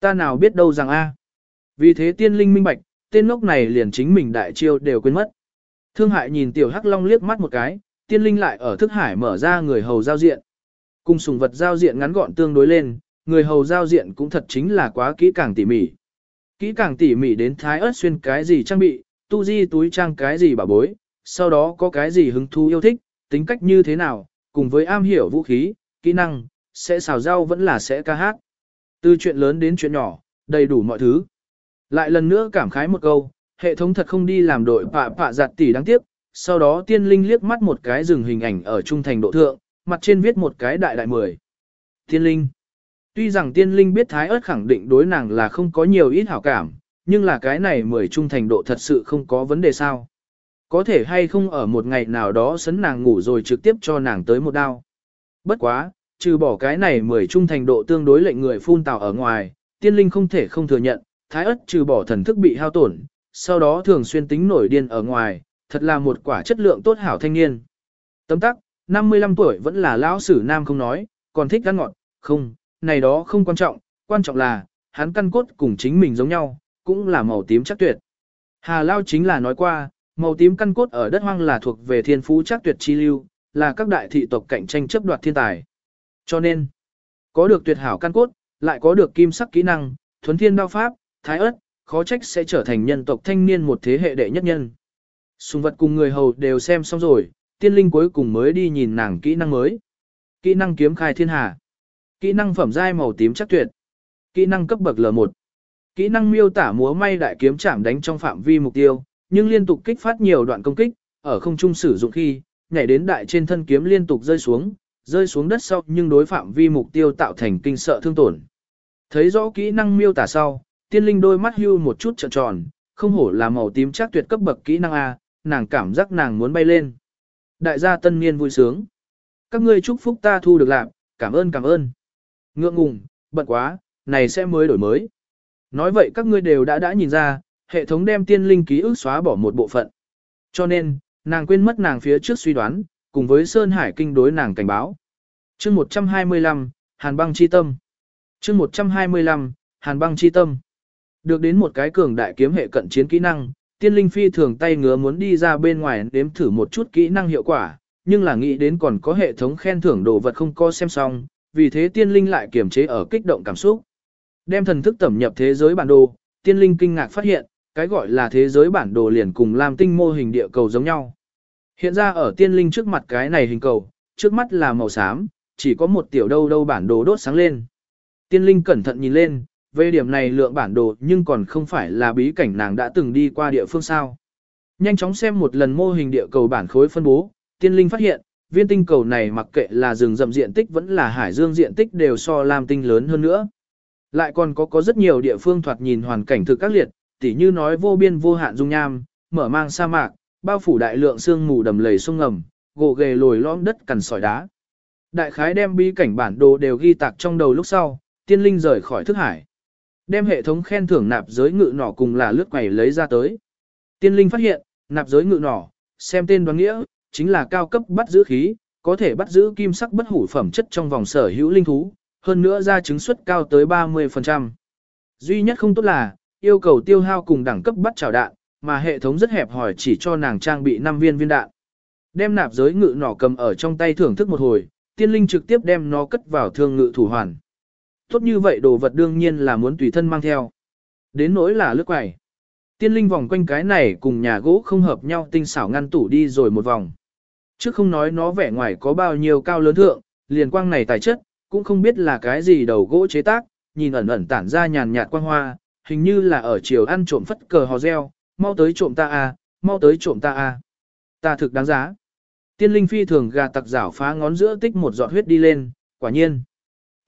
Ta nào biết đâu rằng a. Vì thế tiên linh minh bạch, tên ngốc này liền chính mình đại chiêu đều quên mất. Thương hại nhìn tiểu hắc long liếc mắt một cái, tiên linh lại ở thức hải mở ra người hầu giao diện. Cùng sùng vật giao diện ngắn gọn tương đối lên, người hầu giao diện cũng thật chính là quá kỹ càng tỉ mỉ. Kỹ càng tỉ mỉ đến thái ớt xuyên cái gì trang bị, tu di túi trang cái gì bảo bối, sau đó có cái gì hứng thú yêu thích, tính cách như thế nào, cùng với am hiểu vũ khí, kỹ năng, sẽ xào rau vẫn là sẽ ca hát. Từ chuyện lớn đến chuyện nhỏ, đầy đủ mọi thứ. Lại lần nữa cảm khái một câu, hệ thống thật không đi làm đội pạ pạ giặt tỷ đáng tiếc, sau đó tiên linh liếc mắt một cái dừng hình ảnh ở trung thành độ thượng, mặt trên viết một cái đại đại mười. Tiên linh. Tuy rằng tiên linh biết thái ớt khẳng định đối nàng là không có nhiều ít hảo cảm, nhưng là cái này mười trung thành độ thật sự không có vấn đề sao. Có thể hay không ở một ngày nào đó sấn nàng ngủ rồi trực tiếp cho nàng tới một đao. Bất quá, trừ bỏ cái này mười trung thành độ tương đối lệnh người phun tào ở ngoài, tiên linh không thể không thừa nhận, thái ất trừ bỏ thần thức bị hao tổn, sau đó thường xuyên tính nổi điên ở ngoài, thật là một quả chất lượng tốt hảo thanh niên. Tấm tắc, 55 tuổi vẫn là lão sử nam không nói, còn thích ăn ngọt, không, này đó không quan trọng, quan trọng là, hắn căn cốt cùng chính mình giống nhau, cũng là màu tím chắc tuyệt. Hà Lao chính là nói qua, màu tím căn cốt ở đất hoang là thuộc về thiên phú chắc tuyệt chi lưu, là các đại thị tộc cạnh tranh chấp đoạt thiên tài. Cho nên, có được tuyệt hảo căn cốt, lại có được kim sắc kỹ năng, thuấn thiên đao pháp, thái ớt, khó trách sẽ trở thành nhân tộc thanh niên một thế hệ đệ nhất nhân. Sùng vật cùng người hầu đều xem xong rồi, tiên linh cuối cùng mới đi nhìn nàng kỹ năng mới. Kỹ năng kiếm khai thiên hà. Kỹ năng phẩm giai màu tím chắc tuyệt. Kỹ năng cấp bậc L1. kỹ năng miêu tả múa may đại kiếm chạm đánh trong phạm vi mục tiêu, nhưng liên tục kích phát nhiều đoạn công kích, ở không trung sử dụng khi, nhảy đến đại trên thân kiếm liên tục rơi xuống, rơi xuống đất sau nhưng đối phạm vi mục tiêu tạo thành kinh sợ thương tổn. Thấy rõ kỹ năng miêu tả sau, tiên linh đôi mắt hưu một chút trợn tròn, không hổ là màu tím chắc tuyệt cấp bậc kỹ năng A, nàng cảm giác nàng muốn bay lên. Đại gia tân niên vui sướng. Các ngươi chúc phúc ta thu được lạc, cảm ơn cảm ơn. Ngượng ngùng, bận quá, này sẽ mới đổi mới. Nói vậy các ngươi đều đã đã nhìn ra, hệ thống đem tiên linh ký ức xóa bỏ một bộ phận. Cho nên, nàng quên mất nàng phía trước suy đoán, cùng với Sơn Hải kinh đối nàng cảnh báo. chương 125, Hàn băng chi tâm. chương 125, Hàn băng chi tâm. Được đến một cái cường đại kiếm hệ cận chiến kỹ năng, tiên linh phi thường tay ngứa muốn đi ra bên ngoài đếm thử một chút kỹ năng hiệu quả, nhưng là nghĩ đến còn có hệ thống khen thưởng đồ vật không co xem xong, vì thế tiên linh lại kiềm chế ở kích động cảm xúc. Đem thần thức tẩm nhập thế giới bản đồ, tiên linh kinh ngạc phát hiện, cái gọi là thế giới bản đồ liền cùng làm tinh mô hình địa cầu giống nhau. Hiện ra ở tiên linh trước mặt cái này hình cầu, trước mắt là màu xám, chỉ có một tiểu đâu đâu bản đồ đốt sáng lên. Tiên linh cẩn thận nhìn lên, về điểm này lượng bản đồ nhưng còn không phải là bí cảnh nàng đã từng đi qua địa phương sao. Nhanh chóng xem một lần mô hình địa cầu bản khối phân bố, tiên linh phát hiện, viên tinh cầu này mặc kệ là rừng rậm diện tích vẫn là hải dương diện tích đều so làm tinh lớn hơn nữa. Lại còn có có rất nhiều địa phương thoạt nhìn hoàn cảnh thực các liệt, tỉ như nói vô biên vô hạn dung nham, mở mang sa mạc, bao phủ đại lượng sương mù đầm lầy sông ngầm, gồ ghề lồi lõm đất cằn sỏi đá. Đại khái đem bí cảnh bản đồ đều ghi tạc trong đầu lúc sau, tiên linh rời khỏi thức hải. Đem hệ thống khen thưởng nạp giới ngự nỏ cùng là lướt quẩy lấy ra tới. Tiên linh phát hiện, nạp giới ngự nỏ, xem tên đoán nghĩa, chính là cao cấp bắt giữ khí, có thể bắt giữ kim sắc bất hủ phẩm chất trong vòng sở hữu linh thú, hơn nữa ra chứng suất cao tới 30%. Duy nhất không tốt là, yêu cầu tiêu hao cùng đẳng cấp bắt chào đạn, mà hệ thống rất hẹp hỏi chỉ cho nàng trang bị 5 viên viên đạn. Đem nạp giới ngự nỏ cầm ở trong tay thưởng thức một hồi, tiên linh trực tiếp đem nó cất vào thương ngự thủ hoàn. Tốt như vậy đồ vật đương nhiên là muốn tùy thân mang theo. Đến nỗi là lướt quẩy. Tiên linh vòng quanh cái này cùng nhà gỗ không hợp nhau tinh xảo ngăn tủ đi rồi một vòng. Chứ không nói nó vẻ ngoài có bao nhiêu cao lớn thượng, liền quang này tài chất, cũng không biết là cái gì đầu gỗ chế tác, nhìn ẩn ẩn tản ra nhàn nhạt quang hoa, hình như là ở chiều ăn trộm phất cờ hò reo, mau tới trộm ta a, mau tới trộm ta a. Ta thực đáng giá. Tiên linh phi thường gà tặc rảo phá ngón giữa tích một giọt huyết đi lên, quả nhiên.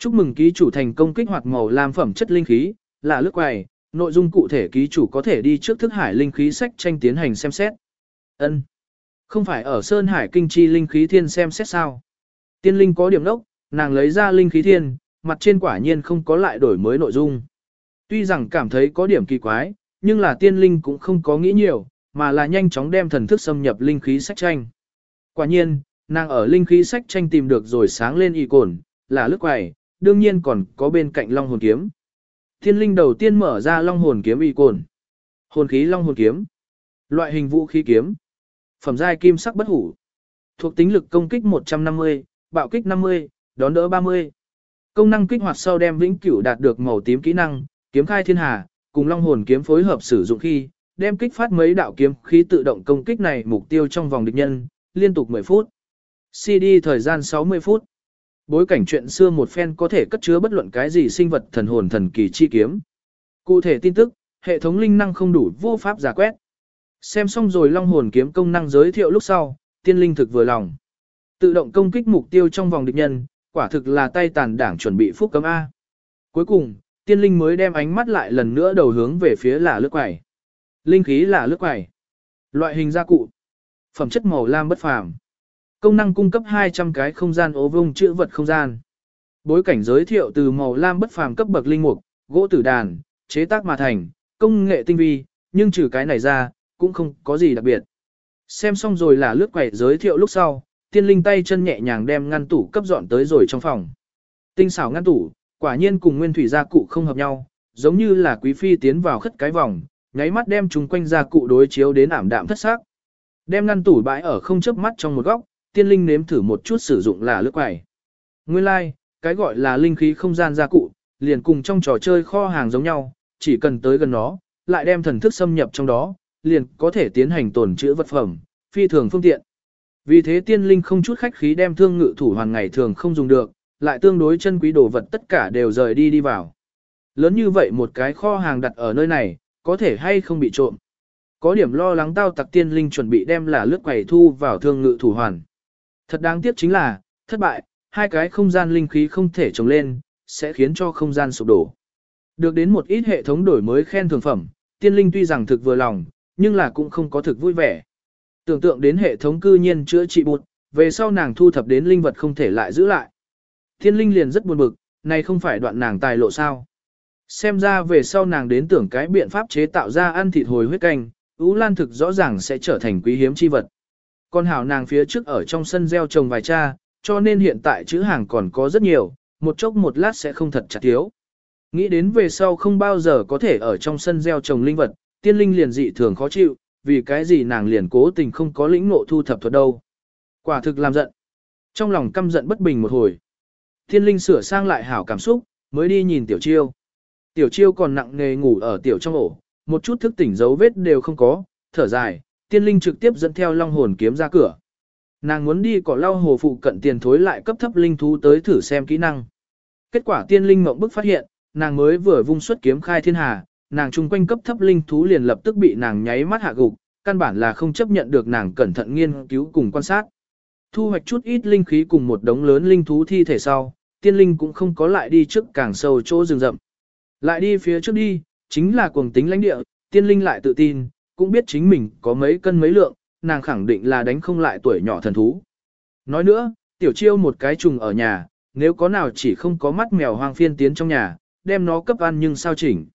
Chúc mừng ký chủ thành công kích hoạt màu lam phẩm chất linh khí, là lướt quầy, nội dung cụ thể ký chủ có thể đi trước thức hải linh khí sách tranh tiến hành xem xét. Ân, Không phải ở Sơn Hải Kinh Chi linh khí thiên xem xét sao? Tiên linh có điểm đốc, nàng lấy ra linh khí thiên, mặt trên quả nhiên không có lại đổi mới nội dung. Tuy rằng cảm thấy có điểm kỳ quái, nhưng là tiên linh cũng không có nghĩ nhiều, mà là nhanh chóng đem thần thức xâm nhập linh khí sách tranh. Quả nhiên, nàng ở linh khí sách tranh tìm được rồi sáng lên y cồn, là lướt quầy, đương nhiên còn có bên cạnh long hồn kiếm. Thiên linh đầu tiên mở ra long hồn kiếm y cồn. Hồn khí long hồn kiếm. Loại hình vũ khí kiếm. Phẩm giai kim sắc bất hủ. Thuộc tính lực công kích 150, bạo kích 50, đón đỡ 30. Công năng kích hoạt sau đem vĩnh cửu đạt được màu tím kỹ năng, kiếm khai thiên hà, cùng long hồn kiếm phối hợp sử dụng khi, đem kích phát mấy đạo kiếm khí tự động công kích này mục tiêu trong vòng địch nhân, liên tục 10 phút. CD thời gian 60 phút. Bối cảnh chuyện xưa một phen có thể cất chứa bất luận cái gì sinh vật thần hồn thần kỳ chi kiếm. Cụ thể tin tức, hệ thống linh năng không đủ vô pháp giả quét. Xem xong rồi long hồn kiếm công năng giới thiệu lúc sau, tiên linh thực vừa lòng. Tự động công kích mục tiêu trong vòng địch nhân, quả thực là tay tàn đảng chuẩn bị phúc cấm A. Cuối cùng, tiên linh mới đem ánh mắt lại lần nữa đầu hướng về phía là lướt quẩy. Linh khí là lướt quẩy. Loại hình gia cụ. Phẩm chất màu lam bất phàm. Công năng cung cấp 200 cái không gian ố vung chữ vật không gian. Bối cảnh giới thiệu từ màu lam bất phàm cấp bậc linh mục, gỗ tử đàn, chế tác mà thành, công nghệ tinh vi, nhưng trừ cái này ra, cũng không có gì đặc biệt. Xem xong rồi là lướt quẩy giới thiệu lúc sau, tiên linh tay chân nhẹ nhàng đem ngăn tủ cấp dọn tới rồi trong phòng. Tinh xảo ngăn tủ, quả nhiên cùng nguyên thủy gia cụ không hợp nhau, giống như là quý phi tiến vào khất cái vòng, nháy mắt đem chúng quanh gia cụ đối chiếu đến ảm đạm thất sắc. Đem ngăn tủ bãi ở không chớp mắt trong một góc, tiên linh nếm thử một chút sử dụng là lướt quẩy. Nguyên lai, like, cái gọi là linh khí không gian gia cụ, liền cùng trong trò chơi kho hàng giống nhau, chỉ cần tới gần nó, lại đem thần thức xâm nhập trong đó, liền có thể tiến hành tồn trữ vật phẩm, phi thường phương tiện. Vì thế tiên linh không chút khách khí đem thương ngự thủ hoàn ngày thường không dùng được, lại tương đối chân quý đồ vật tất cả đều rời đi đi vào. Lớn như vậy một cái kho hàng đặt ở nơi này, có thể hay không bị trộm. Có điểm lo lắng tao tặc tiên linh chuẩn bị đem là lướt quầy thu vào thương ngự thủ hoàn. Thật đáng tiếc chính là, thất bại, hai cái không gian linh khí không thể trồng lên, sẽ khiến cho không gian sụp đổ. Được đến một ít hệ thống đổi mới khen thường phẩm, tiên linh tuy rằng thực vừa lòng, nhưng là cũng không có thực vui vẻ. Tưởng tượng đến hệ thống cư nhiên chữa trị bụt, về sau nàng thu thập đến linh vật không thể lại giữ lại. Tiên linh liền rất buồn bực, này không phải đoạn nàng tài lộ sao. Xem ra về sau nàng đến tưởng cái biện pháp chế tạo ra ăn thịt hồi huyết canh, Ú Lan thực rõ ràng sẽ trở thành quý hiếm chi vật. Con hảo nàng phía trước ở trong sân gieo trồng vài cha, cho nên hiện tại chữ hàng còn có rất nhiều, một chốc một lát sẽ không thật chặt thiếu. Nghĩ đến về sau không bao giờ có thể ở trong sân gieo trồng linh vật, tiên linh liền dị thường khó chịu, vì cái gì nàng liền cố tình không có lĩnh ngộ thu thập thuật đâu. Quả thực làm giận. Trong lòng căm giận bất bình một hồi. Tiên linh sửa sang lại hảo cảm xúc, mới đi nhìn tiểu chiêu. Tiểu chiêu còn nặng nề ngủ ở tiểu trong ổ, một chút thức tỉnh dấu vết đều không có, thở dài, tiên linh trực tiếp dẫn theo long hồn kiếm ra cửa. Nàng muốn đi cỏ lau hồ phụ cận tiền thối lại cấp thấp linh thú tới thử xem kỹ năng. Kết quả tiên linh mộng bức phát hiện, nàng mới vừa vung xuất kiếm khai thiên hà, nàng chung quanh cấp thấp linh thú liền lập tức bị nàng nháy mắt hạ gục, căn bản là không chấp nhận được nàng cẩn thận nghiên cứu cùng quan sát. Thu hoạch chút ít linh khí cùng một đống lớn linh thú thi thể sau, tiên linh cũng không có lại đi trước càng sâu chỗ rừng rậm. Lại đi phía trước đi, chính là cuồng tính lãnh địa, tiên linh lại tự tin, cũng biết chính mình có mấy cân mấy lượng, nàng khẳng định là đánh không lại tuổi nhỏ thần thú. Nói nữa, tiểu chiêu một cái trùng ở nhà, nếu có nào chỉ không có mắt mèo hoang phiên tiến trong nhà, đem nó cấp ăn nhưng sao chỉnh.